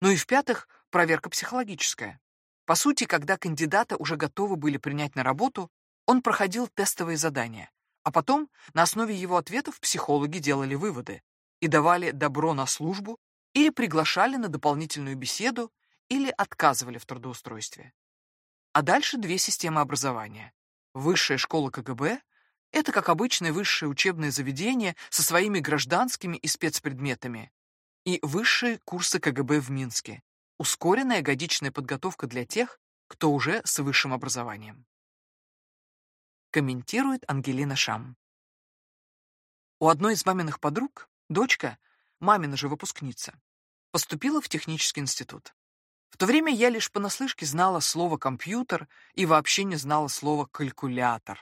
Ну и в-пятых, проверка психологическая. По сути, когда кандидата уже готовы были принять на работу, он проходил тестовые задания, а потом на основе его ответов психологи делали выводы и давали добро на службу или приглашали на дополнительную беседу или отказывали в трудоустройстве. А дальше две системы образования. Высшая школа КГБ — это, как обычное высшее учебное заведение со своими гражданскими и спецпредметами, и высшие курсы КГБ в Минске, ускоренная годичная подготовка для тех, кто уже с высшим образованием. Комментирует Ангелина Шам. У одной из маминых подруг дочка, мамина же выпускница, поступила в технический институт. В то время я лишь понаслышке знала слово «компьютер» и вообще не знала слова «калькулятор».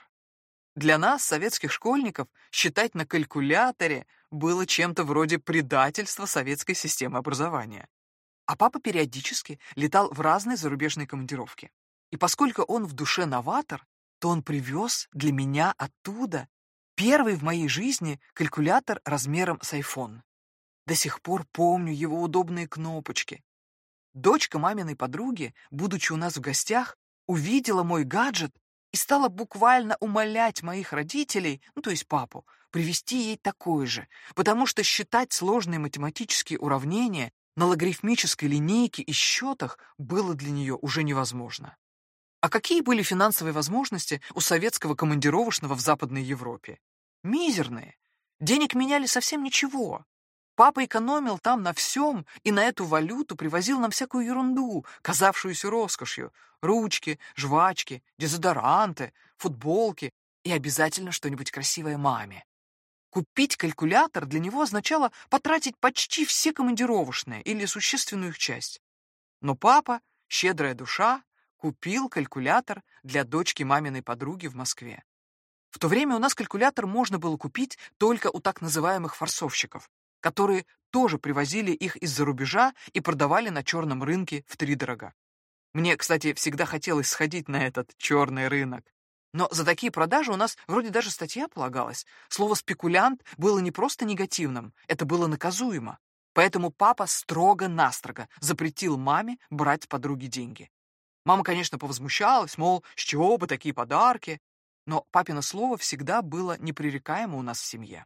Для нас, советских школьников, считать на калькуляторе было чем-то вроде предательства советской системы образования. А папа периодически летал в разные зарубежные командировки. И поскольку он в душе новатор, то он привез для меня оттуда первый в моей жизни калькулятор размером с iPhone. До сих пор помню его удобные кнопочки. Дочка маминой подруги, будучи у нас в гостях, увидела мой гаджет и стала буквально умолять моих родителей, ну то есть папу, привезти ей такой же, потому что считать сложные математические уравнения на логарифмической линейке и счетах было для нее уже невозможно. А какие были финансовые возможности у советского командировочного в Западной Европе? Мизерные. Денег меняли совсем ничего. Папа экономил там на всем и на эту валюту привозил нам всякую ерунду, казавшуюся роскошью. Ручки, жвачки, дезодоранты, футболки и обязательно что-нибудь красивое маме. Купить калькулятор для него означало потратить почти все командировочные или существенную их часть. Но папа, щедрая душа, купил калькулятор для дочки маминой подруги в Москве. В то время у нас калькулятор можно было купить только у так называемых форсовщиков, которые тоже привозили их из-за рубежа и продавали на черном рынке втридорога. Мне, кстати, всегда хотелось сходить на этот черный рынок. Но за такие продажи у нас вроде даже статья полагалась. Слово «спекулянт» было не просто негативным, это было наказуемо. Поэтому папа строго-настрого запретил маме брать с подруги деньги. Мама, конечно, повозмущалась, мол, с чего бы такие подарки, но папино слово всегда было непререкаемо у нас в семье.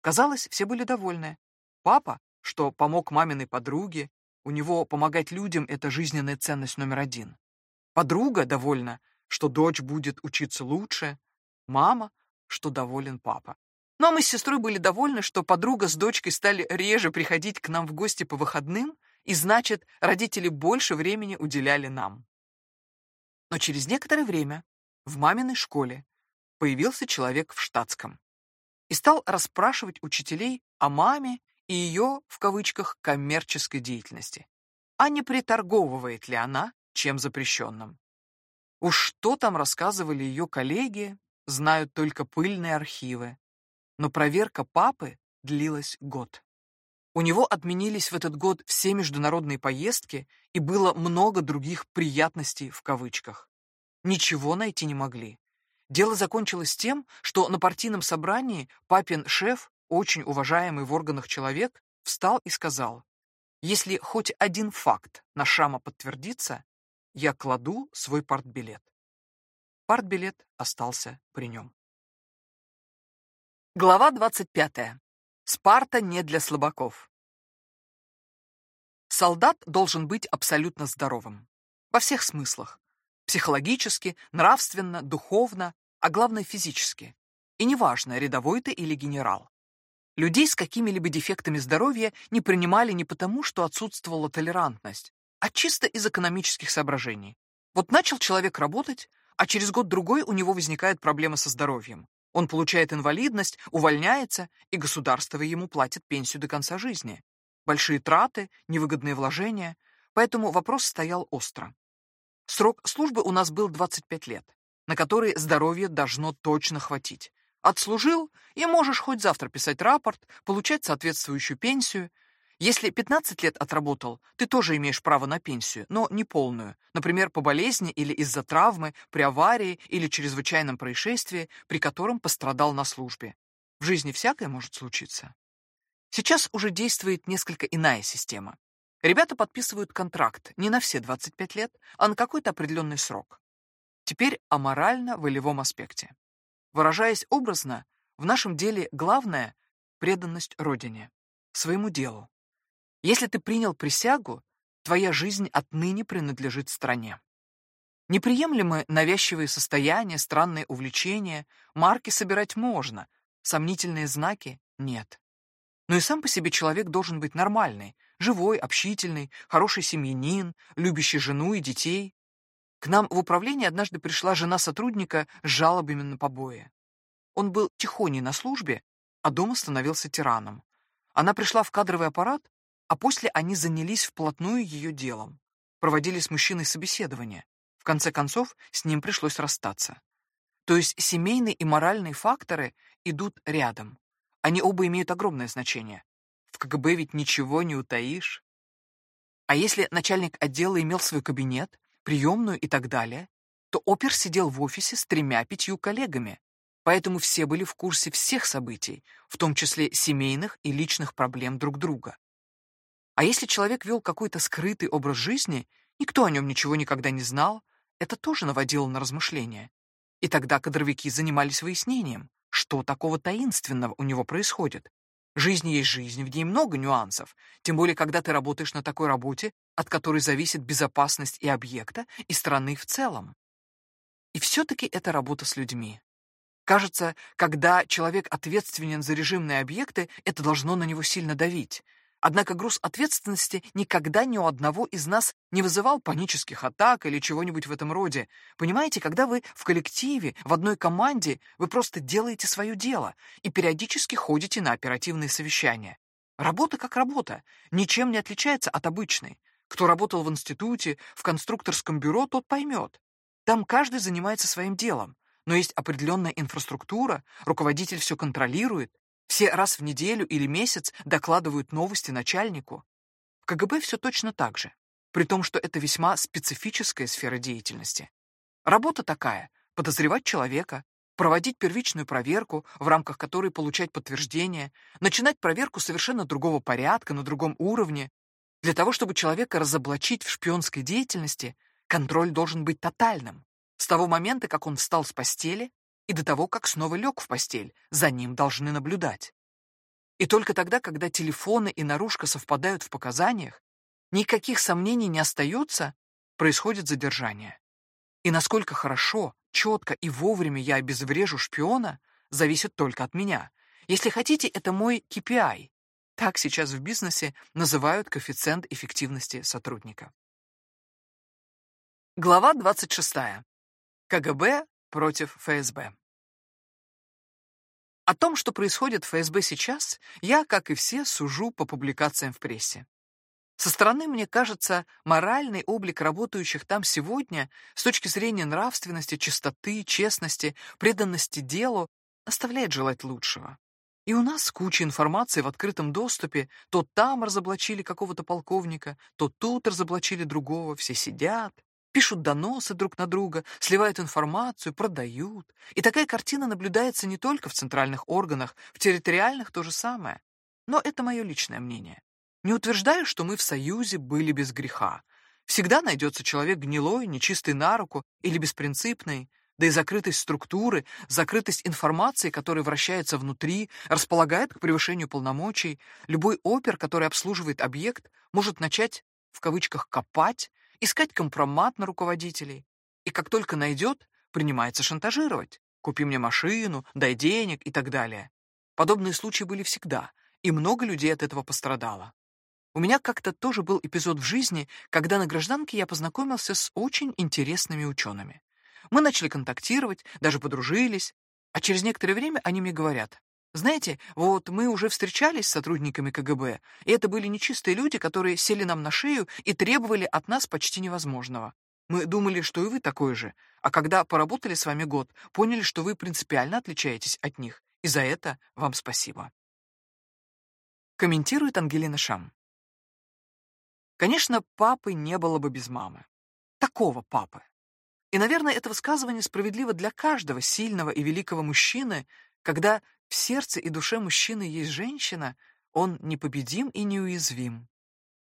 Казалось, все были довольны. Папа, что помог маминой подруге, у него помогать людям — это жизненная ценность номер один. Подруга довольна, что дочь будет учиться лучше. Мама, что доволен папа. Ну а мы с сестрой были довольны, что подруга с дочкой стали реже приходить к нам в гости по выходным, и значит, родители больше времени уделяли нам. Но через некоторое время в маминой школе появился человек в штатском и стал расспрашивать учителей о маме и ее, в кавычках, коммерческой деятельности. А не приторговывает ли она чем запрещенным? Уж что там рассказывали ее коллеги, знают только пыльные архивы. Но проверка папы длилась год. У него отменились в этот год все международные поездки, и было много других «приятностей» в кавычках. Ничего найти не могли. Дело закончилось тем, что на партийном собрании папин шеф очень уважаемый в органах человек, встал и сказал, «Если хоть один факт на Шама подтвердится, я кладу свой партбилет». Партбилет остался при нем. Глава 25. Спарта не для слабаков. Солдат должен быть абсолютно здоровым. Во всех смыслах. Психологически, нравственно, духовно, а главное физически. И неважно, рядовой ты или генерал. Людей с какими-либо дефектами здоровья не принимали не потому, что отсутствовала толерантность, а чисто из экономических соображений. Вот начал человек работать, а через год-другой у него возникает проблема со здоровьем. Он получает инвалидность, увольняется, и государство ему платит пенсию до конца жизни. Большие траты, невыгодные вложения, поэтому вопрос стоял остро. Срок службы у нас был 25 лет, на который здоровье должно точно хватить. Отслужил, и можешь хоть завтра писать рапорт, получать соответствующую пенсию. Если 15 лет отработал, ты тоже имеешь право на пенсию, но не полную. Например, по болезни или из-за травмы, при аварии или чрезвычайном происшествии, при котором пострадал на службе. В жизни всякое может случиться. Сейчас уже действует несколько иная система. Ребята подписывают контракт не на все 25 лет, а на какой-то определенный срок. Теперь о морально-волевом аспекте. Выражаясь образно, в нашем деле главное — преданность Родине, своему делу. Если ты принял присягу, твоя жизнь отныне принадлежит стране. Неприемлемы навязчивые состояния, странные увлечения, марки собирать можно, сомнительные знаки — нет. Но и сам по себе человек должен быть нормальный, живой, общительный, хороший семьянин, любящий жену и детей. К нам в управление однажды пришла жена сотрудника с жалобами на побои. Он был тихоней на службе, а дома становился тираном. Она пришла в кадровый аппарат, а после они занялись вплотную ее делом. Проводили с мужчиной собеседование. В конце концов, с ним пришлось расстаться. То есть семейные и моральные факторы идут рядом. Они оба имеют огромное значение. В КГБ ведь ничего не утаишь. А если начальник отдела имел свой кабинет, приемную и так далее, то опер сидел в офисе с тремя-пятью коллегами, поэтому все были в курсе всех событий, в том числе семейных и личных проблем друг друга. А если человек вел какой-то скрытый образ жизни, никто о нем ничего никогда не знал, это тоже наводило на размышления. И тогда кадровики занимались выяснением, что такого таинственного у него происходит, Жизнь есть жизнь, в ней много нюансов, тем более, когда ты работаешь на такой работе, от которой зависит безопасность и объекта, и страны в целом. И все-таки это работа с людьми. Кажется, когда человек ответственен за режимные объекты, это должно на него сильно давить. Однако груз ответственности никогда ни у одного из нас не вызывал панических атак или чего-нибудь в этом роде. Понимаете, когда вы в коллективе, в одной команде, вы просто делаете свое дело и периодически ходите на оперативные совещания. Работа как работа, ничем не отличается от обычной. Кто работал в институте, в конструкторском бюро, тот поймет. Там каждый занимается своим делом. но есть определенная инфраструктура, руководитель все контролирует, все раз в неделю или месяц докладывают новости начальнику. В КГБ все точно так же, при том, что это весьма специфическая сфера деятельности. Работа такая — подозревать человека, проводить первичную проверку, в рамках которой получать подтверждение, начинать проверку совершенно другого порядка, на другом уровне. Для того, чтобы человека разоблачить в шпионской деятельности, контроль должен быть тотальным. С того момента, как он встал с постели, и до того, как снова лег в постель, за ним должны наблюдать. И только тогда, когда телефоны и наружка совпадают в показаниях, никаких сомнений не остается, происходит задержание. И насколько хорошо, четко и вовремя я обезврежу шпиона, зависит только от меня. Если хотите, это мой KPI. Так сейчас в бизнесе называют коэффициент эффективности сотрудника. Глава 26. КГБ против ФСБ. О том, что происходит в ФСБ сейчас, я, как и все, сужу по публикациям в прессе. Со стороны, мне кажется, моральный облик работающих там сегодня с точки зрения нравственности, чистоты, честности, преданности делу оставляет желать лучшего. И у нас куча информации в открытом доступе. То там разоблачили какого-то полковника, то тут разоблачили другого. Все сидят, пишут доносы друг на друга, сливают информацию, продают. И такая картина наблюдается не только в центральных органах, в территориальных то же самое. Но это мое личное мнение. Не утверждаю, что мы в Союзе были без греха. Всегда найдется человек гнилой, нечистый на руку или беспринципный, да и закрытость структуры, закрытость информации, которая вращается внутри, располагает к превышению полномочий. Любой опер, который обслуживает объект, может начать, в кавычках, «копать», искать компромат на руководителей. И как только найдет, принимается шантажировать. Купи мне машину, дай денег и так далее. Подобные случаи были всегда, и много людей от этого пострадало. У меня как-то тоже был эпизод в жизни, когда на гражданке я познакомился с очень интересными учеными. Мы начали контактировать, даже подружились, а через некоторое время они мне говорят, знаете, вот мы уже встречались с сотрудниками КГБ, и это были нечистые люди, которые сели нам на шею и требовали от нас почти невозможного. Мы думали, что и вы такой же, а когда поработали с вами год, поняли, что вы принципиально отличаетесь от них, и за это вам спасибо. Комментирует Ангелина Шам. Конечно, папы не было бы без мамы. Такого папы. И, наверное, это высказывание справедливо для каждого сильного и великого мужчины, когда в сердце и душе мужчины есть женщина, он непобедим и неуязвим.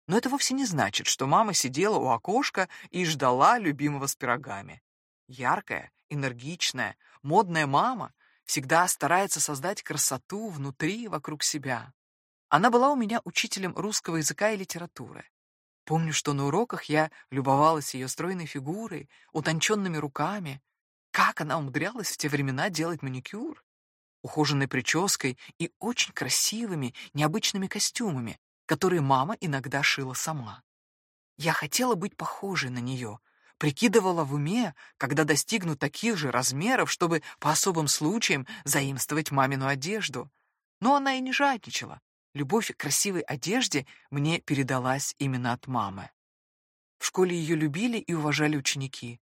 Но это вовсе не значит, что мама сидела у окошка и ждала любимого с пирогами. Яркая, энергичная, модная мама всегда старается создать красоту внутри и вокруг себя. Она была у меня учителем русского языка и литературы. Помню, что на уроках я любовалась ее стройной фигурой, утонченными руками. Как она умудрялась в те времена делать маникюр? Ухоженной прической и очень красивыми, необычными костюмами, которые мама иногда шила сама. Я хотела быть похожей на нее, прикидывала в уме, когда достигну таких же размеров, чтобы по особым случаям заимствовать мамину одежду. Но она и не жадничала. Любовь к красивой одежде мне передалась именно от мамы. В школе ее любили и уважали ученики,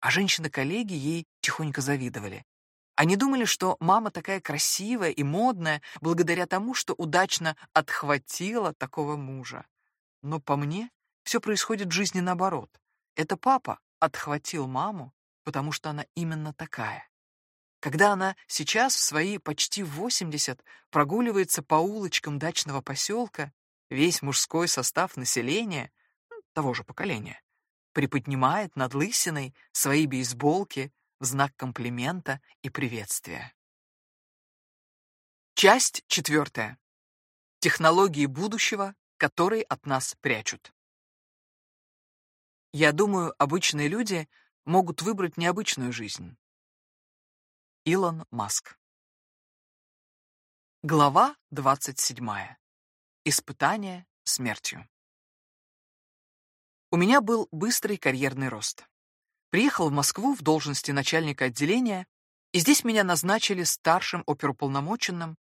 а женщины-коллеги ей тихонько завидовали. Они думали, что мама такая красивая и модная благодаря тому, что удачно отхватила такого мужа. Но по мне все происходит в жизни наоборот. Это папа отхватил маму, потому что она именно такая. Когда она сейчас в свои почти 80 прогуливается по улочкам дачного поселка, весь мужской состав населения, того же поколения, приподнимает над лысиной свои бейсболки, в знак комплимента и приветствия. Часть четвертая. Технологии будущего, которые от нас прячут. Я думаю, обычные люди могут выбрать необычную жизнь. Илон Маск. Глава 27. Испытание смертью. У меня был быстрый карьерный рост. Приехал в Москву в должности начальника отделения, и здесь меня назначили старшим оперуполномоченным.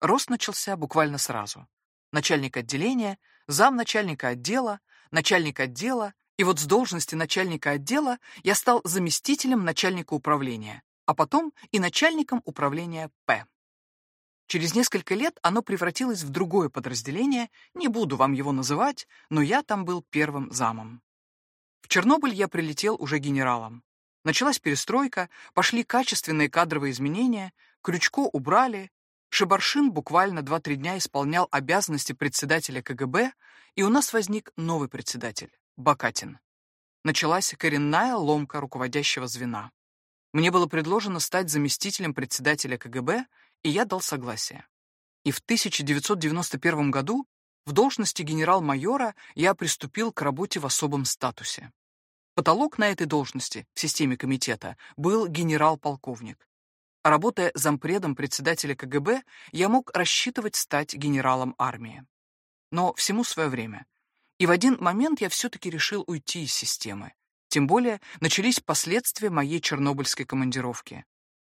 Рост начался буквально сразу. Начальник отделения, замначальника отдела, начальник отдела, и вот с должности начальника отдела я стал заместителем начальника управления, а потом и начальником управления П. Через несколько лет оно превратилось в другое подразделение, не буду вам его называть, но я там был первым замом. В Чернобыль я прилетел уже генералом. Началась перестройка, пошли качественные кадровые изменения, Крючко убрали, Шибаршин буквально 2-3 дня исполнял обязанности председателя КГБ, и у нас возник новый председатель — Бакатин. Началась коренная ломка руководящего звена. Мне было предложено стать заместителем председателя КГБ, и я дал согласие. И в 1991 году в должности генерал-майора я приступил к работе в особом статусе. Потолок на этой должности в системе комитета был генерал-полковник. Работая зампредом председателя КГБ, я мог рассчитывать стать генералом армии. Но всему свое время. И в один момент я все-таки решил уйти из системы. Тем более начались последствия моей чернобыльской командировки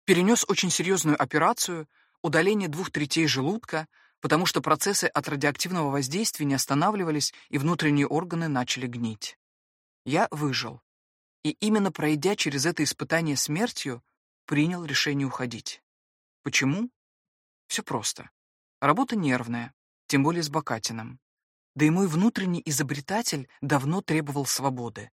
перенес очень серьезную операцию, удаление двух третей желудка, потому что процессы от радиоактивного воздействия не останавливались, и внутренние органы начали гнить. Я выжил. И именно пройдя через это испытание смертью, принял решение уходить. Почему? Все просто. Работа нервная, тем более с Бакатином. Да и мой внутренний изобретатель давно требовал свободы.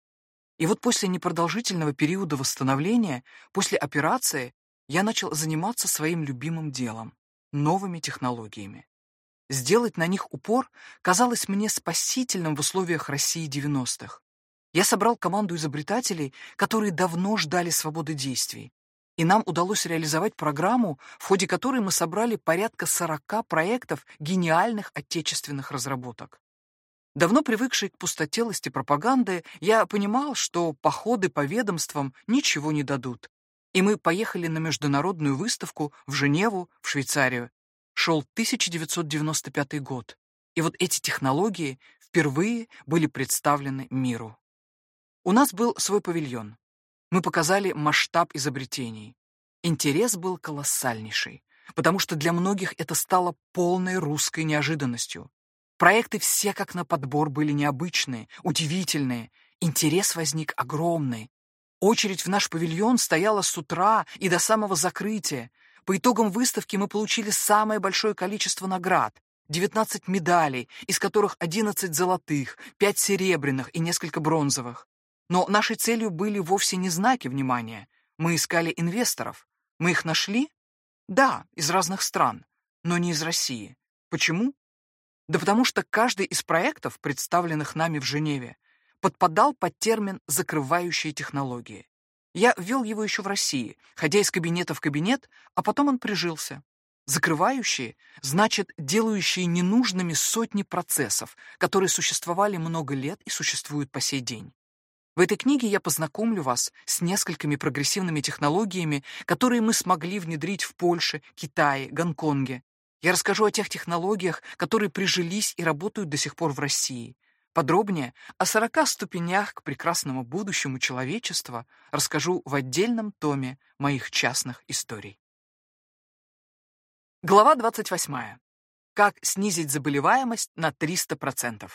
И вот после непродолжительного периода восстановления, после операции, я начал заниматься своим любимым делом — новыми технологиями. Сделать на них упор казалось мне спасительным в условиях России 90-х. Я собрал команду изобретателей, которые давно ждали свободы действий, и нам удалось реализовать программу, в ходе которой мы собрали порядка 40 проектов гениальных отечественных разработок. Давно привыкший к пустотелости пропаганды, я понимал, что походы по ведомствам ничего не дадут, и мы поехали на международную выставку в Женеву, в Швейцарию. Шел 1995 год, и вот эти технологии впервые были представлены миру. У нас был свой павильон. Мы показали масштаб изобретений. Интерес был колоссальнейший, потому что для многих это стало полной русской неожиданностью. Проекты все как на подбор были необычные, удивительные. Интерес возник огромный, Очередь в наш павильон стояла с утра и до самого закрытия. По итогам выставки мы получили самое большое количество наград. 19 медалей, из которых 11 золотых, 5 серебряных и несколько бронзовых. Но нашей целью были вовсе не знаки внимания. Мы искали инвесторов. Мы их нашли? Да, из разных стран, но не из России. Почему? Да потому что каждый из проектов, представленных нами в Женеве, подпадал под термин «закрывающие технологии». Я ввел его еще в России, ходя из кабинета в кабинет, а потом он прижился. Закрывающие значит делающие ненужными сотни процессов, которые существовали много лет и существуют по сей день. В этой книге я познакомлю вас с несколькими прогрессивными технологиями, которые мы смогли внедрить в Польше, Китае, Гонконге. Я расскажу о тех технологиях, которые прижились и работают до сих пор в России, Подробнее о сорока ступенях к прекрасному будущему человечества расскажу в отдельном томе моих частных историй. Глава 28. Как снизить заболеваемость на 300%.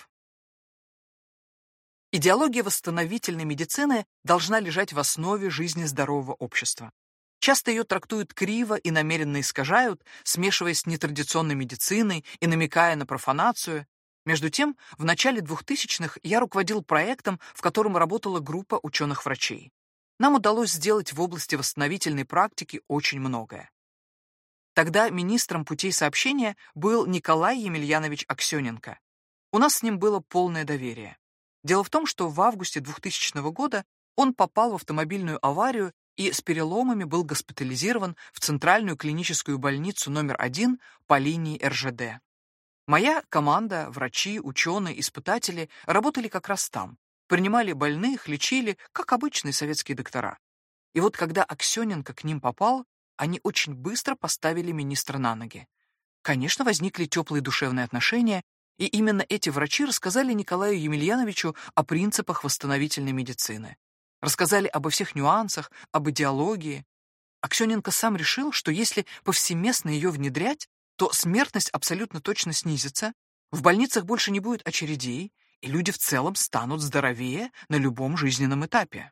Идеология восстановительной медицины должна лежать в основе жизни здорового общества. Часто ее трактуют криво и намеренно искажают, смешиваясь с нетрадиционной медициной и намекая на профанацию, между тем, в начале 2000-х я руководил проектом, в котором работала группа ученых-врачей. Нам удалось сделать в области восстановительной практики очень многое. Тогда министром путей сообщения был Николай Емельянович Аксененко. У нас с ним было полное доверие. Дело в том, что в августе 2000 года он попал в автомобильную аварию и с переломами был госпитализирован в Центральную клиническую больницу номер один по линии РЖД. Моя команда, врачи, ученые, испытатели работали как раз там. Принимали больных, лечили, как обычные советские доктора. И вот когда Аксененко к ним попал, они очень быстро поставили министра на ноги. Конечно, возникли теплые душевные отношения, и именно эти врачи рассказали Николаю Емельяновичу о принципах восстановительной медицины. Рассказали обо всех нюансах, об идеологии. Аксененко сам решил, что если повсеместно ее внедрять, то смертность абсолютно точно снизится, в больницах больше не будет очередей, и люди в целом станут здоровее на любом жизненном этапе.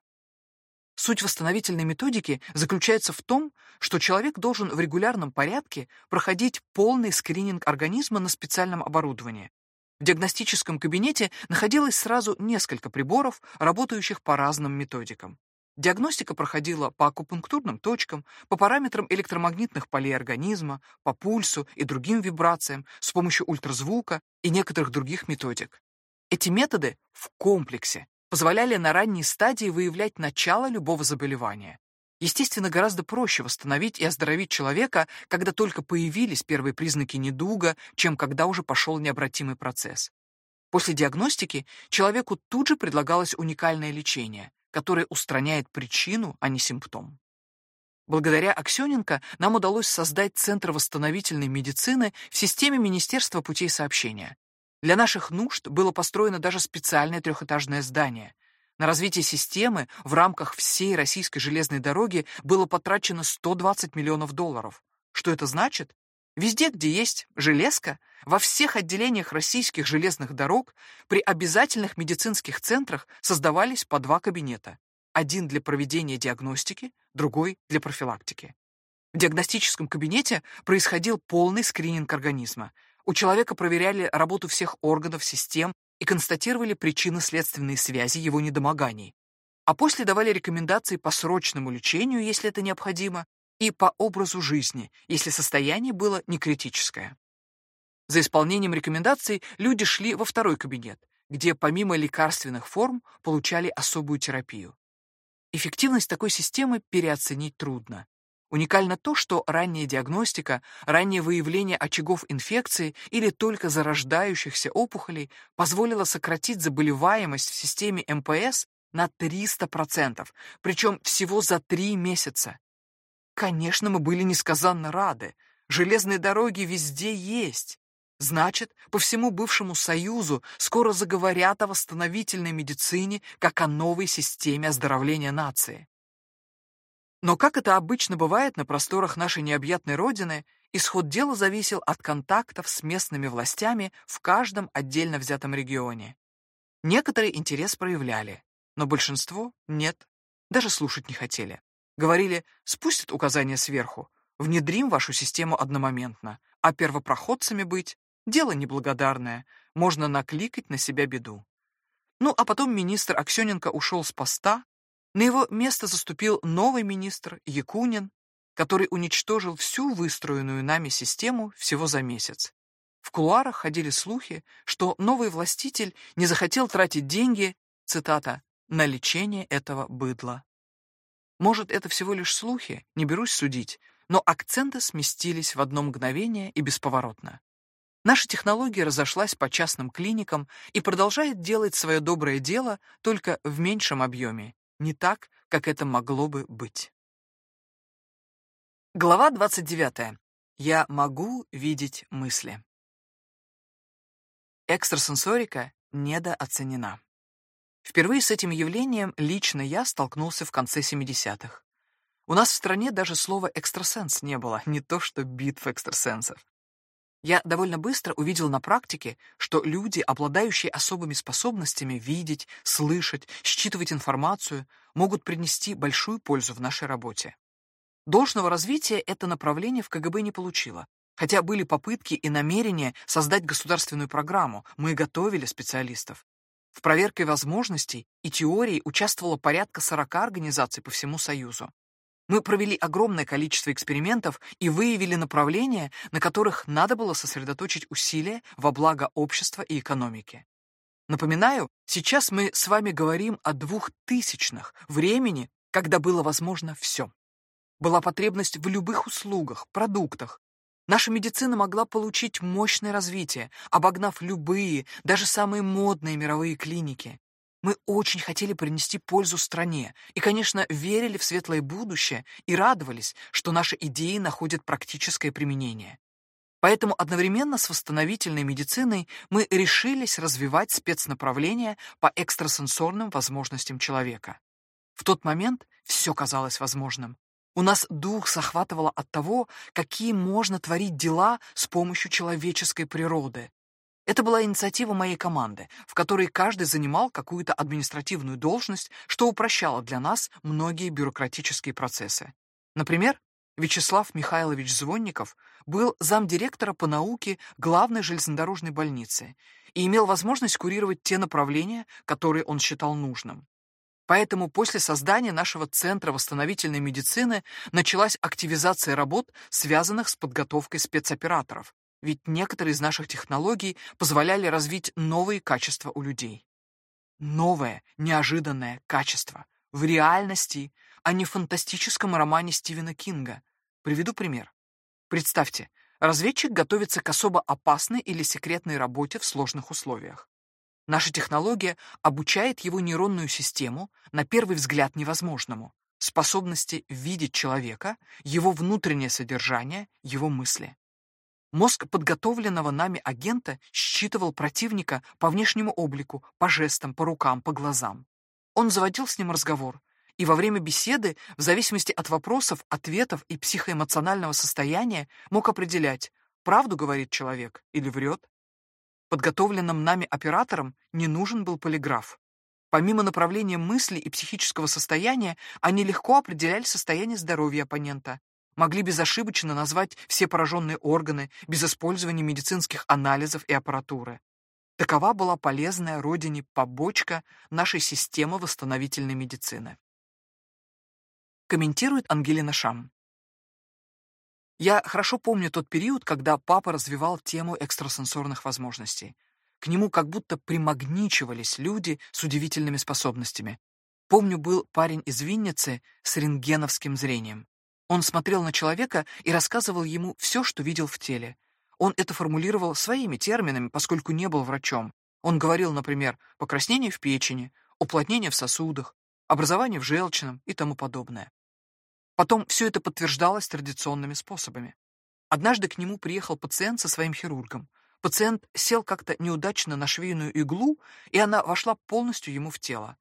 Суть восстановительной методики заключается в том, что человек должен в регулярном порядке проходить полный скрининг организма на специальном оборудовании. В диагностическом кабинете находилось сразу несколько приборов, работающих по разным методикам. Диагностика проходила по акупунктурным точкам, по параметрам электромагнитных полей организма, по пульсу и другим вибрациям с помощью ультразвука и некоторых других методик. Эти методы в комплексе позволяли на ранней стадии выявлять начало любого заболевания. Естественно, гораздо проще восстановить и оздоровить человека, когда только появились первые признаки недуга, чем когда уже пошел необратимый процесс. После диагностики человеку тут же предлагалось уникальное лечение, которое устраняет причину, а не симптом. Благодаря Аксененко нам удалось создать Центр восстановительной медицины в системе Министерства путей сообщения. Для наших нужд было построено даже специальное трехэтажное здание. На развитие системы в рамках всей российской железной дороги было потрачено 120 миллионов долларов. Что это значит? Везде, где есть железка, во всех отделениях российских железных дорог при обязательных медицинских центрах создавались по два кабинета. Один для проведения диагностики, другой для профилактики. В диагностическом кабинете происходил полный скрининг организма. У человека проверяли работу всех органов, систем и констатировали причинно-следственные связи его недомоганий. А после давали рекомендации по срочному лечению, если это необходимо, и по образу жизни, если состояние было не критическое. За исполнением рекомендаций люди шли во второй кабинет, где помимо лекарственных форм получали особую терапию. Эффективность такой системы переоценить трудно. Уникально то, что ранняя диагностика, раннее выявление очагов инфекции или только зарождающихся опухолей позволило сократить заболеваемость в системе МПС на 300%, причем всего за три месяца. Конечно, мы были несказанно рады. Железные дороги везде есть. Значит, по всему бывшему Союзу скоро заговорят о восстановительной медицине как о новой системе оздоровления нации. Но, как это обычно бывает на просторах нашей необъятной родины, исход дела зависел от контактов с местными властями в каждом отдельно взятом регионе. Некоторые интерес проявляли, но большинство — нет, даже слушать не хотели. Говорили, спустят указания сверху, внедрим вашу систему одномоментно, а первопроходцами быть — дело неблагодарное, можно накликать на себя беду. Ну, а потом министр Аксененко ушел с поста, на его место заступил новый министр Якунин, который уничтожил всю выстроенную нами систему всего за месяц. В кулуарах ходили слухи, что новый властитель не захотел тратить деньги, цитата, на лечение этого быдла. Может, это всего лишь слухи, не берусь судить, но акценты сместились в одно мгновение и бесповоротно. Наша технология разошлась по частным клиникам и продолжает делать свое доброе дело только в меньшем объеме не так, как это могло бы быть. Глава 29. Я могу видеть мысли. Экстрасенсорика недооценена. Впервые с этим явлением лично я столкнулся в конце 70-х. У нас в стране даже слова «экстрасенс» не было, не то что битва экстрасенсов. Я довольно быстро увидел на практике, что люди, обладающие особыми способностями видеть, слышать, считывать информацию, могут принести большую пользу в нашей работе. Должного развития это направление в КГБ не получило, хотя были попытки и намерения создать государственную программу, мы готовили специалистов. В проверке возможностей и теорий участвовало порядка 40 организаций по всему Союзу. Мы провели огромное количество экспериментов и выявили направления, на которых надо было сосредоточить усилия во благо общества и экономики. Напоминаю, сейчас мы с вами говорим о двухтысячных времени, когда было возможно все. Была потребность в любых услугах, продуктах. Наша медицина могла получить мощное развитие, обогнав любые, даже самые модные мировые клиники. Мы очень хотели принести пользу стране и, конечно, верили в светлое будущее и радовались, что наши идеи находят практическое применение. Поэтому одновременно с восстановительной медициной мы решились развивать спецнаправления по экстрасенсорным возможностям человека. В тот момент все казалось возможным. У нас дух захватывало от того, какие можно творить дела с помощью человеческой природы. Это была инициатива моей команды, в которой каждый занимал какую-то административную должность, что упрощало для нас многие бюрократические процессы. Например, Вячеслав Михайлович Звонников был замдиректора по науке главной железнодорожной больницы и имел возможность курировать те направления, которые он считал нужным. Поэтому после создания нашего Центра восстановительной медицины началась активизация работ, связанных с подготовкой спецоператоров, ведь некоторые из наших технологий позволяли развить новые качества у людей. Новое, неожиданное качество. В реальности, а не в фантастическом романе Стивена Кинга. Приведу пример. Представьте, разведчик готовится к особо опасной или секретной работе в сложных условиях. Наша технология обучает его нейронную систему, на первый взгляд невозможному, способности видеть человека, его внутреннее содержание, его мысли. Мозг подготовленного нами агента считывал противника по внешнему облику, по жестам, по рукам, по глазам. Он заводил с ним разговор, и во время беседы, в зависимости от вопросов, ответов и психоэмоционального состояния, мог определять, правду говорит человек или врет. Подготовленным нами операторам не нужен был полиграф. Помимо направления мысли и психического состояния, они легко определяли состояние здоровья оппонента, могли безошибочно назвать все пораженные органы без использования медицинских анализов и аппаратуры. Такова была полезная родине побочка нашей системы восстановительной медицины. Комментирует Ангелина Шам. Я хорошо помню тот период, когда папа развивал тему экстрасенсорных возможностей. К нему как будто примагничивались люди с удивительными способностями. Помню, был парень из Винницы с рентгеновским зрением. Он смотрел на человека и рассказывал ему все, что видел в теле. Он это формулировал своими терминами, поскольку не был врачом. Он говорил, например, покраснение в печени, уплотнение в сосудах, образование в желчном и тому подобное. Потом все это подтверждалось традиционными способами. Однажды к нему приехал пациент со своим хирургом. Пациент сел как-то неудачно на швейную иглу, и она вошла полностью ему в тело.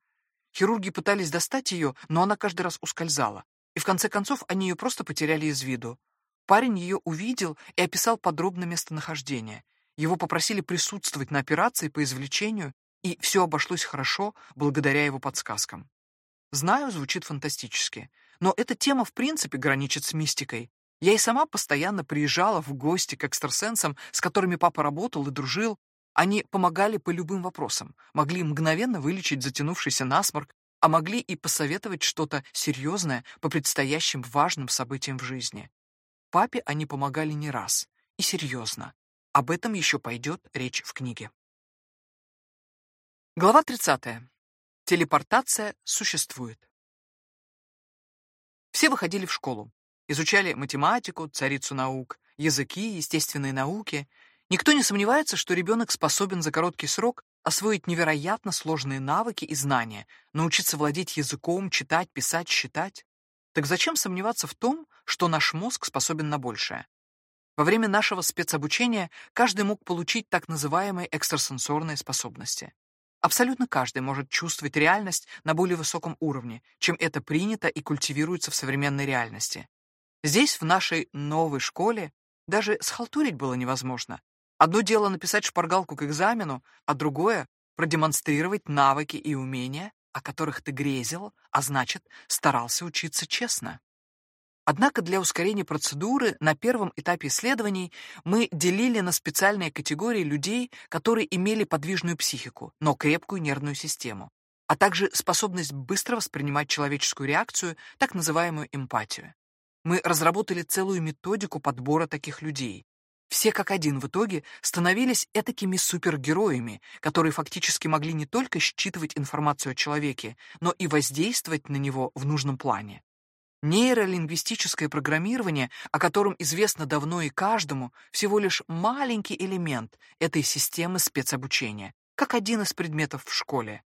Хирурги пытались достать ее, но она каждый раз ускользала и в конце концов они ее просто потеряли из виду. Парень ее увидел и описал подробно местонахождение. Его попросили присутствовать на операции по извлечению, и все обошлось хорошо благодаря его подсказкам. Знаю, звучит фантастически, но эта тема в принципе граничит с мистикой. Я и сама постоянно приезжала в гости к экстрасенсам, с которыми папа работал и дружил. Они помогали по любым вопросам, могли мгновенно вылечить затянувшийся насморк а могли и посоветовать что-то серьезное по предстоящим важным событиям в жизни. Папе они помогали не раз, и серьезно. Об этом еще пойдет речь в книге. Глава 30. Телепортация существует. Все выходили в школу, изучали математику, царицу наук, языки, естественные науки. Никто не сомневается, что ребенок способен за короткий срок освоить невероятно сложные навыки и знания, научиться владеть языком, читать, писать, считать. Так зачем сомневаться в том, что наш мозг способен на большее? Во время нашего спецобучения каждый мог получить так называемые экстрасенсорные способности. Абсолютно каждый может чувствовать реальность на более высоком уровне, чем это принято и культивируется в современной реальности. Здесь, в нашей новой школе, даже схалтурить было невозможно. Одно дело написать шпаргалку к экзамену, а другое — продемонстрировать навыки и умения, о которых ты грезил, а значит, старался учиться честно. Однако для ускорения процедуры на первом этапе исследований мы делили на специальные категории людей, которые имели подвижную психику, но крепкую нервную систему, а также способность быстро воспринимать человеческую реакцию, так называемую эмпатию. Мы разработали целую методику подбора таких людей, все как один в итоге становились этакими супергероями, которые фактически могли не только считывать информацию о человеке, но и воздействовать на него в нужном плане. Нейролингвистическое программирование, о котором известно давно и каждому, всего лишь маленький элемент этой системы спецобучения, как один из предметов в школе.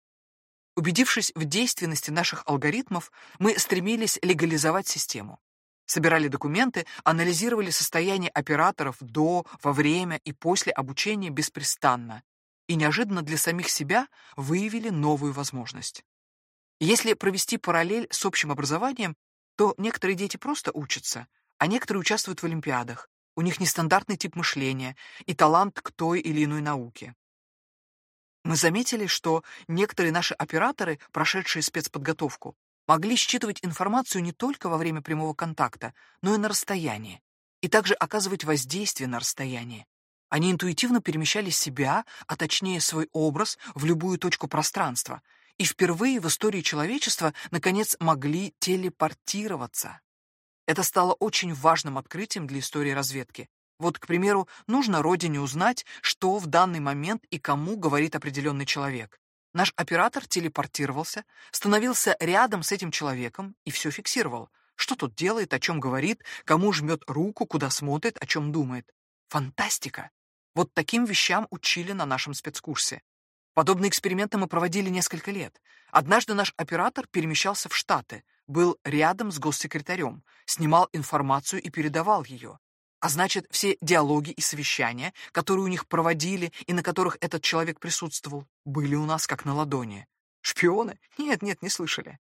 Убедившись в действенности наших алгоритмов, мы стремились легализовать систему. Собирали документы, анализировали состояние операторов до, во время и после обучения беспрестанно и неожиданно для самих себя выявили новую возможность. Если провести параллель с общим образованием, то некоторые дети просто учатся, а некоторые участвуют в олимпиадах, у них нестандартный тип мышления и талант к той или иной науке. Мы заметили, что некоторые наши операторы, прошедшие спецподготовку, могли считывать информацию не только во время прямого контакта, но и на расстоянии, и также оказывать воздействие на расстоянии. Они интуитивно перемещали себя, а точнее свой образ, в любую точку пространства, и впервые в истории человечества, наконец, могли телепортироваться. Это стало очень важным открытием для истории разведки. Вот, к примеру, нужно родине узнать, что в данный момент и кому говорит определенный человек. Наш оператор телепортировался, становился рядом с этим человеком и все фиксировал. Что тут делает, о чем говорит, кому жмет руку, куда смотрит, о чем думает. Фантастика! Вот таким вещам учили на нашем спецкурсе. Подобные эксперименты мы проводили несколько лет. Однажды наш оператор перемещался в Штаты, был рядом с госсекретарем, снимал информацию и передавал ее. А значит, все диалоги и совещания, которые у них проводили и на которых этот человек присутствовал, были у нас как на ладони. Шпионы? Нет, нет, не слышали.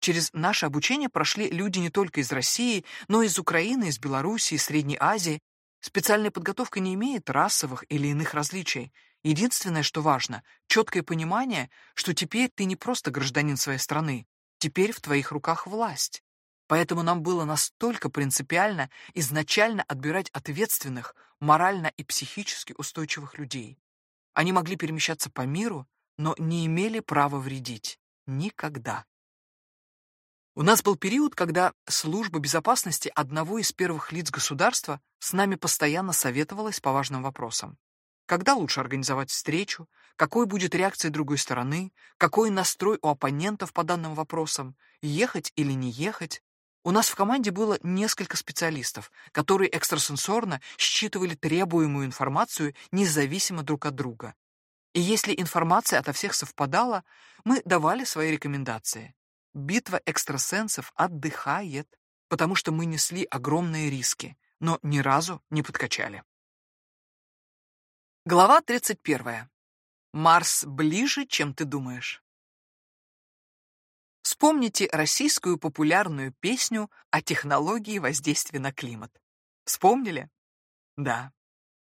Через наше обучение прошли люди не только из России, но и из Украины, из Белоруссии, Средней Азии. Специальная подготовка не имеет расовых или иных различий. Единственное, что важно, четкое понимание, что теперь ты не просто гражданин своей страны, теперь в твоих руках власть. Поэтому нам было настолько принципиально изначально отбирать ответственных, морально и психически устойчивых людей. Они могли перемещаться по миру, но не имели права вредить. Никогда. У нас был период, когда служба безопасности одного из первых лиц государства с нами постоянно советовалась по важным вопросам. Когда лучше организовать встречу, какой будет реакция другой стороны, какой настрой у оппонентов по данным вопросам, ехать или не ехать, у нас в команде было несколько специалистов, которые экстрасенсорно считывали требуемую информацию независимо друг от друга. И если информация ото всех совпадала, мы давали свои рекомендации. Битва экстрасенсов отдыхает, потому что мы несли огромные риски, но ни разу не подкачали. Глава 31. Марс ближе, чем ты думаешь. Вспомните российскую популярную песню о технологии воздействия на климат. Вспомнили? Да.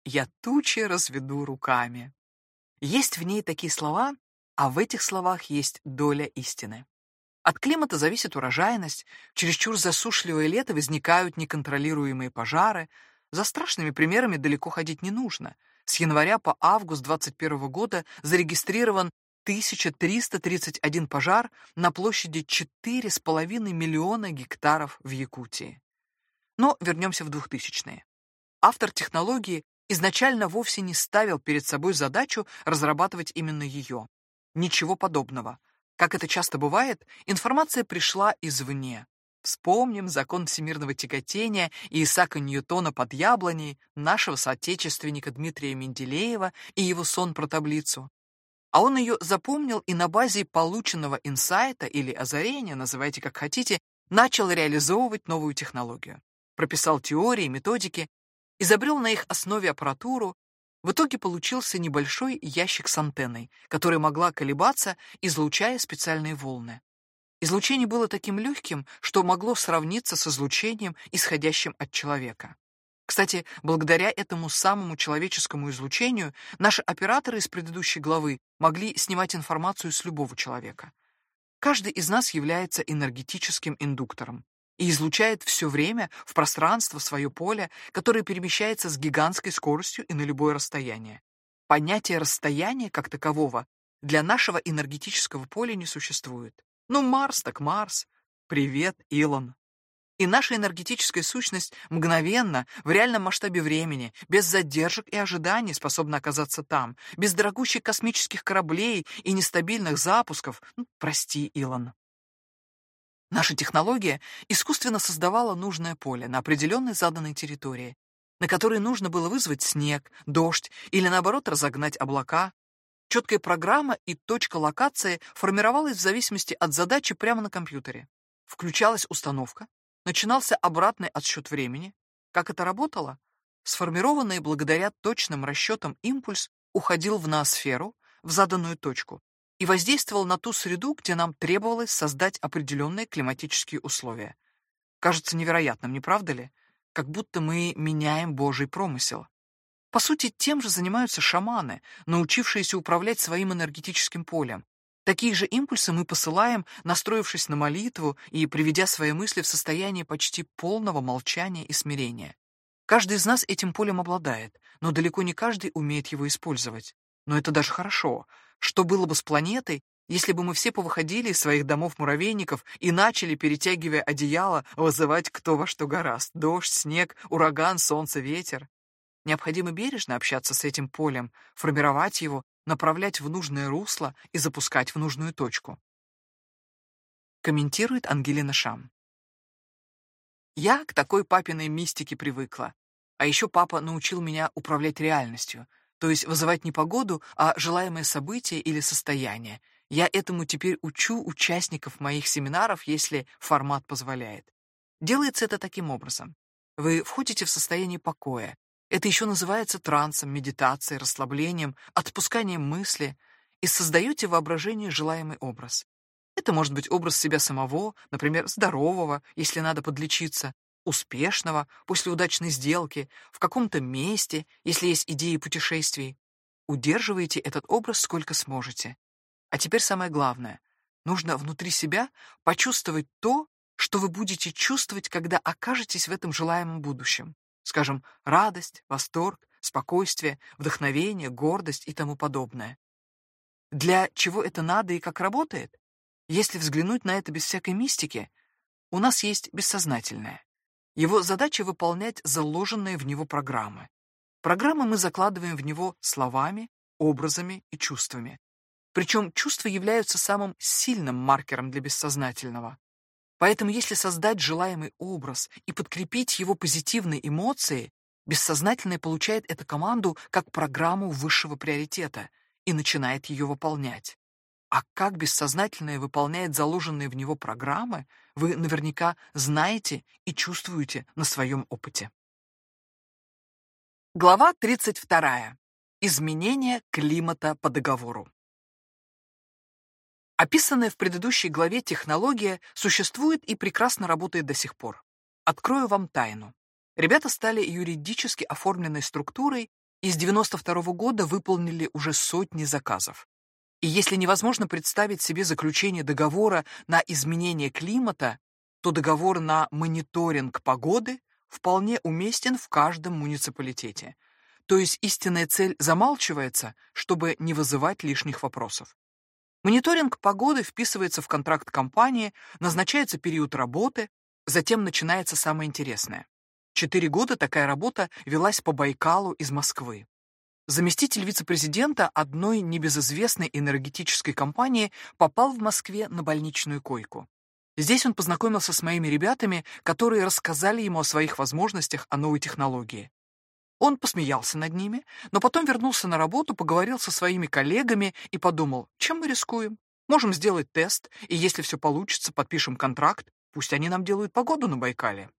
Я тучи разведу руками. Есть в ней такие слова, а в этих словах есть доля истины. От климата зависит урожайность, чересчур засушливое лето возникают неконтролируемые пожары. За страшными примерами далеко ходить не нужно. С января по август 2021 года зарегистрирован 1331 пожар на площади 4,5 миллиона гектаров в Якутии. Но вернемся в 2000-е. Автор технологии изначально вовсе не ставил перед собой задачу разрабатывать именно ее. Ничего подобного. Как это часто бывает, информация пришла извне. Вспомним закон всемирного тяготения и Исаака Ньютона под яблоней, нашего соотечественника Дмитрия Менделеева и его сон про таблицу. А он ее запомнил и на базе полученного инсайта или озарения, называйте как хотите, начал реализовывать новую технологию. Прописал теории, методики, изобрел на их основе аппаратуру. В итоге получился небольшой ящик с антенной, которая могла колебаться, излучая специальные волны. Излучение было таким легким, что могло сравниться с излучением, исходящим от человека. Кстати, благодаря этому самому человеческому излучению наши операторы из предыдущей главы могли снимать информацию с любого человека. Каждый из нас является энергетическим индуктором и излучает все время в пространство свое поле, которое перемещается с гигантской скоростью и на любое расстояние. Понятие расстояния как такового для нашего энергетического поля не существует. Ну, Марс так Марс. Привет, Илон и наша энергетическая сущность мгновенно, в реальном масштабе времени, без задержек и ожиданий способна оказаться там, без дорогущих космических кораблей и нестабильных запусков. Ну, прости, Илон. Наша технология искусственно создавала нужное поле на определенной заданной территории, на которой нужно было вызвать снег, дождь или, наоборот, разогнать облака. Четкая программа и точка локации формировалась в зависимости от задачи прямо на компьютере. Включалась установка, начинался обратный отсчет времени. Как это работало? Сформированный благодаря точным расчетам импульс уходил в ноосферу, в заданную точку, и воздействовал на ту среду, где нам требовалось создать определенные климатические условия. Кажется невероятным, не правда ли? как будто мы меняем Божий промысел. По сути, тем же занимаются шаманы, научившиеся управлять своим энергетическим полем. Такие же импульсы мы посылаем, настроившись на молитву и приведя свои мысли в состояние почти полного молчания и смирения. Каждый из нас этим полем обладает, но далеко не каждый умеет его использовать. Но это даже хорошо. Что было бы с планетой, если бы мы все повыходили из своих домов-муравейников и начали, перетягивая одеяло, вызывать кто во что гораст — дождь, снег, ураган, солнце, ветер? Необходимо бережно общаться с этим полем, формировать его, направлять в нужное русло и запускать в нужную точку. Комментирует Ангелина Шам. Я к такой папиной мистике привыкла. А еще папа научил меня управлять реальностью, то есть вызывать не погоду, а желаемое событие или состояние. Я этому теперь учу участников моих семинаров, если формат позволяет. Делается это таким образом. Вы входите в состояние покоя. Это еще называется трансом, медитацией, расслаблением, отпусканием мысли и создаете в воображении желаемый образ. Это может быть образ себя самого, например, здорового, если надо подлечиться, успешного после удачной сделки, в каком-то месте, если есть идеи путешествий. Удерживайте этот образ сколько сможете. А теперь самое главное. Нужно внутри себя почувствовать то, что вы будете чувствовать, когда окажетесь в этом желаемом будущем. Скажем, радость, восторг, спокойствие, вдохновение, гордость и тому подобное. Для чего это надо и как работает? Если взглянуть на это без всякой мистики, у нас есть бессознательное. Его задача выполнять заложенные в него программы. Программы мы закладываем в него словами, образами и чувствами. Причем чувства являются самым сильным маркером для бессознательного. Поэтому если создать желаемый образ и подкрепить его позитивной эмоцией, бессознательное получает эту команду как программу высшего приоритета и начинает ее выполнять. А как бессознательное выполняет заложенные в него программы, вы наверняка знаете и чувствуете на своем опыте. Глава 32. Изменение климата по договору. Описанная в предыдущей главе технология существует и прекрасно работает до сих пор. Открою вам тайну. Ребята стали юридически оформленной структурой и с 92 -го года выполнили уже сотни заказов. И если невозможно представить себе заключение договора на изменение климата, то договор на мониторинг погоды вполне уместен в каждом муниципалитете. То есть истинная цель замалчивается, чтобы не вызывать лишних вопросов. Мониторинг погоды вписывается в контракт компании, назначается период работы, затем начинается самое интересное. Четыре года такая работа велась по Байкалу из Москвы. Заместитель вице-президента одной небезызвестной энергетической компании попал в Москве на больничную койку. Здесь он познакомился с моими ребятами, которые рассказали ему о своих возможностях о новой технологии. Он посмеялся над ними, но потом вернулся на работу, поговорил со своими коллегами и подумал, чем мы рискуем? Можем сделать тест, и если все получится, подпишем контракт, пусть они нам делают погоду на Байкале.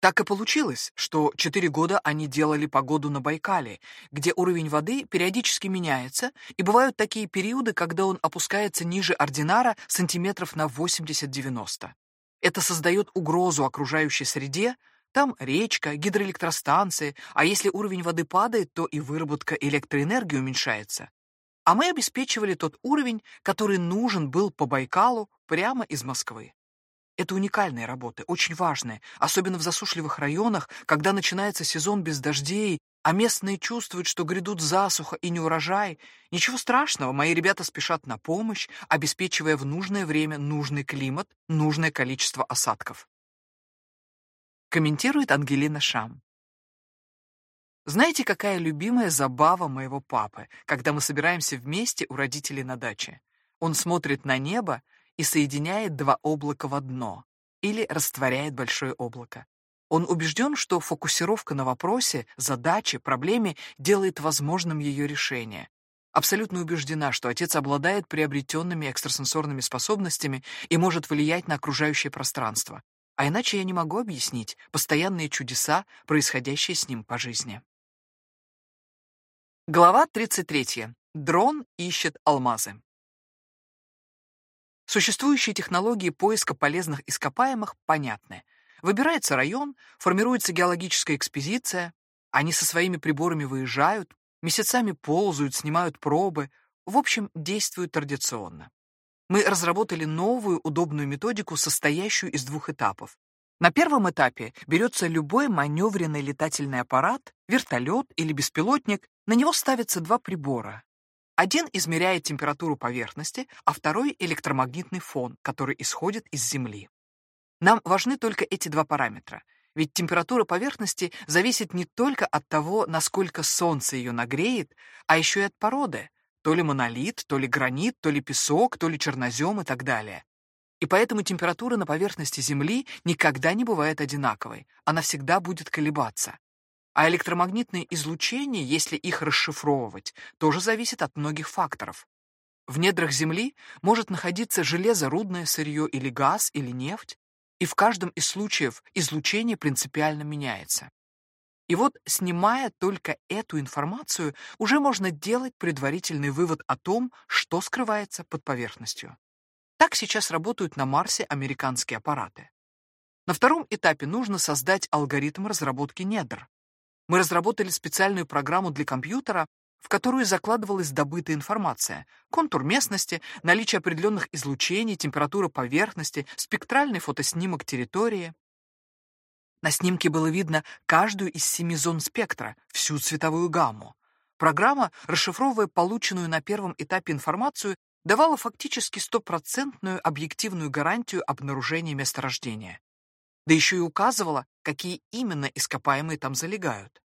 Так и получилось, что четыре года они делали погоду на Байкале, где уровень воды периодически меняется, и бывают такие периоды, когда он опускается ниже ординара сантиметров на 80-90. Это создает угрозу окружающей среде, там речка, гидроэлектростанции, а если уровень воды падает, то и выработка электроэнергии уменьшается. А мы обеспечивали тот уровень, который нужен был по Байкалу прямо из Москвы. Это уникальные работы, очень важные, особенно в засушливых районах, когда начинается сезон без дождей, а местные чувствуют, что грядут засуха и неурожай. Ничего страшного, мои ребята спешат на помощь, обеспечивая в нужное время нужный климат, нужное количество осадков. Комментирует Ангелина Шам. Знаете, какая любимая забава моего папы, когда мы собираемся вместе у родителей на даче? Он смотрит на небо и соединяет два облака в одно или растворяет большое облако. Он убежден, что фокусировка на вопросе, задаче, проблеме делает возможным ее решение. Абсолютно убеждена, что отец обладает приобретенными экстрасенсорными способностями и может влиять на окружающее пространство. А иначе я не могу объяснить постоянные чудеса, происходящие с ним по жизни. Глава 33. Дрон ищет алмазы. Существующие технологии поиска полезных ископаемых понятны. Выбирается район, формируется геологическая экспедиция, они со своими приборами выезжают, месяцами ползают, снимают пробы, в общем, действуют традиционно. Мы разработали новую удобную методику, состоящую из двух этапов. На первом этапе берется любой маневренный летательный аппарат, вертолет или беспилотник, на него ставятся два прибора. Один измеряет температуру поверхности, а второй — электромагнитный фон, который исходит из Земли. Нам важны только эти два параметра, ведь температура поверхности зависит не только от того, насколько Солнце ее нагреет, а еще и от породы, то ли монолит, то ли гранит, то ли песок, то ли чернозем и так далее. И поэтому температура на поверхности Земли никогда не бывает одинаковой, она всегда будет колебаться. А электромагнитные излучения, если их расшифровывать, тоже зависит от многих факторов. В недрах Земли может находиться железо, рудное сырье или газ, или нефть, и в каждом из случаев излучение принципиально меняется. И вот, снимая только эту информацию, уже можно делать предварительный вывод о том, что скрывается под поверхностью. Так сейчас работают на Марсе американские аппараты. На втором этапе нужно создать алгоритм разработки недр. Мы разработали специальную программу для компьютера, в которую закладывалась добытая информация, контур местности, наличие определенных излучений, температура поверхности, спектральный фотоснимок территории. На снимке было видно каждую из семи зон спектра, всю цветовую гамму. Программа, расшифровывая полученную на первом этапе информацию, давала фактически стопроцентную объективную гарантию обнаружения месторождения. Да еще и указывала, какие именно ископаемые там залегают.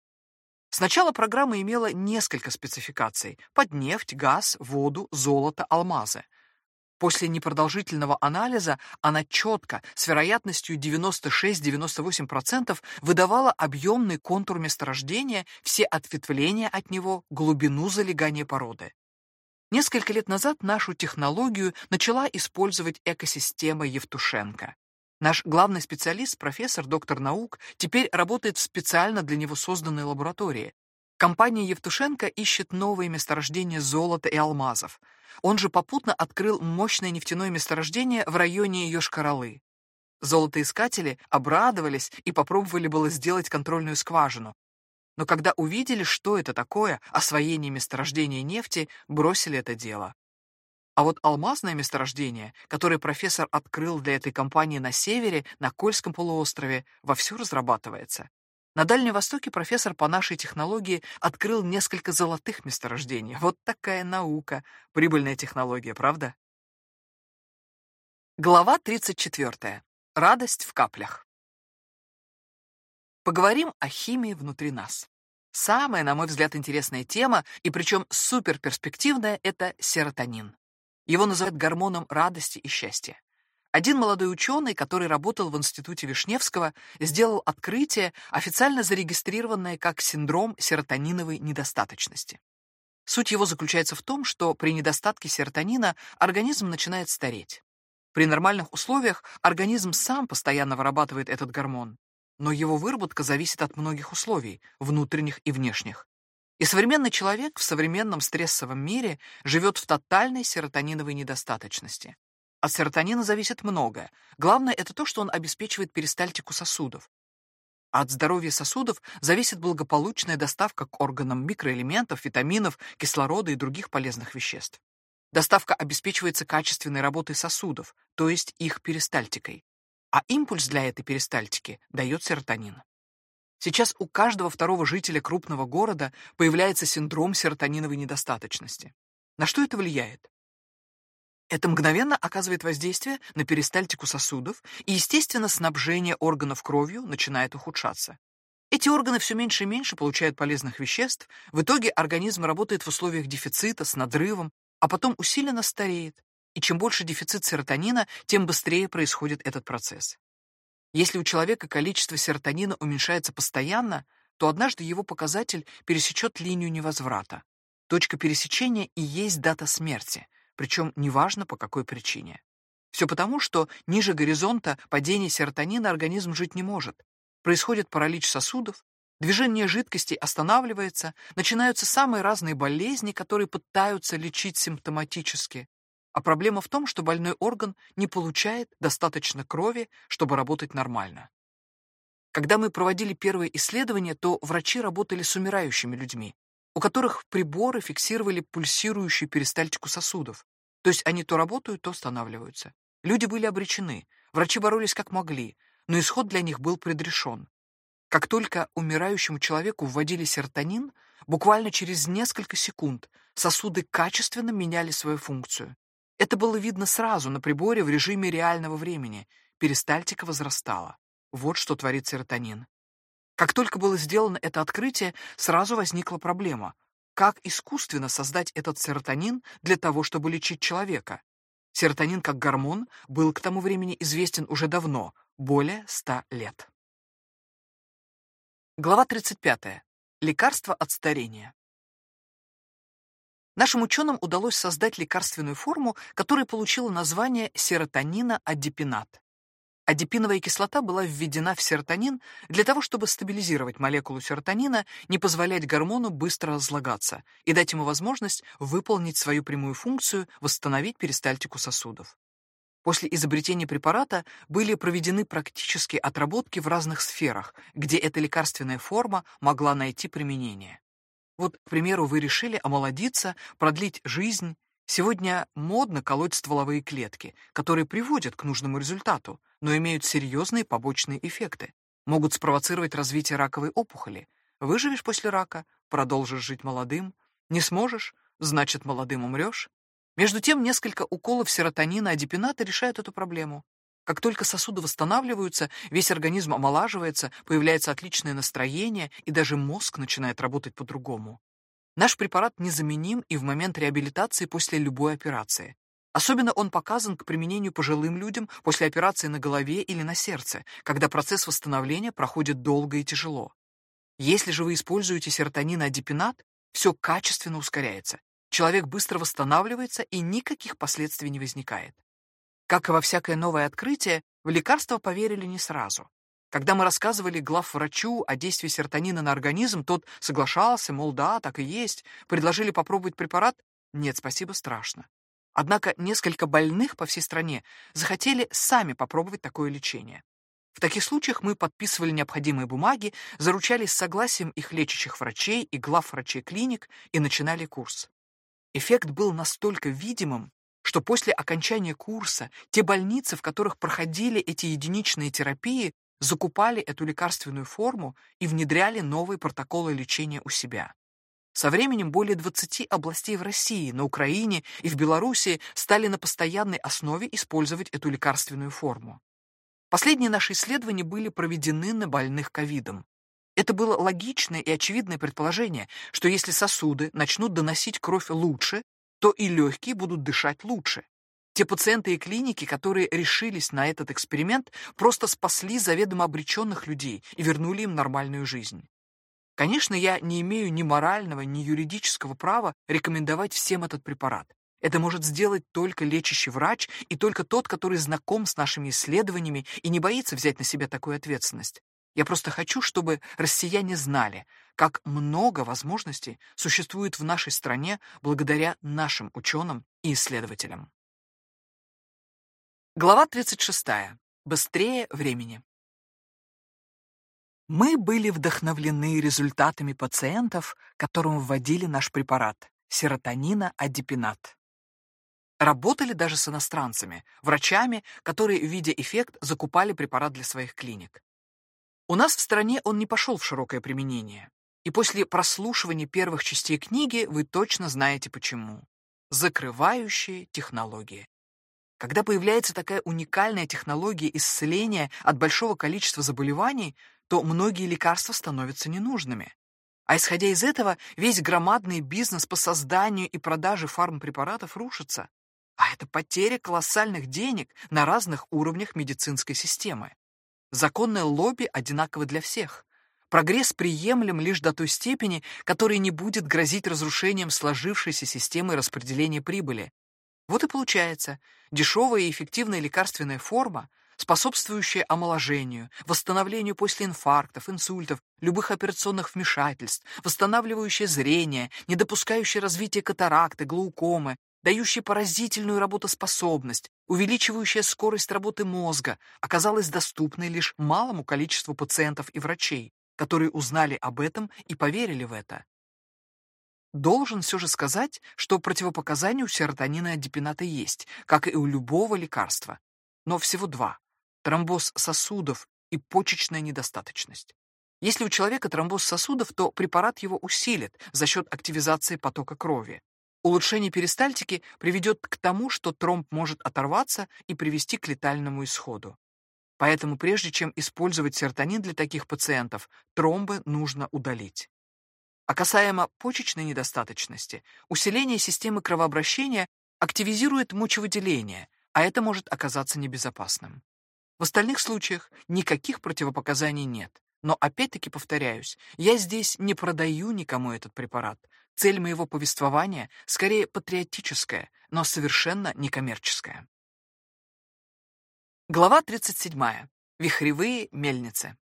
Сначала программа имела несколько спецификаций — под нефть, газ, воду, золото, алмазы. После непродолжительного анализа она четко, с вероятностью 96-98% выдавала объемный контур месторождения, все ответвления от него, глубину залегания породы. Несколько лет назад нашу технологию начала использовать экосистема Евтушенко. Наш главный специалист, профессор, доктор наук, теперь работает в специально для него созданной лаборатории. Компания Евтушенко ищет новые месторождения золота и алмазов. Он же попутно открыл мощное нефтяное месторождение в районе Йошкар-Олы. Золотоискатели обрадовались и попробовали было сделать контрольную скважину. Но когда увидели, что это такое, освоение месторождения нефти, бросили это дело. А вот алмазное месторождение, которое профессор открыл для этой компании на севере, на Кольском полуострове, вовсю разрабатывается. На Дальнем Востоке профессор по нашей технологии открыл несколько золотых месторождений. Вот такая наука. Прибыльная технология, правда? Глава 34. Радость в каплях. Поговорим о химии внутри нас. Самая, на мой взгляд, интересная тема, и причем суперперспективная, это серотонин. Его называют гормоном радости и счастья. Один молодой ученый, который работал в институте Вишневского, сделал открытие, официально зарегистрированное как синдром серотониновой недостаточности. Суть его заключается в том, что при недостатке серотонина организм начинает стареть. При нормальных условиях организм сам постоянно вырабатывает этот гормон, но его выработка зависит от многих условий, внутренних и внешних. И современный человек в современном стрессовом мире живет в тотальной серотониновой недостаточности. От серотонина зависит многое. Главное это то, что он обеспечивает перистальтику сосудов. от здоровья сосудов зависит благополучная доставка к органам микроэлементов, витаминов, кислорода и других полезных веществ. Доставка обеспечивается качественной работой сосудов, то есть их перистальтикой. А импульс для этой перистальтики дает серотонин. Сейчас у каждого второго жителя крупного города появляется синдром серотониновой недостаточности. На что это влияет? Это мгновенно оказывает воздействие на перистальтику сосудов, и, естественно, снабжение органов кровью начинает ухудшаться. Эти органы все меньше и меньше получают полезных веществ, в итоге организм работает в условиях дефицита, с надрывом, а потом усиленно стареет, и чем больше дефицит серотонина, тем быстрее происходит этот процесс. Если у человека количество серотонина уменьшается постоянно, то однажды его показатель пересечет линию невозврата. Точка пересечения и есть дата смерти, причем неважно по какой причине. Все потому, что ниже горизонта падения серотонина организм жить не может. Происходит паралич сосудов, движение жидкостей останавливается, начинаются самые разные болезни, которые пытаются лечить симптоматически. А проблема в том, что больной орган не получает достаточно крови, чтобы работать нормально. Когда мы проводили первые исследования, то врачи работали с умирающими людьми, у которых приборы фиксировали пульсирующую перистальтику сосудов. То есть они то работают, то останавливаются. Люди были обречены, врачи боролись как могли, но исход для них был предрешен. Как только умирающему человеку вводили серотонин, буквально через несколько секунд сосуды качественно меняли свою функцию. Это было видно сразу на приборе в режиме реального времени. Перистальтика возрастала. Вот что творит серотонин. Как только было сделано это открытие, сразу возникла проблема. Как искусственно создать этот серотонин для того, чтобы лечить человека? Серотонин как гормон был к тому времени известен уже давно, более 100 лет. Глава 35. Лекарство от старения. Нашим ученым удалось создать лекарственную форму, которая получила название серотонина-адипинат. Адипиновая кислота была введена в серотонин для того, чтобы стабилизировать молекулу серотонина, не позволять гормону быстро разлагаться и дать ему возможность выполнить свою прямую функцию восстановить перистальтику сосудов. После изобретения препарата были проведены практические отработки в разных сферах, где эта лекарственная форма могла найти применение. Вот, к примеру, вы решили омолодиться, продлить жизнь, Сегодня модно колоть стволовые клетки, которые приводят к нужному результату, но имеют серьезные побочные эффекты. Могут спровоцировать развитие раковой опухоли. Выживешь после рака, продолжишь жить молодым. Не сможешь, значит, молодым умрешь. Между тем, несколько уколов серотонина адипината решают эту проблему. Как только сосуды восстанавливаются, весь организм омолаживается, появляется отличное настроение, и даже мозг начинает работать по-другому. Наш препарат незаменим и в момент реабилитации после любой операции. Особенно он показан к применению пожилым людям после операции на голове или на сердце, когда процесс восстановления проходит долго и тяжело. Если же вы используете серотонин-адипинат, все качественно ускоряется. Человек быстро восстанавливается и никаких последствий не возникает. Как и во всякое новое открытие, в лекарство поверили не сразу. Когда мы рассказывали главврачу о действии серотонина на организм, тот соглашался, мол, да, так и есть. Предложили попробовать препарат? Нет, спасибо, страшно. Однако несколько больных по всей стране захотели сами попробовать такое лечение. В таких случаях мы подписывали необходимые бумаги, заручались согласием их лечащих врачей и главврачей клиник и начинали курс. Эффект был настолько видимым, что после окончания курса те больницы, в которых проходили эти единичные терапии, закупали эту лекарственную форму и внедряли новые протоколы лечения у себя. Со временем более 20 областей в России, на Украине и в Белоруссии стали на постоянной основе использовать эту лекарственную форму. Последние наши исследования были проведены на больных ковидом. Это было логичное и очевидное предположение, что если сосуды начнут доносить кровь лучше, то и легкие будут дышать лучше. Те пациенты и клиники, которые решились на этот эксперимент, просто спасли заведомо обреченных людей и вернули им нормальную жизнь. Конечно, я не имею ни морального, ни юридического права рекомендовать всем этот препарат. Это может сделать только лечащий врач и только тот, который знаком с нашими исследованиями и не боится взять на себя такую ответственность. Я просто хочу, чтобы россияне знали, как много возможностей существует в нашей стране благодаря нашим ученым и исследователям. Глава 36. Быстрее времени. Мы были вдохновлены результатами пациентов, которым вводили наш препарат серотонина-адипинат. Работали даже с иностранцами, врачами, которые, видя эффект, закупали препарат для своих клиник. У нас в стране он не пошел в широкое применение. И после прослушивания первых частей книги вы точно знаете почему. Закрывающие технологии. Когда появляется такая уникальная технология исцеления от большого количества заболеваний, то многие лекарства становятся ненужными. А исходя из этого, весь громадный бизнес по созданию и продаже фармпрепаратов рушится. А это потеря колоссальных денег на разных уровнях медицинской системы. Законное лобби одинаково для всех. Прогресс приемлем лишь до той степени, которая не будет грозить разрушением сложившейся системы распределения прибыли, вот и получается дешевая и эффективная лекарственная форма, способствующая омоложению, восстановлению после инфарктов, инсультов, любых операционных вмешательств, восстанавливающая зрение, не допускающая развития катаракты, глаукомы, дающее поразительную работоспособность, увеличивающее скорость работы мозга, оказалось доступной лишь малому количеству пациентов и врачей, которые узнали об этом и поверили в это. Должен все же сказать, что противопоказания у серотонина дипината есть, как и у любого лекарства, но всего два – тромбоз сосудов и почечная недостаточность. Если у человека тромбоз сосудов, то препарат его усилит за счет активизации потока крови. Улучшение перистальтики приведет к тому, что тромб может оторваться и привести к летальному исходу. Поэтому прежде чем использовать серотонин для таких пациентов, тромбы нужно удалить. А касаемо почечной недостаточности, усиление системы кровообращения активизирует мочевыделение, а это может оказаться небезопасным. В остальных случаях никаких противопоказаний нет. Но опять-таки повторяюсь, я здесь не продаю никому этот препарат. Цель моего повествования скорее патриотическая, но совершенно некоммерческая. Глава 37. Вихревые мельницы.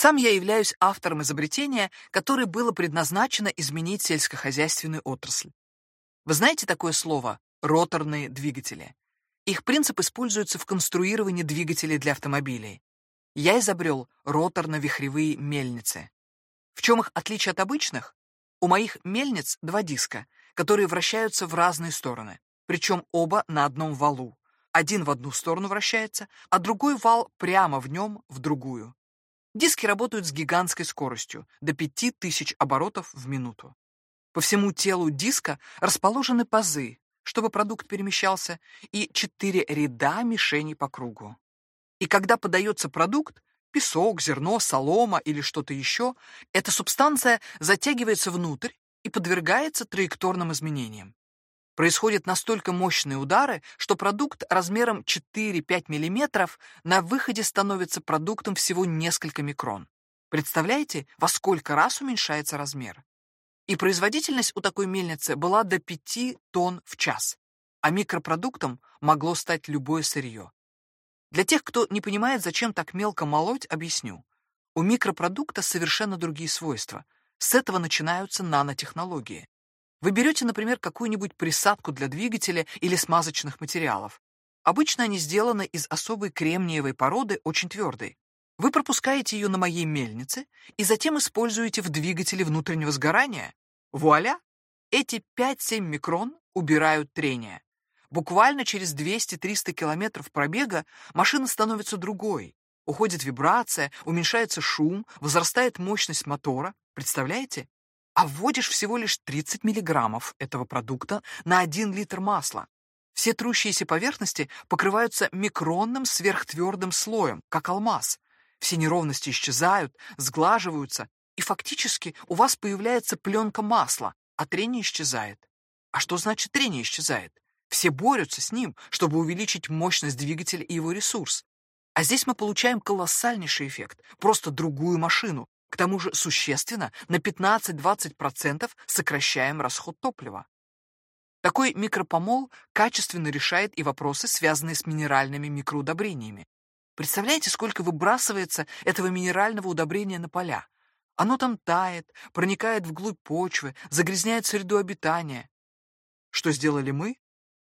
Сам я являюсь автором изобретения, которое было предназначено изменить сельскохозяйственную отрасль. Вы знаете такое слово роторные двигатели? Их принцип используется в конструировании двигателей для автомобилей. Я изобрел роторно-вихревые мельницы. В чем их отличие от обычных? У моих мельниц два диска, которые вращаются в разные стороны, причем оба на одном валу. Один в одну сторону вращается, а другой вал прямо в нем в другую. Диски работают с гигантской скоростью, до 5000 оборотов в минуту. По всему телу диска расположены пазы, чтобы продукт перемещался, и четыре ряда мишеней по кругу. И когда подается продукт, песок, зерно, солома или что-то еще, эта субстанция затягивается внутрь и подвергается траекторным изменениям. Происходят настолько мощные удары, что продукт размером 4-5 мм на выходе становится продуктом всего несколько микрон. Представляете, во сколько раз уменьшается размер? И производительность у такой мельницы была до 5 тонн в час, а микропродуктом могло стать любое сырье. Для тех, кто не понимает, зачем так мелко молоть, объясню. У микропродукта совершенно другие свойства. С этого начинаются нанотехнологии. Вы берете, например, какую-нибудь присадку для двигателя или смазочных материалов. Обычно они сделаны из особой кремниевой породы, очень твердой. Вы пропускаете ее на моей мельнице и затем используете в двигателе внутреннего сгорания. Вуаля! Эти 5-7 микрон убирают трение. Буквально через 200-300 километров пробега машина становится другой. Уходит вибрация, уменьшается шум, возрастает мощность мотора. Представляете? А вводишь всего лишь 30 миллиграммов этого продукта на 1 литр масла. Все трущиеся поверхности покрываются микронным сверхтвердым слоем, как алмаз. Все неровности исчезают, сглаживаются, и фактически у вас появляется пленка масла, а трение исчезает. А что значит трение исчезает? Все борются с ним, чтобы увеличить мощность двигателя и его ресурс. А здесь мы получаем колоссальнейший эффект, просто другую машину, к тому же существенно на 15-20% сокращаем расход топлива. Такой микропомол качественно решает и вопросы, связанные с минеральными микроудобрениями. Представляете, сколько выбрасывается этого минерального удобрения на поля? Оно там тает, проникает вглубь почвы, загрязняет среду обитания. Что сделали мы?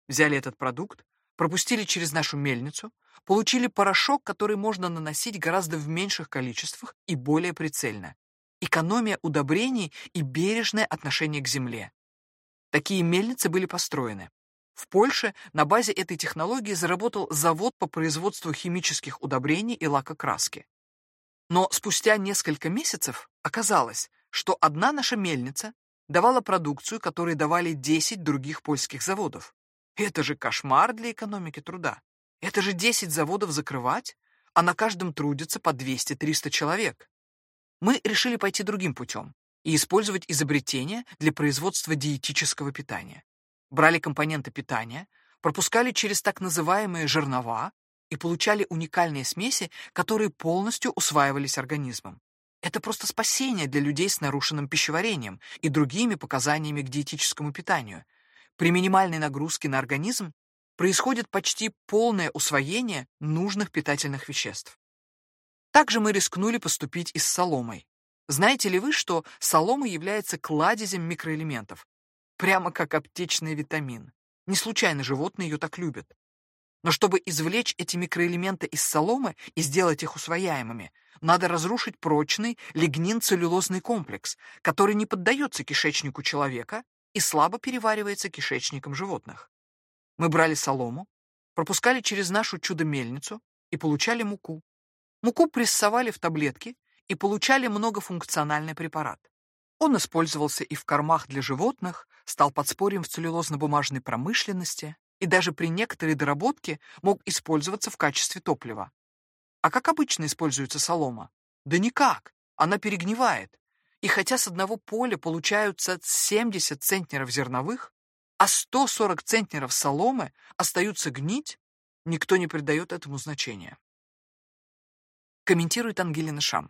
Взяли этот продукт, пропустили через нашу мельницу, получили порошок, который можно наносить гораздо в меньших количествах и более прицельно. Экономия удобрений и бережное отношение к земле. Такие мельницы были построены. В Польше на базе этой технологии заработал завод по производству химических удобрений и лакокраски. Но спустя несколько месяцев оказалось, что одна наша мельница давала продукцию, которую давали 10 других польских заводов. Это же кошмар для экономики труда. Это же 10 заводов закрывать, а на каждом трудится по 200-300 человек. Мы решили пойти другим путем и использовать изобретения для производства диетического питания. Брали компоненты питания, пропускали через так называемые жернова и получали уникальные смеси, которые полностью усваивались организмом. Это просто спасение для людей с нарушенным пищеварением и другими показаниями к диетическому питанию. При минимальной нагрузке на организм происходит почти полное усвоение нужных питательных веществ. Также мы рискнули поступить и с соломой. Знаете ли вы, что солома является кладезем микроэлементов? прямо как аптечный витамин. Не случайно животные ее так любят. Но чтобы извлечь эти микроэлементы из соломы и сделать их усвояемыми, надо разрушить прочный лигнин-целлюлозный комплекс, который не поддается кишечнику человека и слабо переваривается кишечником животных. Мы брали солому, пропускали через нашу чудо-мельницу и получали муку. Муку прессовали в таблетки и получали многофункциональный препарат. Он использовался и в кормах для животных, стал подспорьем в целлюлозно-бумажной промышленности и даже при некоторой доработке мог использоваться в качестве топлива. А как обычно используется солома? Да никак, она перегнивает. И хотя с одного поля получаются 70 центнеров зерновых, а 140 центнеров соломы остаются гнить, никто не придает этому значения. Комментирует Ангелина Шам.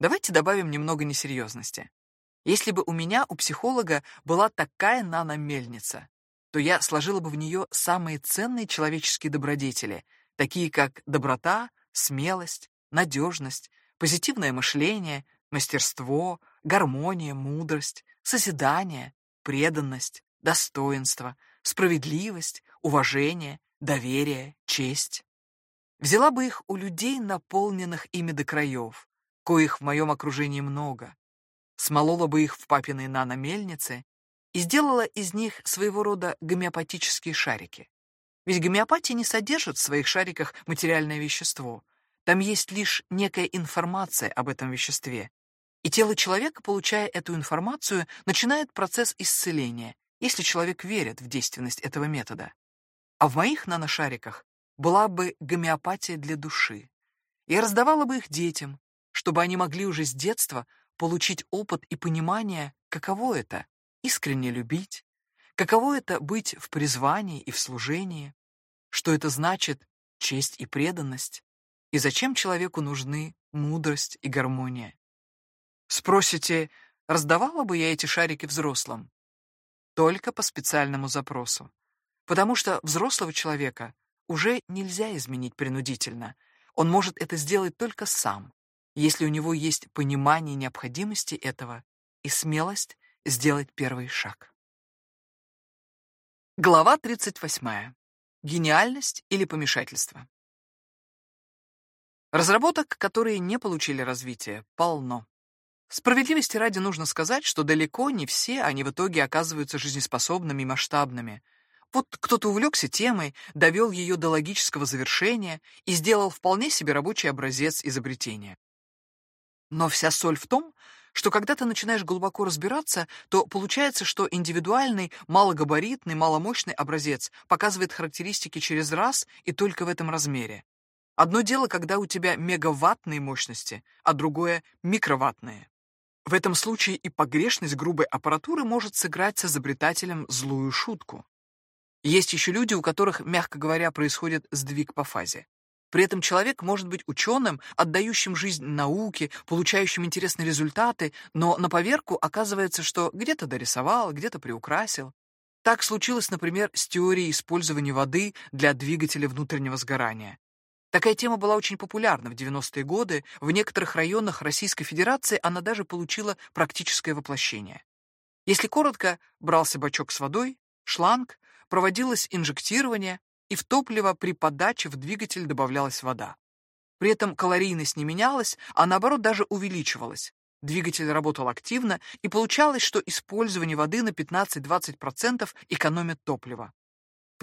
Давайте добавим немного несерьезности. Если бы у меня, у психолога, была такая наномельница, то я сложила бы в нее самые ценные человеческие добродетели, такие как доброта, смелость, надежность, позитивное мышление, мастерство, гармония, мудрость, созидание, преданность, достоинство, справедливость, уважение, доверие, честь. Взяла бы их у людей, наполненных ими до краев, коих в моем окружении много, смолола бы их в папиной наномельнице и сделала из них своего рода гомеопатические шарики. Ведь гомеопатия не содержит в своих шариках материальное вещество. Там есть лишь некая информация об этом веществе. И тело человека, получая эту информацию, начинает процесс исцеления, если человек верит в действенность этого метода. А в моих наношариках была бы гомеопатия для души. Я раздавала бы их детям, чтобы они могли уже с детства получить опыт и понимание, каково это — искренне любить, каково это быть в призвании и в служении, что это значит честь и преданность, и зачем человеку нужны мудрость и гармония. Спросите, раздавала бы я эти шарики взрослым? Только по специальному запросу. Потому что взрослого человека уже нельзя изменить принудительно. Он может это сделать только сам, если у него есть понимание необходимости этого и смелость сделать первый шаг. Глава 38. Гениальность или помешательство. Разработок, которые не получили развития, полно. Справедливости ради нужно сказать, что далеко не все они в итоге оказываются жизнеспособными и масштабными. Вот кто-то увлекся темой, довел ее до логического завершения и сделал вполне себе рабочий образец изобретения. Но вся соль в том, что когда ты начинаешь глубоко разбираться, то получается, что индивидуальный, малогабаритный, маломощный образец показывает характеристики через раз и только в этом размере. Одно дело, когда у тебя мегаваттные мощности, а другое — микроваттные. В этом случае и погрешность грубой аппаратуры может сыграть с изобретателем злую шутку. Есть еще люди, у которых, мягко говоря, происходит сдвиг по фазе. При этом человек может быть ученым, отдающим жизнь науке, получающим интересные результаты, но на поверку оказывается, что где-то дорисовал, где-то приукрасил. Так случилось, например, с теорией использования воды для двигателя внутреннего сгорания. Такая тема была очень популярна в 90-е годы, в некоторых районах Российской Федерации она даже получила практическое воплощение. Если коротко, брался бачок с водой, шланг, проводилось инжектирование, и в топливо при подаче в двигатель добавлялась вода. При этом калорийность не менялась, а наоборот даже увеличивалась. Двигатель работал активно, и получалось, что использование воды на 15-20% экономит топливо.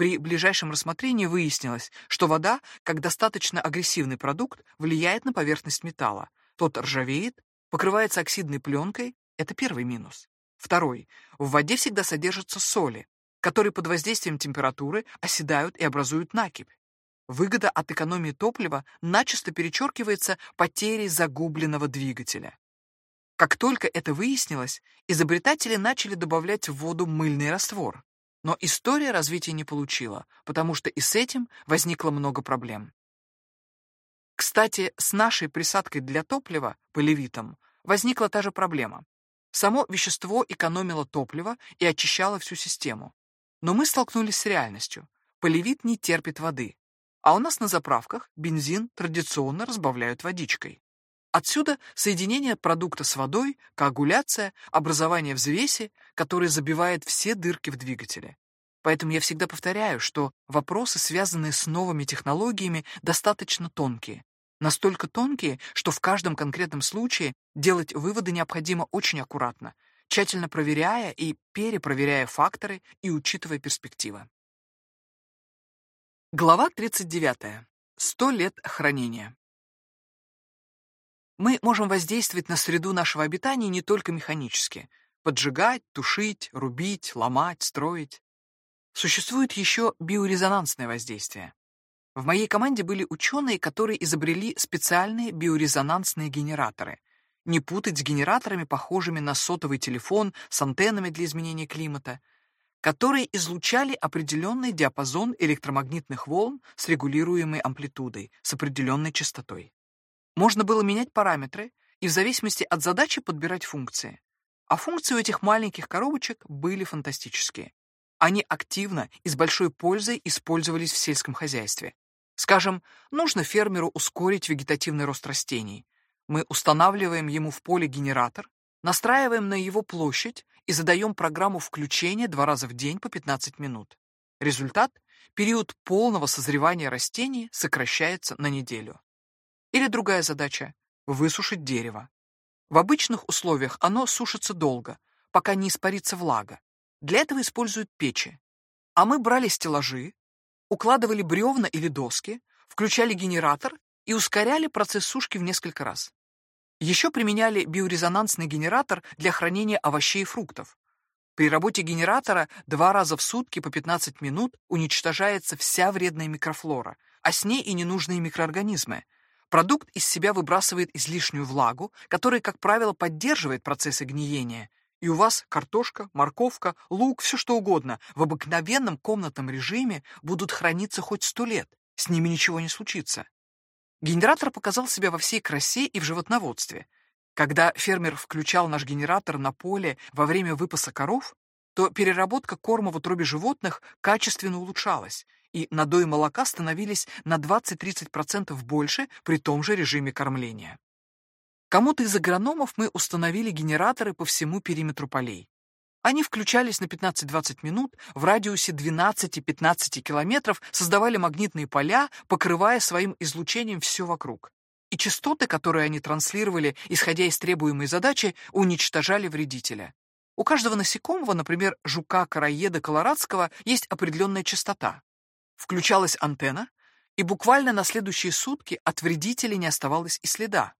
При ближайшем рассмотрении выяснилось, что вода, как достаточно агрессивный продукт, влияет на поверхность металла. Тот ржавеет, покрывается оксидной пленкой, это первый минус. Второй. В воде всегда содержатся соли, которые под воздействием температуры оседают и образуют накипь. Выгода от экономии топлива начисто перечеркивается потерей загубленного двигателя. Как только это выяснилось, изобретатели начали добавлять в воду мыльный раствор. Но история развития не получила, потому что и с этим возникло много проблем. Кстати, с нашей присадкой для топлива, полевитом, возникла та же проблема. Само вещество экономило топливо и очищало всю систему. Но мы столкнулись с реальностью. Полевит не терпит воды. А у нас на заправках бензин традиционно разбавляют водичкой. Отсюда соединение продукта с водой, коагуляция, образование взвеси, которое забивает все дырки в двигателе. Поэтому я всегда повторяю, что вопросы, связанные с новыми технологиями, достаточно тонкие. Настолько тонкие, что в каждом конкретном случае делать выводы необходимо очень аккуратно, тщательно проверяя и перепроверяя факторы и учитывая перспективы. Глава 39. 100 лет хранения. Мы можем воздействовать на среду нашего обитания не только механически. Поджигать, тушить, рубить, ломать, строить. Существует еще биорезонансное воздействие. В моей команде были ученые, которые изобрели специальные биорезонансные генераторы. Не путать с генераторами, похожими на сотовый телефон с антеннами для изменения климата, которые излучали определенный диапазон электромагнитных волн с регулируемой амплитудой, с определенной частотой. Можно было менять параметры и в зависимости от задачи подбирать функции. А функции у этих маленьких коробочек были фантастические. Они активно и с большой пользой использовались в сельском хозяйстве. Скажем, нужно фермеру ускорить вегетативный рост растений. Мы устанавливаем ему в поле генератор, настраиваем на его площадь и задаем программу включения два раза в день по 15 минут. Результат – период полного созревания растений сокращается на неделю. Или другая задача – высушить дерево. В обычных условиях оно сушится долго, пока не испарится влага. Для этого используют печи. А мы брали стеллажи, укладывали бревна или доски, включали генератор и ускоряли процесс сушки в несколько раз. Еще применяли биорезонансный генератор для хранения овощей и фруктов. При работе генератора два раза в сутки по 15 минут уничтожается вся вредная микрофлора, а с ней и ненужные микроорганизмы, Продукт из себя выбрасывает излишнюю влагу, которая, как правило, поддерживает процессы гниения, и у вас картошка, морковка, лук, все что угодно в обыкновенном комнатном режиме будут храниться хоть сто лет, с ними ничего не случится. Генератор показал себя во всей красе и в животноводстве. Когда фермер включал наш генератор на поле во время выпаса коров, то переработка корма в утробе животных качественно улучшалась, и надои молока становились на 20-30% больше при том же режиме кормления. Кому-то из агрономов мы установили генераторы по всему периметру полей. Они включались на 15-20 минут в радиусе 12-15 километров, создавали магнитные поля, покрывая своим излучением все вокруг. И частоты, которые они транслировали, исходя из требуемой задачи, уничтожали вредителя. У каждого насекомого, например, жука-короеда колорадского, есть определенная частота. Включалась антенна, и буквально на следующие сутки от вредителей не оставалось и следа.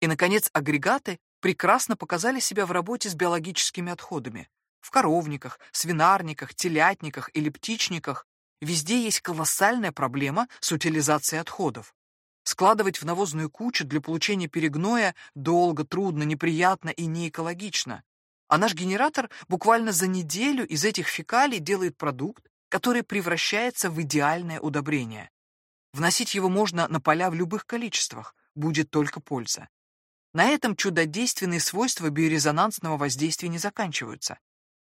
И, наконец, агрегаты прекрасно показали себя в работе с биологическими отходами. В коровниках, свинарниках, телятниках или птичниках везде есть колоссальная проблема с утилизацией отходов. Складывать в навозную кучу для получения перегноя долго, трудно, неприятно и неэкологично. А наш генератор буквально за неделю из этих фекалий делает продукт, который превращается в идеальное удобрение. Вносить его можно на поля в любых количествах, будет только польза. На этом чудодейственные свойства биорезонансного воздействия не заканчиваются.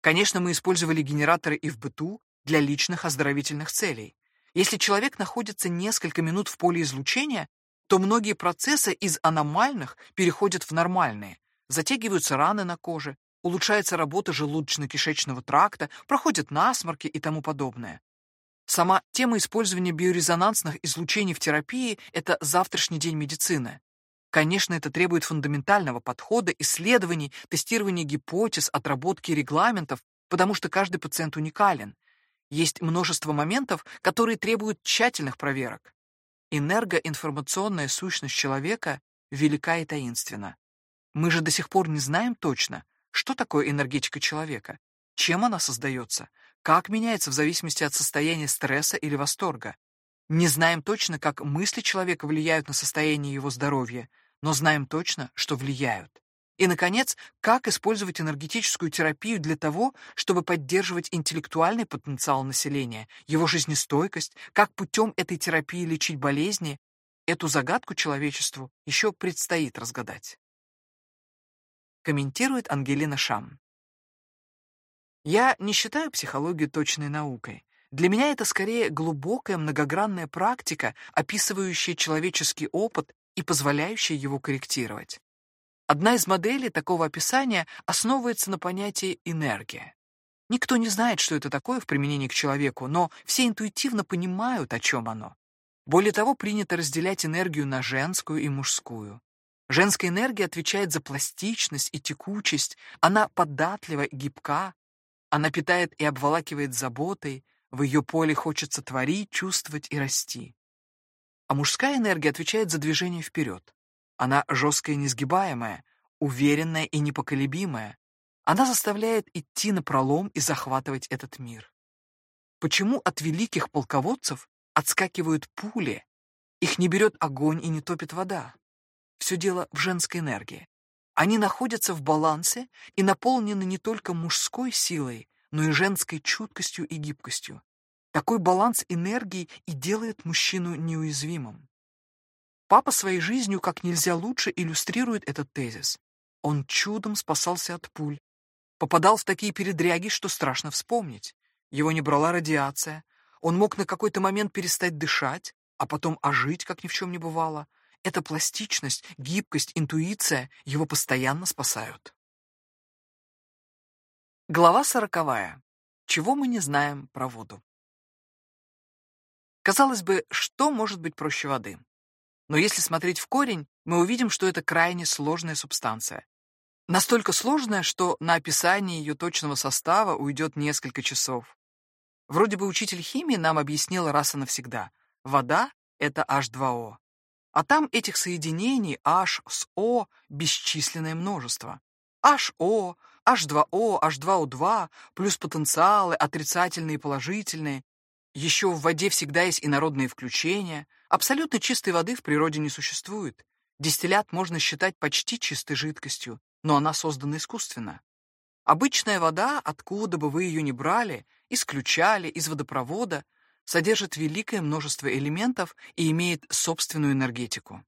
Конечно, мы использовали генераторы и в быту для личных оздоровительных целей. Если человек находится несколько минут в поле излучения, то многие процессы из аномальных переходят в нормальные. Затягиваются раны на коже, улучшается работа желудочно-кишечного тракта, проходят насморки и тому подобное. Сама тема использования биорезонансных излучений в терапии — это завтрашний день медицины. Конечно, это требует фундаментального подхода, исследований, тестирования гипотез, отработки регламентов, потому что каждый пациент уникален. Есть множество моментов, которые требуют тщательных проверок. Энергоинформационная сущность человека велика и таинственна. Мы же до сих пор не знаем точно, что такое энергетика человека? Чем она создается? Как меняется в зависимости от состояния стресса или восторга? Не знаем точно, как мысли человека влияют на состояние его здоровья, но знаем точно, что влияют. И, наконец, как использовать энергетическую терапию для того, чтобы поддерживать интеллектуальный потенциал населения, его жизнестойкость, как путем этой терапии лечить болезни, эту загадку человечеству еще предстоит разгадать комментирует Ангелина Шам. Я не считаю психологию точной наукой. Для меня это скорее глубокая многогранная практика, описывающая человеческий опыт и позволяющая его корректировать. Одна из моделей такого описания основывается на понятии «энергия». Никто не знает, что это такое в применении к человеку, но все интуитивно понимают, о чем оно. Более того, принято разделять энергию на женскую и мужскую. Женская энергия отвечает за пластичность и текучесть, она податлива и гибка, она питает и обволакивает заботой, в ее поле хочется творить, чувствовать и расти. А мужская энергия отвечает за движение вперед. Она жесткая и несгибаемая, уверенная и непоколебимая. Она заставляет идти на пролом и захватывать этот мир. Почему от великих полководцев отскакивают пули, их не берет огонь и не топит вода? Все дело в женской энергии. Они находятся в балансе и наполнены не только мужской силой, но и женской чуткостью и гибкостью. Такой баланс энергии и делает мужчину неуязвимым. Папа своей жизнью как нельзя лучше иллюстрирует этот тезис. Он чудом спасался от пуль, попадал в такие передряги, что страшно вспомнить. Его не брала радиация, он мог на какой-то момент перестать дышать, а потом ожить, как ни в чем не бывало, эта пластичность, гибкость, интуиция его постоянно спасают. Глава сороковая. Чего мы не знаем про воду? Казалось бы, что может быть проще воды? Но если смотреть в корень, мы увидим, что это крайне сложная субстанция. Настолько сложная, что на описание ее точного состава уйдет несколько часов. Вроде бы учитель химии нам объяснил раз и навсегда. Вода — это H2O. А там этих соединений H с O бесчисленное множество. HO, H2O, H2O2, плюс потенциалы, отрицательные и положительные. Еще в воде всегда есть инородные включения. Абсолютно чистой воды в природе не существует. Дистиллят можно считать почти чистой жидкостью, но она создана искусственно. Обычная вода, откуда бы вы ее ни брали, исключали из водопровода, содержит великое множество элементов и имеет собственную энергетику.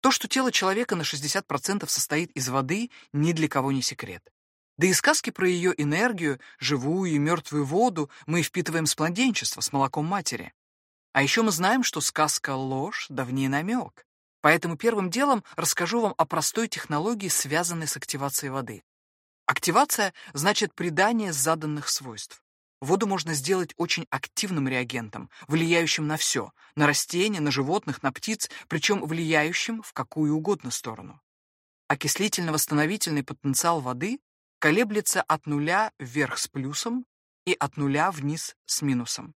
То, что тело человека на 60% состоит из воды, ни для кого не секрет. Да и сказки про ее энергию, живую и мертвую воду мы впитываем с младенчества, с молоком матери. А еще мы знаем, что сказка — ложь, давний намек. Поэтому первым делом расскажу вам о простой технологии, связанной с активацией воды. Активация значит придание заданных свойств. Воду можно сделать очень активным реагентом, влияющим на все, на растения, на животных, на птиц, причем влияющим в какую угодно сторону. Окислительно-восстановительный потенциал воды колеблется от нуля вверх с плюсом и от нуля вниз с минусом.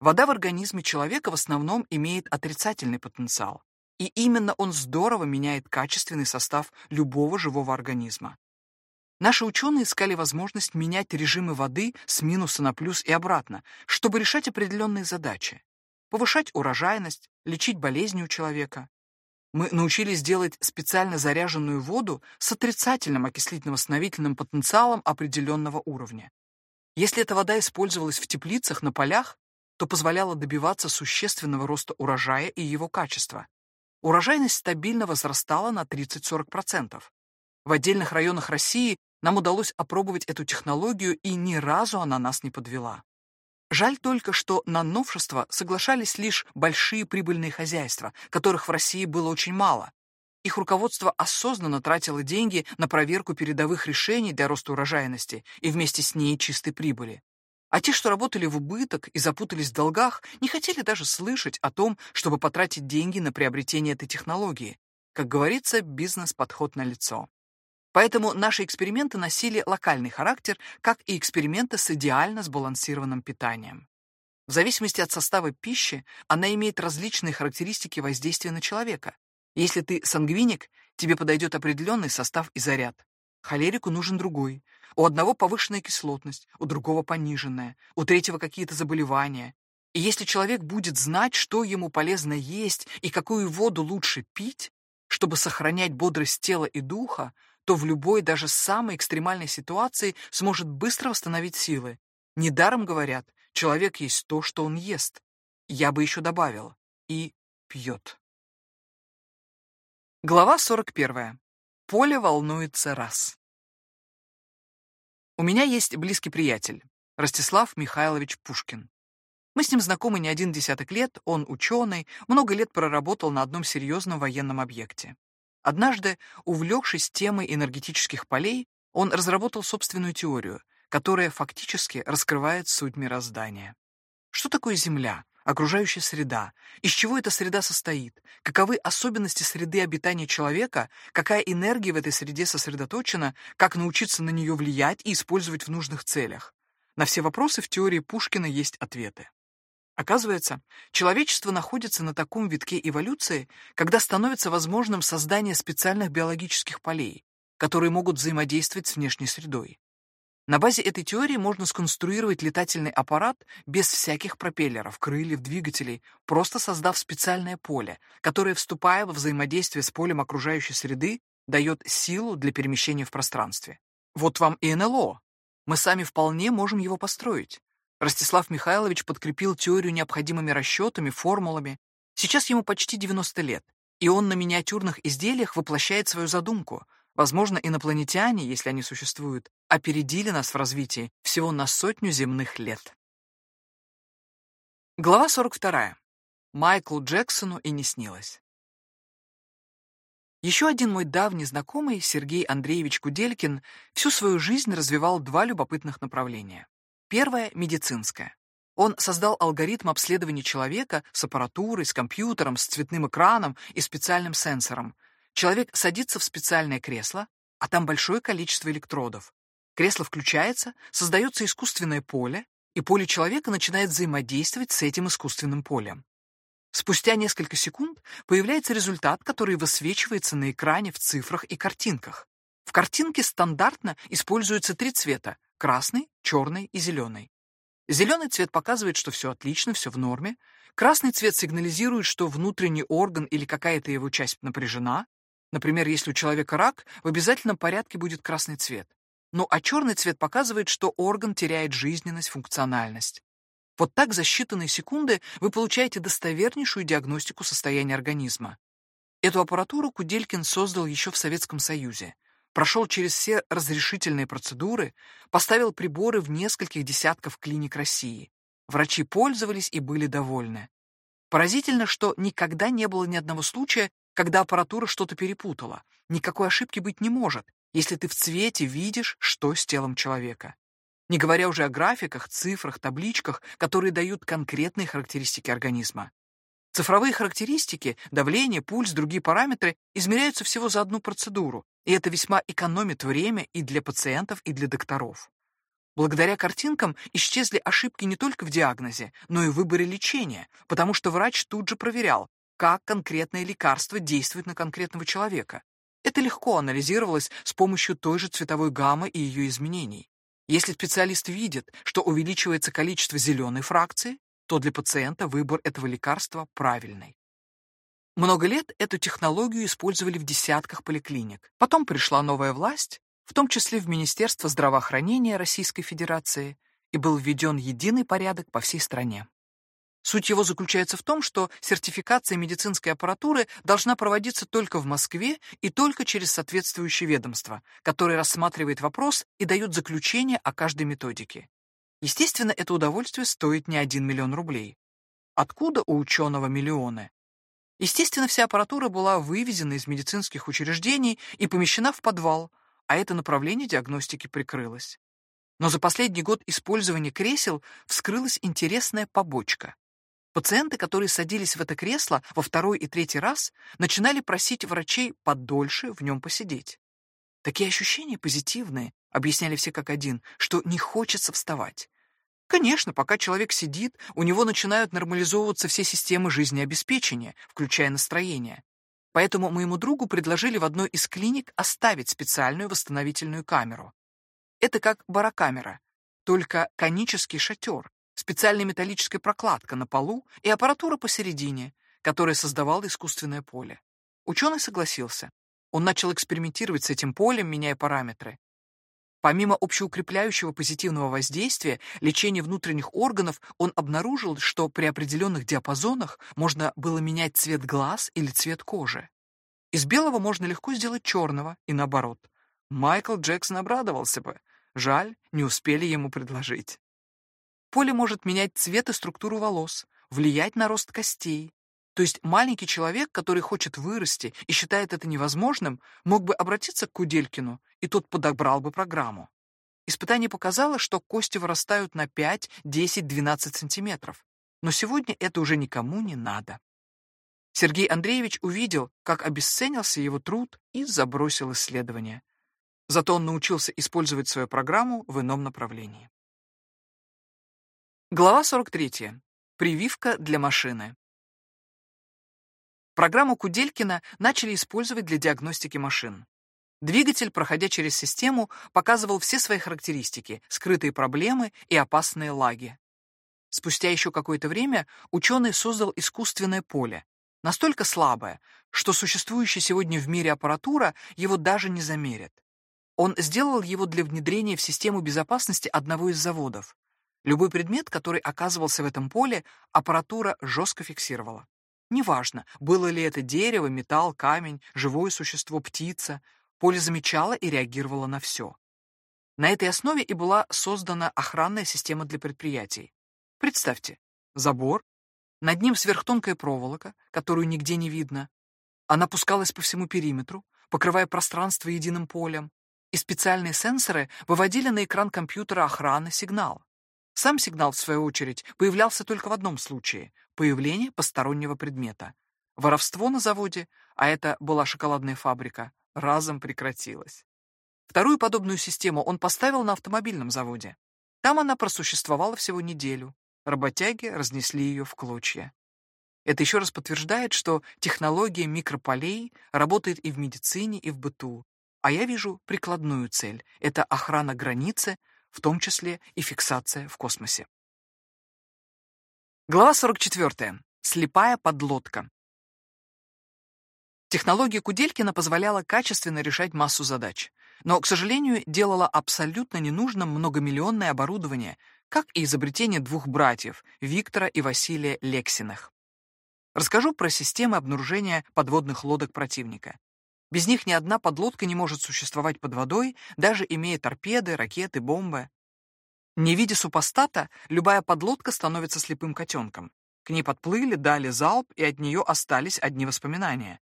Вода в организме человека в основном имеет отрицательный потенциал, и именно он здорово меняет качественный состав любого живого организма. Наши ученые искали возможность менять режимы воды с минуса на плюс и обратно, чтобы решать определенные задачи. Повышать урожайность, лечить болезни у человека. Мы научились делать специально заряженную воду с отрицательным окислительно-восстановительным потенциалом определенного уровня. Если эта вода использовалась в теплицах, на полях, то позволяла добиваться существенного роста урожая и его качества. Урожайность стабильно возрастала на 30-40%. В отдельных районах России нам удалось опробовать эту технологию, и ни разу она нас не подвела. Жаль только, что на новшества соглашались лишь большие прибыльные хозяйства, которых в России было очень мало. Их руководство осознанно тратило деньги на проверку передовых решений для роста урожайности и вместе с ней чистой прибыли. А те, что работали в убыток и запутались в долгах, не хотели даже слышать о том, чтобы потратить деньги на приобретение этой технологии. Как говорится, бизнес-подход на лицо. Поэтому наши эксперименты носили локальный характер, как и эксперименты с идеально сбалансированным питанием. В зависимости от состава пищи она имеет различные характеристики воздействия на человека. Если ты сангвиник, тебе подойдет определенный состав и заряд. Холерику нужен другой. У одного повышенная кислотность, у другого пониженная, у третьего какие-то заболевания. И если человек будет знать, что ему полезно есть и какую воду лучше пить, чтобы сохранять бодрость тела и духа, то в любой, даже самой экстремальной ситуации сможет быстро восстановить силы. Недаром говорят, человек есть то, что он ест. Я бы еще добавил. И пьет. Глава 41. Поле волнуется раз. У меня есть близкий приятель, Ростислав Михайлович Пушкин. Мы с ним знакомы не один десяток лет, он ученый, много лет проработал на одном серьезном военном объекте. Однажды, увлекшись темой энергетических полей, он разработал собственную теорию, которая фактически раскрывает суть мироздания. Что такое Земля, окружающая среда, из чего эта среда состоит, каковы особенности среды обитания человека, какая энергия в этой среде сосредоточена, как научиться на нее влиять и использовать в нужных целях. На все вопросы в теории Пушкина есть ответы. Оказывается, человечество находится на таком витке эволюции, когда становится возможным создание специальных биологических полей, которые могут взаимодействовать с внешней средой. На базе этой теории можно сконструировать летательный аппарат без всяких пропеллеров, крыльев, двигателей, просто создав специальное поле, которое, вступая во взаимодействие с полем окружающей среды, дает силу для перемещения в пространстве. Вот вам и НЛО. Мы сами вполне можем его построить. Ростислав Михайлович подкрепил теорию необходимыми расчетами, формулами. Сейчас ему почти 90 лет, и он на миниатюрных изделиях воплощает свою задумку. Возможно, инопланетяне, если они существуют, опередили нас в развитии всего на сотню земных лет. Глава 42. Майклу Джексону и не снилось. Еще один мой давний знакомый, Сергей Андреевич Куделькин, всю свою жизнь развивал два любопытных направления. Первое — медицинское. Он создал алгоритм обследования человека с аппаратурой, с компьютером, с цветным экраном и специальным сенсором. Человек садится в специальное кресло, а там большое количество электродов. Кресло включается, создается искусственное поле, и поле человека начинает взаимодействовать с этим искусственным полем. Спустя несколько секунд появляется результат, который высвечивается на экране в цифрах и картинках. В картинке стандартно используются три цвета красный, черный и зеленый. Зеленый цвет показывает, что все отлично, все в норме. Красный цвет сигнализирует, что внутренний орган или какая-то его часть напряжена. Например, если у человека рак, в обязательном порядке будет красный цвет. Ну а черный цвет показывает, что орган теряет жизненность, функциональность. Вот так за считанные секунды вы получаете достовернейшую диагностику состояния организма. Эту аппаратуру Куделькин создал еще в Советском Союзе прошел через все разрешительные процедуры, поставил приборы в нескольких десятков клиник России. Врачи пользовались и были довольны. Поразительно, что никогда не было ни одного случая, когда аппаратура что-то перепутала. Никакой ошибки быть не может, если ты в цвете видишь, что с телом человека. Не говоря уже о графиках, цифрах, табличках, которые дают конкретные характеристики организма. Цифровые характеристики, давление, пульс, другие параметры измеряются всего за одну процедуру, и это весьма экономит время и для пациентов, и для докторов. Благодаря картинкам исчезли ошибки не только в диагнозе, но и в выборе лечения, потому что врач тут же проверял, как конкретное лекарство действует на конкретного человека. Это легко анализировалось с помощью той же цветовой гаммы и ее изменений. Если специалист видит, что увеличивается количество зеленой фракции, то для пациента выбор этого лекарства правильный. Много лет эту технологию использовали в десятках поликлиник. Потом пришла новая власть, в том числе в Министерство здравоохранения Российской Федерации, и был введен единый порядок по всей стране. Суть его заключается в том, что сертификация медицинской аппаратуры должна проводиться только в Москве и только через соответствующее ведомство, которое рассматривает вопрос и дает заключение о каждой методике. Естественно, это удовольствие стоит не один миллион рублей. Откуда у ученого миллионы? Естественно, вся аппаратура была вывезена из медицинских учреждений и помещена в подвал, а это направление диагностики прикрылось. Но за последний год использования кресел вскрылась интересная побочка. Пациенты, которые садились в это кресло во второй и третий раз, начинали просить врачей подольше в нем посидеть. Такие ощущения позитивные, объясняли все как один, что не хочется вставать. Конечно, пока человек сидит, у него начинают нормализовываться все системы жизнеобеспечения, включая настроение. Поэтому моему другу предложили в одной из клиник оставить специальную восстановительную камеру. Это как барокамера, только конический шатер, специальная металлическая прокладка на полу и аппаратура посередине, которая создавала искусственное поле. Ученый согласился. Он начал экспериментировать с этим полем, меняя параметры. Помимо общеукрепляющего позитивного воздействия, лечения внутренних органов, он обнаружил, что при определенных диапазонах можно было менять цвет глаз или цвет кожи. Из белого можно легко сделать черного, и наоборот. Майкл Джексон обрадовался бы. Жаль, не успели ему предложить. Поле может менять цвет и структуру волос, влиять на рост костей. То есть маленький человек, который хочет вырасти и считает это невозможным, мог бы обратиться к Куделькину, и тот подобрал бы программу. Испытание показало, что кости вырастают на 5, 10, 12 сантиметров. Но сегодня это уже никому не надо. Сергей Андреевич увидел, как обесценился его труд и забросил исследование. Зато он научился использовать свою программу в ином направлении. Глава 43. Прививка для машины. Программу Куделькина начали использовать для диагностики машин. Двигатель, проходя через систему, показывал все свои характеристики, скрытые проблемы и опасные лаги. Спустя еще какое-то время ученый создал искусственное поле, настолько слабое, что существующая сегодня в мире аппаратура его даже не замерит. Он сделал его для внедрения в систему безопасности одного из заводов. Любой предмет, который оказывался в этом поле, аппаратура жестко фиксировала. Неважно, было ли это дерево, металл, камень, живое существо, птица, поле замечало и реагировало на все. На этой основе и была создана охранная система для предприятий. Представьте, забор, над ним сверхтонкая проволока, которую нигде не видно. Она пускалась по всему периметру, покрывая пространство единым полем, и специальные сенсоры выводили на экран компьютера охраны сигнал. Сам сигнал, в свою очередь, появлялся только в одном случае — появление постороннего предмета. Воровство на заводе, а это была шоколадная фабрика, разом прекратилось. Вторую подобную систему он поставил на автомобильном заводе. Там она просуществовала всего неделю. Работяги разнесли ее в клочья. Это еще раз подтверждает, что технология микрополей работает и в медицине, и в быту. А я вижу прикладную цель — это охрана границы, в том числе и фиксация в космосе. Глава 44. Слепая подлодка. Технология Куделькина позволяла качественно решать массу задач, но, к сожалению, делала абсолютно ненужным многомиллионное оборудование, как и изобретение двух братьев, Виктора и Василия Лексиных. Расскажу про системы обнаружения подводных лодок противника. Без них ни одна подлодка не может существовать под водой, даже имея торпеды, ракеты, бомбы. Не видя супостата, любая подлодка становится слепым котенком. К ней подплыли, дали залп, и от нее остались одни воспоминания.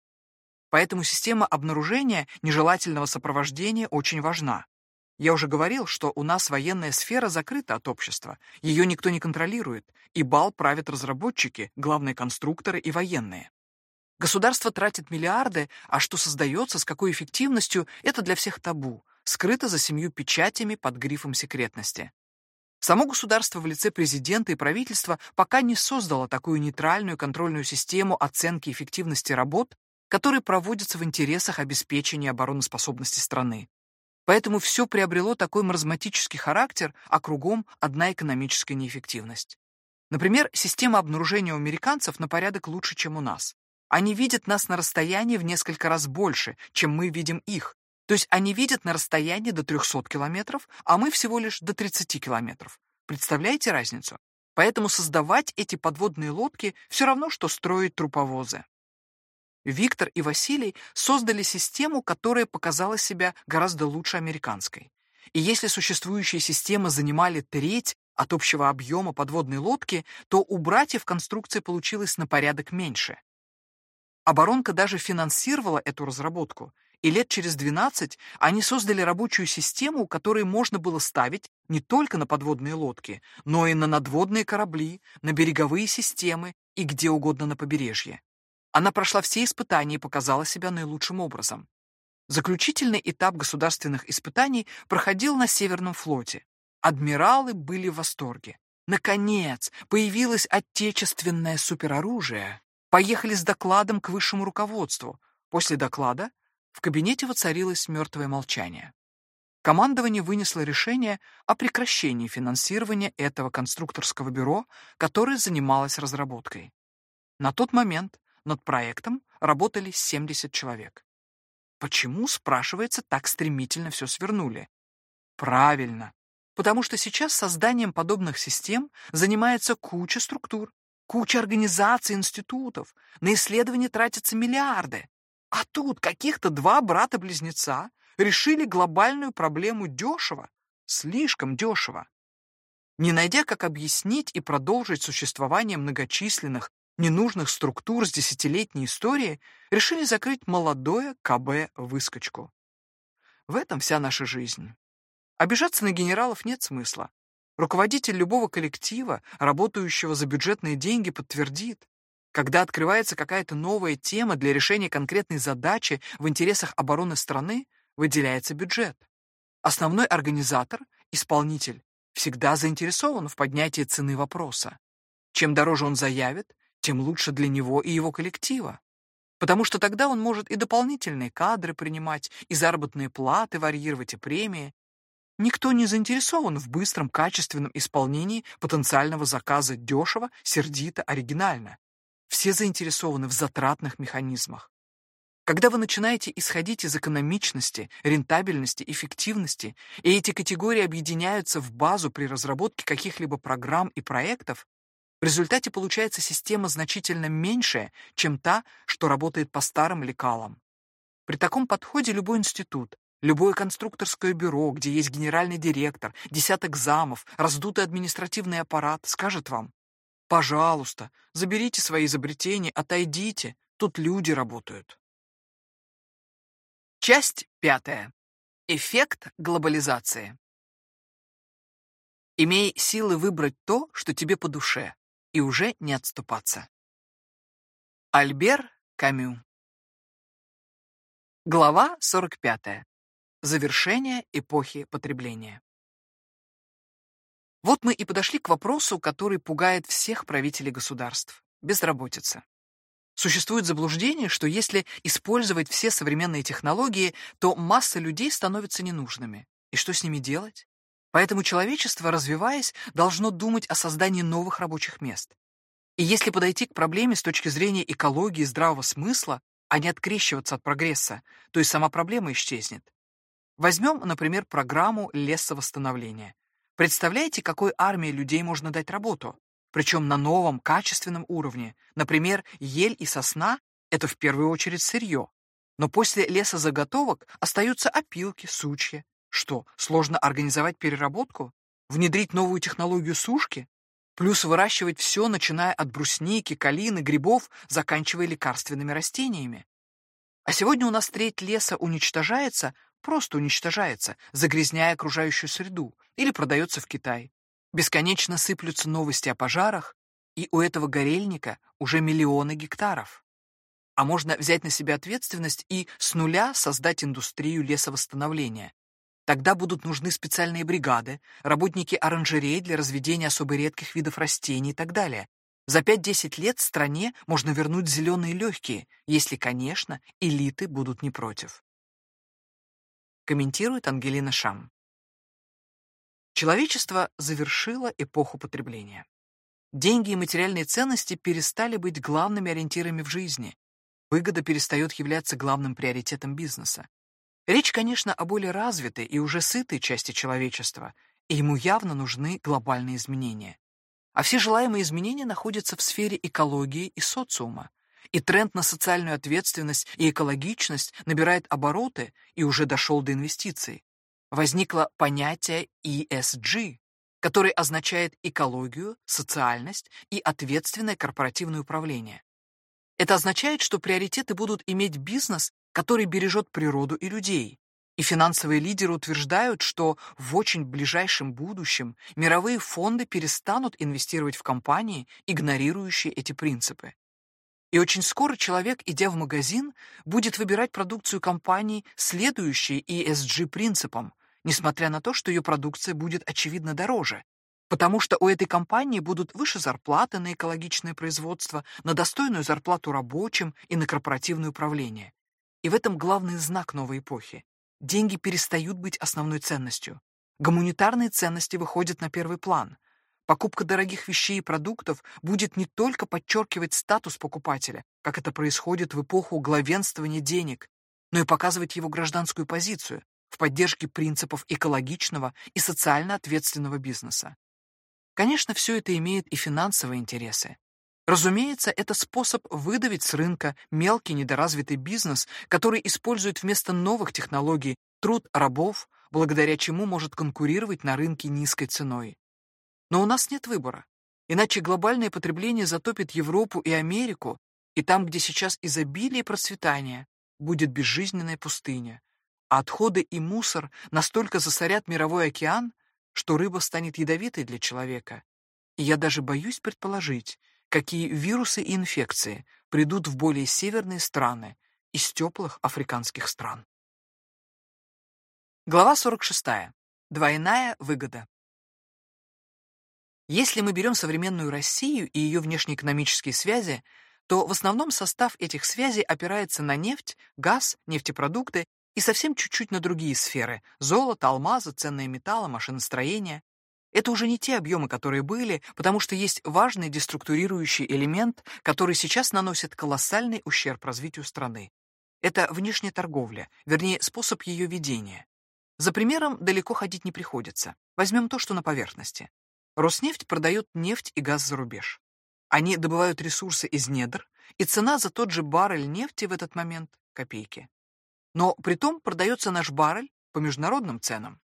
Поэтому система обнаружения нежелательного сопровождения очень важна. Я уже говорил, что у нас военная сфера закрыта от общества, ее никто не контролирует, и бал правят разработчики, главные конструкторы и военные. Государство тратит миллиарды, а что создается, с какой эффективностью, это для всех табу, скрыто за семью печатями под грифом секретности. Само государство в лице президента и правительства пока не создало такую нейтральную контрольную систему оценки эффективности работ, которые проводятся в интересах обеспечения обороноспособности страны. Поэтому все приобрело такой маразматический характер, а кругом одна экономическая неэффективность. Например, система обнаружения у американцев на порядок лучше, чем у нас. Они видят нас на расстоянии в несколько раз больше, чем мы видим их. То есть они видят на расстоянии до 300 километров, а мы всего лишь до 30 километров. Представляете разницу? Поэтому создавать эти подводные лодки все равно, что строить труповозы. Виктор и Василий создали систему, которая показала себя гораздо лучше американской. И если существующие системы занимали треть от общего объема подводной лодки, то у братьев конструкция получилась на порядок меньше. Оборонка даже финансировала эту разработку, и лет через 12 они создали рабочую систему, которой можно было ставить не только на подводные лодки, но и на надводные корабли, на береговые системы и где угодно на побережье. Она прошла все испытания и показала себя наилучшим образом. Заключительный этап государственных испытаний проходил на Северном флоте. Адмиралы были в восторге. Наконец, появилось отечественное супероружие, поехали с докладом к высшему руководству. После доклада в кабинете воцарилось мертвое молчание. Командование вынесло решение о прекращении финансирования этого конструкторского бюро, которое занималось разработкой. На тот момент над проектом работали 70 человек. Почему, спрашивается, так стремительно все свернули? Правильно, потому что сейчас созданием подобных систем занимается куча структур, Куча организаций, институтов. На исследования тратятся миллиарды. А тут каких-то два брата-близнеца решили глобальную проблему дешево. Слишком дешево. не найдя, как объяснить и продолжить существование многочисленных ненужных структур с десятилетней историей, решили закрыть молодое КБ-выскочку. В этом вся наша жизнь. Обижаться на генералов нет смысла. Руководитель любого коллектива, работающего за бюджетные деньги, подтвердит, когда открывается какая-то новая тема для решения конкретной задачи в интересах обороны страны, выделяется бюджет. Основной организатор, исполнитель, всегда заинтересован в поднятии цены вопроса. Чем дороже он заявит, тем лучше для него и его коллектива. Потому что тогда он может и дополнительные кадры принимать, и заработные платы варьировать, и премии. Никто не заинтересован в быстром, качественном исполнении потенциального заказа дешево, сердито, оригинально. Все заинтересованы в затратных механизмах. Когда вы начинаете исходить из экономичности, рентабельности, эффективности, и эти категории объединяются в базу при разработке каких-либо программ и проектов, в результате получается система значительно меньшая, чем та, что работает по старым лекалам. При таком подходе любой институт, любое конструкторское бюро, где есть генеральный директор, десяток замов, раздутый административный аппарат, скажет вам, «Пожалуйста, заберите свои изобретения, отойдите, тут люди работают». Часть пятая. Эффект глобализации. Имей силы выбрать то, что тебе по душе, и уже не отступаться. Альбер Камю. Глава 45. Завершение эпохи потребления. Вот мы и подошли к вопросу, который пугает всех правителей государств – безработица. Существует заблуждение, что если использовать все современные технологии, то масса людей становятся ненужными. И что с ними делать? Поэтому человечество, развиваясь, должно думать о создании новых рабочих мест. И если подойти к проблеме с точки зрения экологии и здравого смысла, а не открещиваться от прогресса, то и сама проблема исчезнет. Возьмем, например, программу лесовосстановления. Представляете, какой армии людей можно дать работу? причем на новом, качественном уровне. Например, ель и сосна — это в первую очередь сырье. Но после лесозаготовок остаются опилки, сучья. Что, сложно организовать переработку? Внедрить новую технологию сушки? Плюс выращивать все, начиная от брусники, калины, грибов, заканчивая лекарственными растениями. А сегодня у нас треть леса уничтожается, просто уничтожается, загрязняя окружающую среду, или продается в Китай. Бесконечно сыплются новости о пожарах, и у этого горельника уже миллионы гектаров. А можно взять на себя ответственность и с нуля создать индустрию лесовосстановления. Тогда будут нужны специальные бригады, работники оранжерей для разведения особо редких видов растений и так далее. За 5-10 лет стране можно вернуть зеленые легкие, если, конечно, элиты будут не против. Комментирует Ангелина Шам. Человечество завершило эпоху потребления. Деньги и материальные ценности перестали быть главными ориентирами в жизни. Выгода перестает являться главным приоритетом бизнеса. Речь, конечно, о более развитой и уже сытой части человечества, и ему явно нужны глобальные изменения. А все желаемые изменения находятся в сфере экологии и социума. И тренд на социальную ответственность и экологичность набирает обороты и уже дошел до инвестиций возникло понятие ESG, которое означает экологию, социальность и ответственное корпоративное управление. Это означает, что приоритеты будут иметь бизнес, который бережет природу и людей. И финансовые лидеры утверждают, что в очень ближайшем будущем мировые фонды перестанут инвестировать в компании, игнорирующие эти принципы. И очень скоро человек, идя в магазин, будет выбирать продукцию компании, следующей ESG-принципам, несмотря на то, что ее продукция будет очевидно дороже, потому что у этой компании будут выше зарплаты на экологичное производство, на достойную зарплату рабочим и на корпоративное управление. И в этом главный знак новой эпохи. Деньги перестают быть основной ценностью. Гуманитарные ценности выходят на первый план. Покупка дорогих вещей и продуктов будет не только подчеркивать статус покупателя, как это происходит в эпоху главенствования денег, но и показывать его гражданскую позицию, в поддержке принципов экологичного и социально ответственного бизнеса. Конечно, все это имеет и финансовые интересы. Разумеется, это способ выдавить с рынка мелкий недоразвитый бизнес, который использует вместо новых технологий труд рабов, благодаря чему может конкурировать на рынке низкой ценой. Но у нас нет выбора. Иначе глобальное потребление затопит Европу и Америку, и там, где сейчас изобилие и процветание, будет безжизненная пустыня. А отходы и мусор настолько засорят мировой океан, что рыба станет ядовитой для человека. И я даже боюсь предположить, какие вирусы и инфекции придут в более северные страны из теплых африканских стран. Глава 46. Двойная выгода. Если мы берем современную Россию и ее внешнеэкономические связи, то в основном состав этих связей опирается на нефть, газ, нефтепродукты и совсем чуть-чуть на другие сферы – золото, алмазы, ценные металлы, машиностроение. Это уже не те объемы, которые были, потому что есть важный деструктурирующий элемент, который сейчас наносит колоссальный ущерб развитию страны. Это внешняя торговля, вернее, способ ее ведения. За примером далеко ходить не приходится. Возьмем то, что на поверхности. Роснефть продает нефть и газ за рубеж. Они добывают ресурсы из недр, и цена за тот же баррель нефти в этот момент — копейки. Но при том продается наш баррель по международным ценам.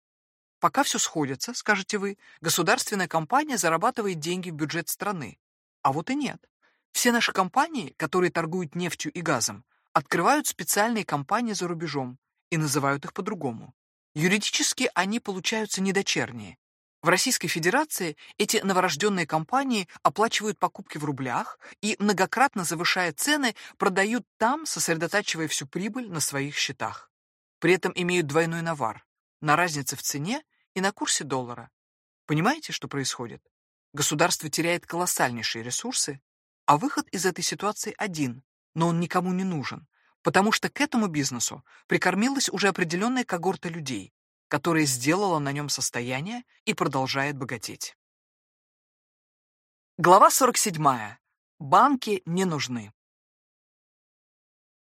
Пока все сходится, скажете вы, государственная компания зарабатывает деньги в бюджет страны. А вот и нет. Все наши компании, которые торгуют нефтью и газом, открывают специальные компании за рубежом и называют их по-другому. Юридически они получаются недочерние. В Российской Федерации эти новорожденные компании оплачивают покупки в рублях и, многократно завышая цены, продают там, сосредотачивая всю прибыль на своих счетах. При этом имеют двойной навар на разнице в цене и на курсе доллара. Понимаете, что происходит? Государство теряет колоссальнейшие ресурсы, а выход из этой ситуации один, но он никому не нужен, потому что к этому бизнесу прикормилась уже определенная когорта людей, которая сделала на нем состояние и продолжает богатеть. Глава 47. Банки не нужны.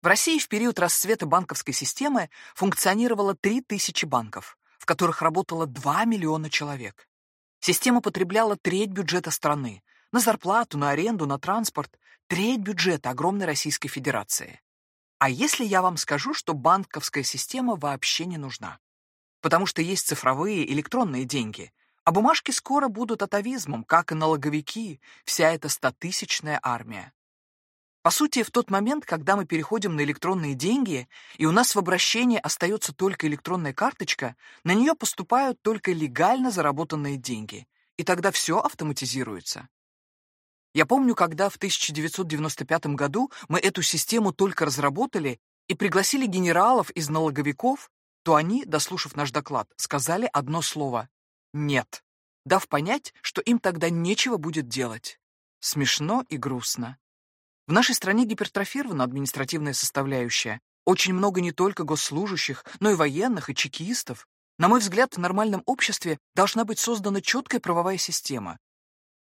В России в период расцвета банковской системы функционировало 3000 банков, в которых работало 2 миллиона человек. Система потребляла треть бюджета страны на зарплату, на аренду, на транспорт, треть бюджета огромной Российской Федерации. А если я вам скажу, что банковская система вообще не нужна? Потому что есть цифровые электронные деньги, а бумажки скоро будут атовизмом, как и налоговики, вся эта стотысячная армия. По сути, в тот момент, когда мы переходим на электронные деньги, и у нас в обращении остается только электронная карточка, на нее поступают только легально заработанные деньги, и тогда все автоматизируется. Я помню, когда в 1995 году мы эту систему только разработали и пригласили генералов из налоговиков, то они, дослушав наш доклад, сказали одно слово «нет», дав понять, что им тогда нечего будет делать. Смешно и грустно. В нашей стране гипертрофирована административная составляющая. Очень много не только госслужащих, но и военных, и чекистов. На мой взгляд, в нормальном обществе должна быть создана четкая правовая система.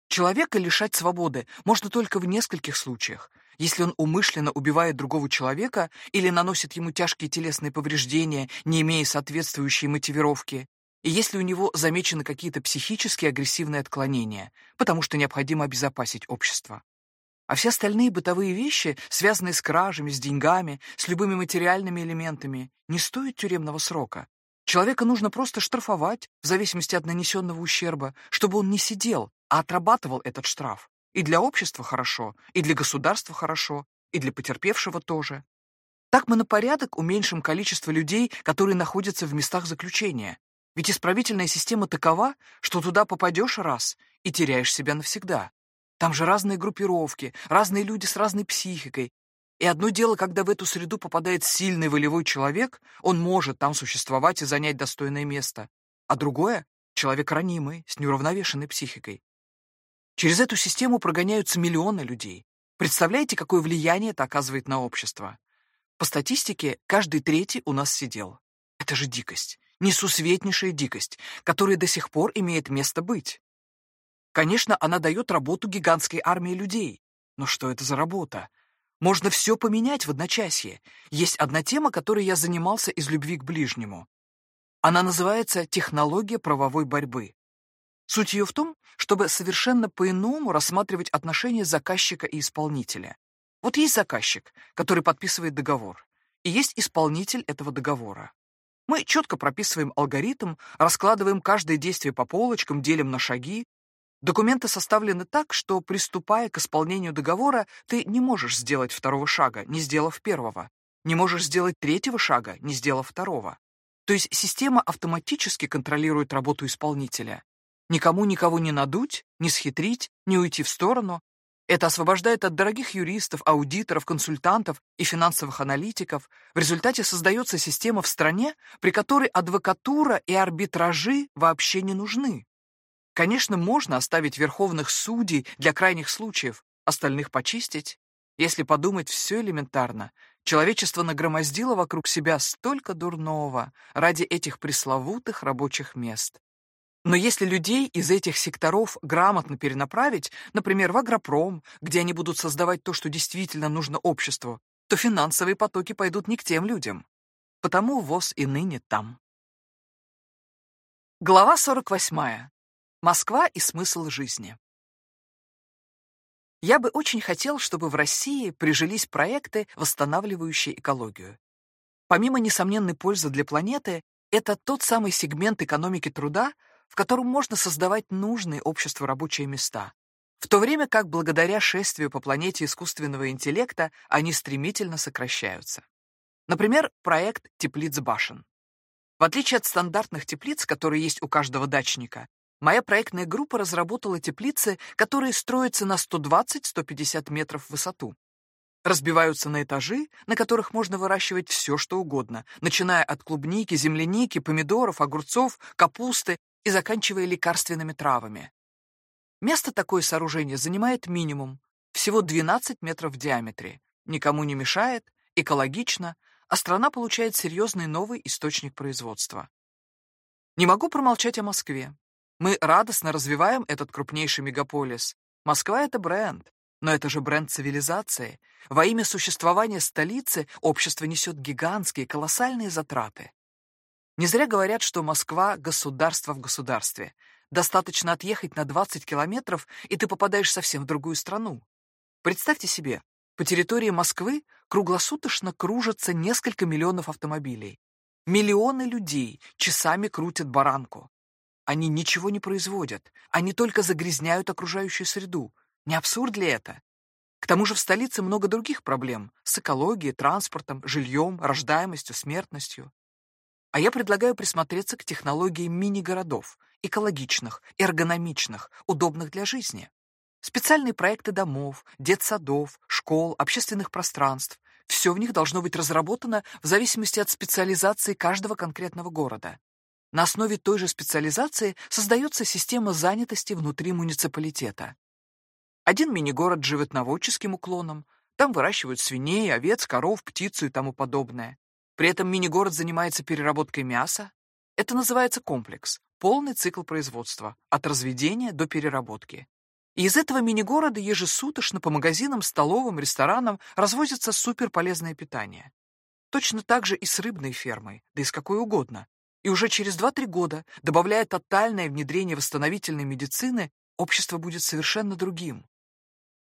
Человека лишать свободы можно только в нескольких случаях. Если он умышленно убивает другого человека или наносит ему тяжкие телесные повреждения, не имея соответствующей мотивировки, и если у него замечены какие-то психически агрессивные отклонения, потому что необходимо обезопасить общество. А все остальные бытовые вещи, связанные с кражами, с деньгами, с любыми материальными элементами, не стоят тюремного срока. Человека нужно просто штрафовать в зависимости от нанесенного ущерба, чтобы он не сидел, а отрабатывал этот штраф. И для общества хорошо, и для государства хорошо, и для потерпевшего тоже. Так мы на порядок уменьшим количество людей, которые находятся в местах заключения. Ведь исправительная система такова, что туда попадешь раз и теряешь себя навсегда. Там же разные группировки, разные люди с разной психикой. И одно дело, когда в эту среду попадает сильный волевой человек, он может там существовать и занять достойное место. А другое — человек ранимый, с неуравновешенной психикой. Через эту систему прогоняются миллионы людей. Представляете, какое влияние это оказывает на общество? По статистике, каждый третий у нас сидел. Это же дикость, несусветнейшая дикость, которая до сих пор имеет место быть. Конечно, она дает работу гигантской армии людей. Но что это за работа? Можно все поменять в одночасье. Есть одна тема, которой я занимался из любви к ближнему. Она называется «Технология правовой борьбы». Суть ее в том, чтобы совершенно по-иному рассматривать отношения заказчика и исполнителя. Вот есть заказчик, который подписывает договор, и есть исполнитель этого договора. Мы четко прописываем алгоритм, раскладываем каждое действие по полочкам, делим на шаги, Документы составлены так, что, приступая к исполнению договора, ты не можешь сделать второго шага, не сделав первого. Не можешь сделать третьего шага, не сделав второго. То есть система автоматически контролирует работу исполнителя. Никому никого не надуть, не схитрить, не уйти в сторону. Это освобождает от дорогих юристов, аудиторов, консультантов и финансовых аналитиков. В результате создается система в стране, при которой адвокатура и арбитражи вообще не нужны. Конечно, можно оставить верховных судей для крайних случаев, остальных почистить. Если подумать, все элементарно. Человечество нагромоздило вокруг себя столько дурного ради этих пресловутых рабочих мест. Но если людей из этих секторов грамотно перенаправить, например, в агропром, где они будут создавать то, что действительно нужно обществу, то финансовые потоки пойдут не к тем людям. Потому ВОЗ и ныне там. Глава 48. Москва и смысл жизни. Я бы очень хотел, чтобы в России прижились проекты, восстанавливающие экологию. Помимо несомненной пользы для планеты, это тот самый сегмент экономики труда, в котором можно создавать нужные обществу рабочие места, в то время как благодаря шествию по планете искусственного интеллекта они стремительно сокращаются. Например, проект теплиц башен. В отличие от стандартных теплиц, которые есть у каждого дачника, Моя проектная группа разработала теплицы, которые строятся на 120-150 метров в высоту. Разбиваются на этажи, на которых можно выращивать все, что угодно, начиная от клубники, земляники, помидоров, огурцов, капусты и заканчивая лекарственными травами. Место такое сооружение занимает минимум, всего 12 метров в диаметре, никому не мешает, экологично, а страна получает серьезный новый источник производства. Не могу промолчать о Москве. Мы радостно развиваем этот крупнейший мегаполис. Москва — это бренд. Но это же бренд цивилизации. Во имя существования столицы общество несет гигантские, колоссальные затраты. Не зря говорят, что Москва — государство в государстве. Достаточно отъехать на 20 километров, и ты попадаешь совсем в другую страну. Представьте себе, по территории Москвы круглосуточно кружатся несколько миллионов автомобилей. Миллионы людей часами крутят баранку. Они ничего не производят, они только загрязняют окружающую среду. Не абсурд ли это? К тому же в столице много других проблем с экологией, транспортом, жильем, рождаемостью, смертностью. А я предлагаю присмотреться к технологии мини-городов, экологичных, эргономичных, удобных для жизни. Специальные проекты домов, детсадов, школ, общественных пространств. Все в них должно быть разработано в зависимости от специализации каждого конкретного города. На основе той же специализации создается система занятости внутри муниципалитета. Один мини-город живет новодческим уклоном, там выращивают свиней, овец, коров, птицу и тому подобное. При этом мини-город занимается переработкой мяса. Это называется комплекс, полный цикл производства, от разведения до переработки. И из этого мини-города ежесуточно по магазинам, столовым, ресторанам развозится суперполезное питание. Точно так же и с рыбной фермой, да и с какой угодно. И уже через 2-3 года, добавляя тотальное внедрение восстановительной медицины, общество будет совершенно другим.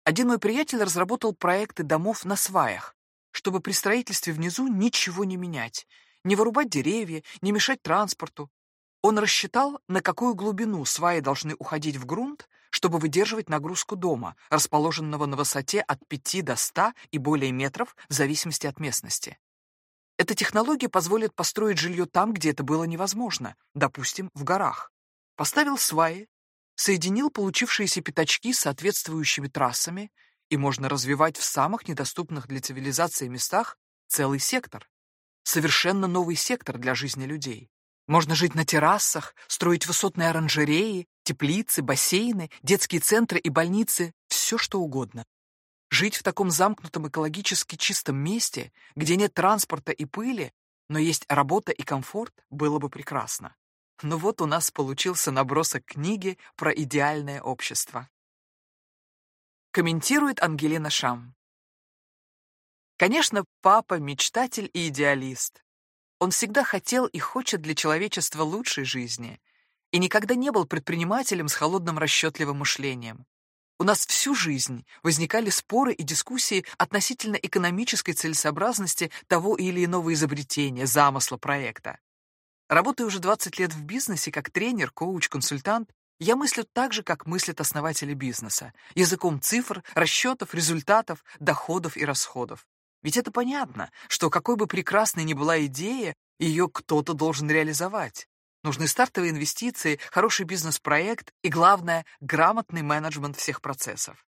Один мой приятель разработал проекты домов на сваях, чтобы при строительстве внизу ничего не менять, не вырубать деревья, не мешать транспорту. Он рассчитал, на какую глубину сваи должны уходить в грунт, чтобы выдерживать нагрузку дома, расположенного на высоте от 5 до 100 и более метров в зависимости от местности. Эта технология позволит построить жилье там, где это было невозможно, допустим, в горах. Поставил сваи, соединил получившиеся пятачки с соответствующими трассами, и можно развивать в самых недоступных для цивилизации местах целый сектор. Совершенно новый сектор для жизни людей. Можно жить на террасах, строить высотные оранжереи, теплицы, бассейны, детские центры и больницы, все что угодно. Жить в таком замкнутом экологически чистом месте, где нет транспорта и пыли, но есть работа и комфорт, было бы прекрасно. Но вот у нас получился набросок книги про идеальное общество. Комментирует Ангелина Шам. Конечно, папа — мечтатель и идеалист. Он всегда хотел и хочет для человечества лучшей жизни и никогда не был предпринимателем с холодным расчетливым мышлением. У нас всю жизнь возникали споры и дискуссии относительно экономической целесообразности того или иного изобретения, замысла, проекта. Работая уже 20 лет в бизнесе как тренер, коуч, консультант, Я мыслю так же, как мыслят основатели бизнеса, языком цифр, расчетов, результатов, доходов и расходов. Ведь это понятно, что какой бы прекрасной ни была идея, ее кто-то должен реализовать. Нужны стартовые инвестиции, хороший бизнес-проект и, главное, грамотный менеджмент всех процессов.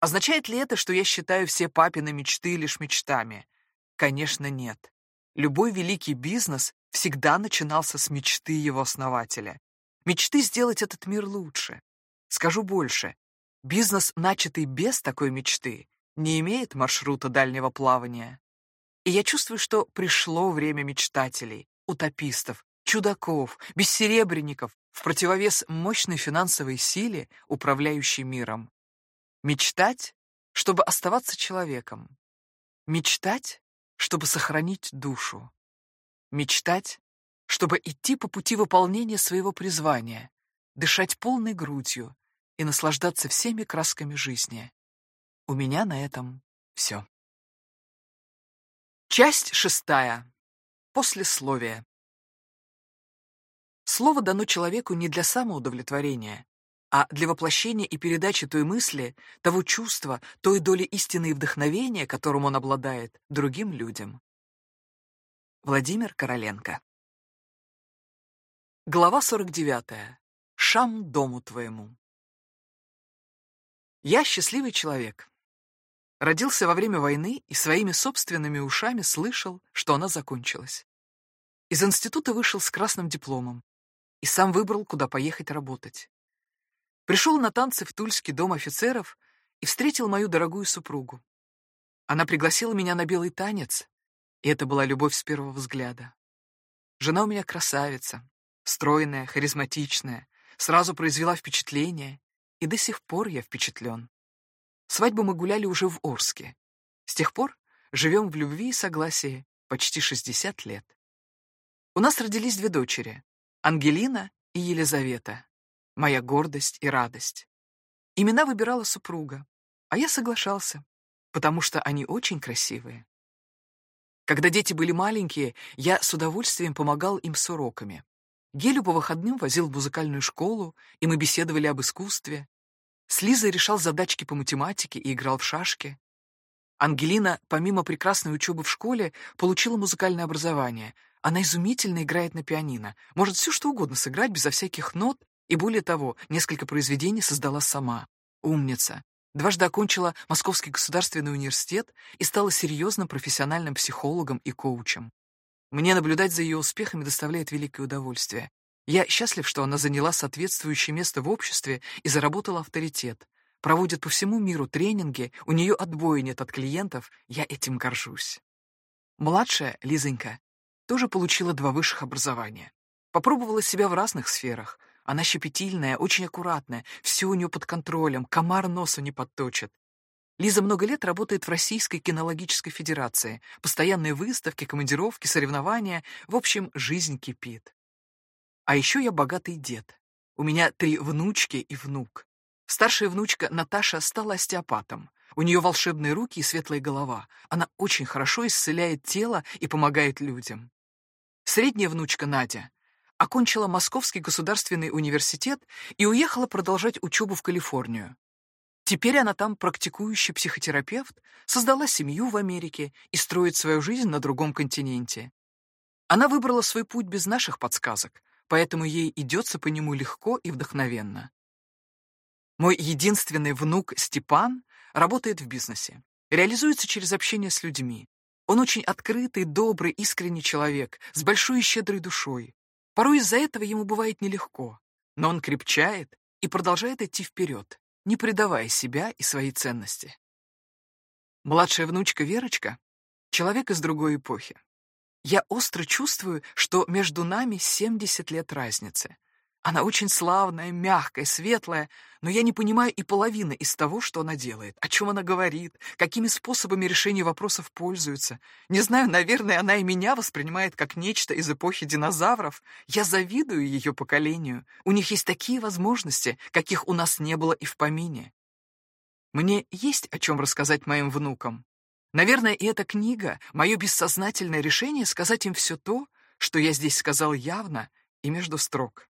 Означает ли это, что я считаю все папины мечты лишь мечтами? Конечно, нет. Любой великий бизнес всегда начинался с мечты его основателя. Мечты сделать этот мир лучше. Скажу больше. Бизнес, начатый без такой мечты, не имеет маршрута дальнего плавания. И я чувствую, что пришло время мечтателей, утопистов, чудаков, бессеребренников в противовес мощной финансовой силе, управляющей миром. Мечтать, чтобы оставаться человеком. Мечтать, чтобы сохранить душу. Мечтать, чтобы идти по пути выполнения своего призвания, дышать полной грудью и наслаждаться всеми красками жизни. У меня на этом все. Часть шестая. Послесловие. Слово дано человеку не для самоудовлетворения, а для воплощения и передачи той мысли, того чувства, той доли истины и вдохновения, которым он обладает, другим людям. Владимир Короленко Глава 49. Шам дому твоему. Я счастливый человек. Родился во время войны и своими собственными ушами слышал, что она закончилась. Из института вышел с красным дипломом и сам выбрал, куда поехать работать. Пришел на танцы в Тульский дом офицеров и встретил мою дорогую супругу. Она пригласила меня на белый танец, и это была любовь с первого взгляда. Жена у меня красавица, стройная, харизматичная, сразу произвела впечатление, и до сих пор я впечатлен. Свадьбу мы гуляли уже в Орске. С тех пор живем в любви и согласии почти 60 лет. У нас родились две дочери — Ангелина и Елизавета, моя гордость и радость. Имена выбирала супруга, а я соглашался, потому что они очень красивые. Когда дети были маленькие, я с удовольствием помогал им с уроками. Гелю по выходным возил в музыкальную школу, и мы беседовали об искусстве. С Лизой решал задачки по математике и играл в шашки. Ангелина, помимо прекрасной учебы в школе, получила музыкальное образование. Она изумительно играет на пианино, может все что угодно сыграть безо всяких нот, и более того, несколько произведений создала сама. Умница. Дважды окончила Московский государственный университет и стала серьезным профессиональным психологом и коучем. Мне наблюдать за ее успехами доставляет великое удовольствие. Я счастлив, что она заняла соответствующее место в обществе и заработала авторитет. Проводит по всему миру тренинги, у нее отбоя нет от клиентов, я этим горжусь. Младшая, Лизонька, тоже получила два высших образования. Попробовала себя в разных сферах. Она щепетильная, очень аккуратная, все у нее под контролем, комар носу не подточит. Лиза много лет работает в Российской кинологической федерации. Постоянные выставки, командировки, соревнования. В общем, жизнь кипит. А еще я богатый дед. У меня три внучки и внук. Старшая внучка Наташа стала остеопатом. У нее волшебные руки и светлая голова. Она очень хорошо исцеляет тело и помогает людям. Средняя внучка Надя окончила Московский государственный университет и уехала продолжать учебу в Калифорнию. Теперь она там практикующий психотерапевт, создала семью в Америке и строит свою жизнь на другом континенте. Она выбрала свой путь без наших подсказок, поэтому ей идется по нему легко и вдохновенно. Мой единственный внук Степан работает в бизнесе, реализуется через общение с людьми. Он очень открытый, добрый, искренний человек, с большой и щедрой душой. Порой из-за этого ему бывает нелегко, но он крепчает и продолжает идти вперед не предавая себя и свои ценности. Младшая внучка Верочка — человек из другой эпохи. Я остро чувствую, что между нами 70 лет разницы. Она очень славная, мягкая, светлая, но я не понимаю и половины из того, что она делает, о чем она говорит, какими способами решения вопросов пользуется. Не знаю, наверное, она и меня воспринимает как нечто из эпохи динозавров. Я завидую ее поколению. У них есть такие возможности, каких у нас не было и в помине. Мне есть о чем рассказать моим внукам. Наверное, и эта книга — мое бессознательное решение сказать им все то, что я здесь сказал явно и между строк.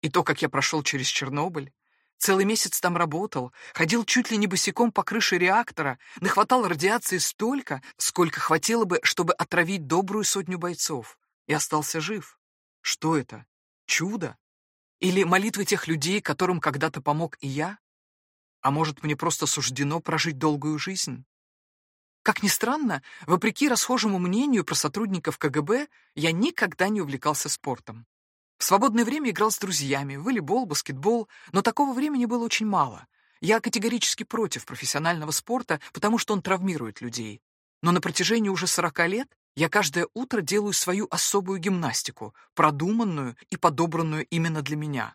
И то, как я прошел через Чернобыль, целый месяц там работал, ходил чуть ли не босиком по крыше реактора, нахватал радиации столько, сколько хватило бы, чтобы отравить добрую сотню бойцов, и остался жив. Что это? Чудо? Или молитвы тех людей, которым когда-то помог и я? А может, мне просто суждено прожить долгую жизнь? Как ни странно, вопреки расхожему мнению про сотрудников КГБ, я никогда не увлекался спортом. В свободное время играл с друзьями, волейбол, баскетбол, но такого времени было очень мало. Я категорически против профессионального спорта, потому что он травмирует людей. Но на протяжении уже 40 лет я каждое утро делаю свою особую гимнастику, продуманную и подобранную именно для меня.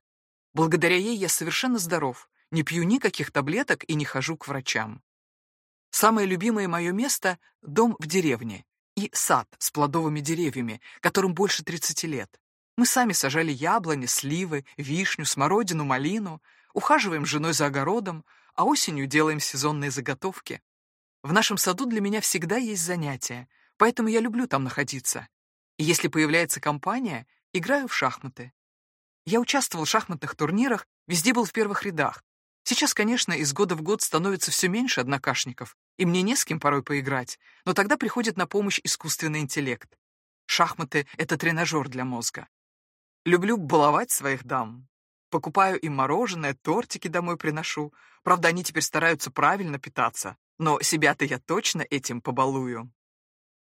Благодаря ей я совершенно здоров, не пью никаких таблеток и не хожу к врачам. Самое любимое мое место — дом в деревне и сад с плодовыми деревьями, которым больше 30 лет. Мы сами сажали яблони, сливы, вишню, смородину, малину, ухаживаем с женой за огородом, а осенью делаем сезонные заготовки. В нашем саду для меня всегда есть занятия, поэтому я люблю там находиться. И если появляется компания, играю в шахматы. Я участвовал в шахматных турнирах, везде был в первых рядах, Сейчас, конечно, из года в год становится все меньше однокашников, и мне не с кем порой поиграть, но тогда приходит на помощь искусственный интеллект. Шахматы — это тренажер для мозга. Люблю баловать своих дам. Покупаю им мороженое, тортики домой приношу. Правда, они теперь стараются правильно питаться, но себя-то я точно этим побалую.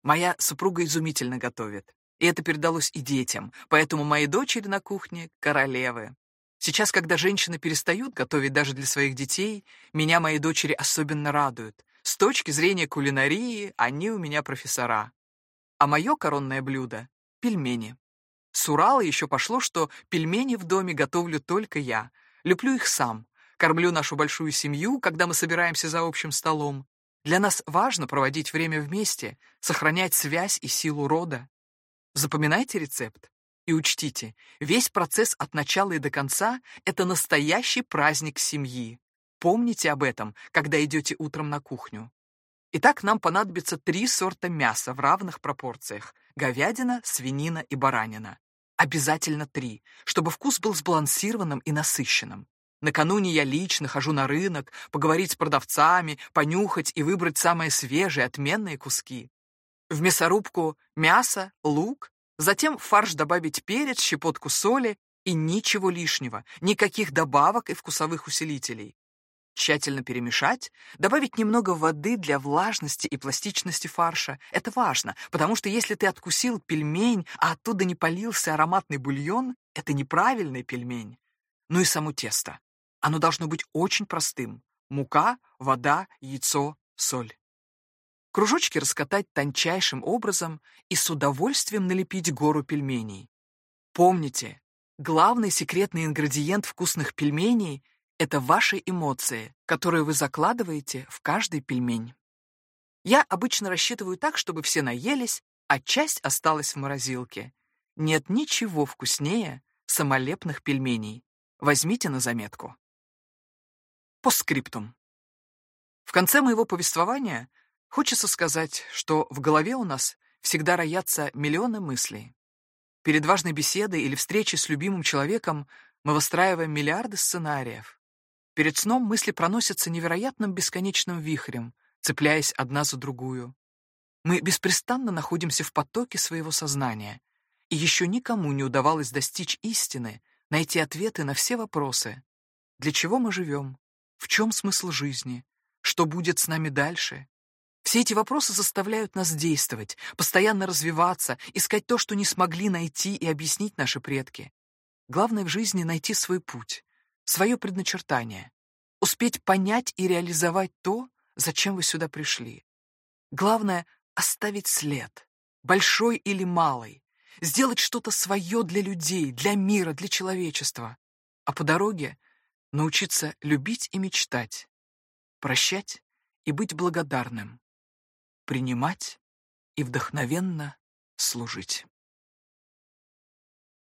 Моя супруга изумительно готовит, и это передалось и детям, поэтому мои дочери на кухне — королевы. Сейчас, когда женщины перестают готовить даже для своих детей, меня мои дочери особенно радуют. С точки зрения кулинарии они у меня профессора. А мое коронное блюдо — пельмени. С Урала еще пошло, что пельмени в доме готовлю только я. Люблю их сам. Кормлю нашу большую семью, когда мы собираемся за общим столом. Для нас важно проводить время вместе, сохранять связь и силу рода. Запоминайте рецепт. И учтите, весь процесс от начала и до конца — это настоящий праздник семьи. Помните об этом, когда идете утром на кухню. Итак, нам понадобится три сорта мяса в равных пропорциях — говядина, свинина и баранина. Обязательно три, чтобы вкус был сбалансированным и насыщенным. Накануне я лично хожу на рынок, поговорить с продавцами, понюхать и выбрать самые свежие, отменные куски. В мясорубку мясо, лук, Затем в фарш добавить перец, щепотку соли и ничего лишнего, никаких добавок и вкусовых усилителей. Тщательно перемешать, добавить немного воды для влажности и пластичности фарша. Это важно, потому что если ты откусил пельмень, а оттуда не полился ароматный бульон, это неправильный пельмень. Ну и само тесто. Оно должно быть очень простым. Мука, вода, яйцо, соль. Кружочки раскатать тончайшим образом и с удовольствием налепить гору пельменей. Помните, главный секретный ингредиент вкусных пельменей — это ваши эмоции, которые вы закладываете в каждый пельмень. Я обычно рассчитываю так, чтобы все наелись, а часть осталась в морозилке. Нет ничего вкуснее самолепных пельменей. Возьмите на заметку. Постскриптум. В конце моего повествования Хочется сказать, что в голове у нас всегда роятся миллионы мыслей. Перед важной беседой или встречей с любимым человеком мы выстраиваем миллиарды сценариев. Перед сном мысли проносятся невероятным бесконечным вихрем, цепляясь одна за другую. Мы беспрестанно находимся в потоке своего сознания, и еще никому не удавалось достичь истины, найти ответы на все вопросы. Для чего мы живем? В чем смысл жизни? Что будет с нами дальше? Все эти вопросы заставляют нас действовать, постоянно развиваться, искать то, что не смогли найти и объяснить наши предки. Главное в жизни — найти свой путь, свое предначертание, успеть понять и реализовать то, зачем вы сюда пришли. Главное — оставить след, большой или малый, сделать что-то свое для людей, для мира, для человечества. А по дороге научиться любить и мечтать, прощать и быть благодарным принимать и вдохновенно служить.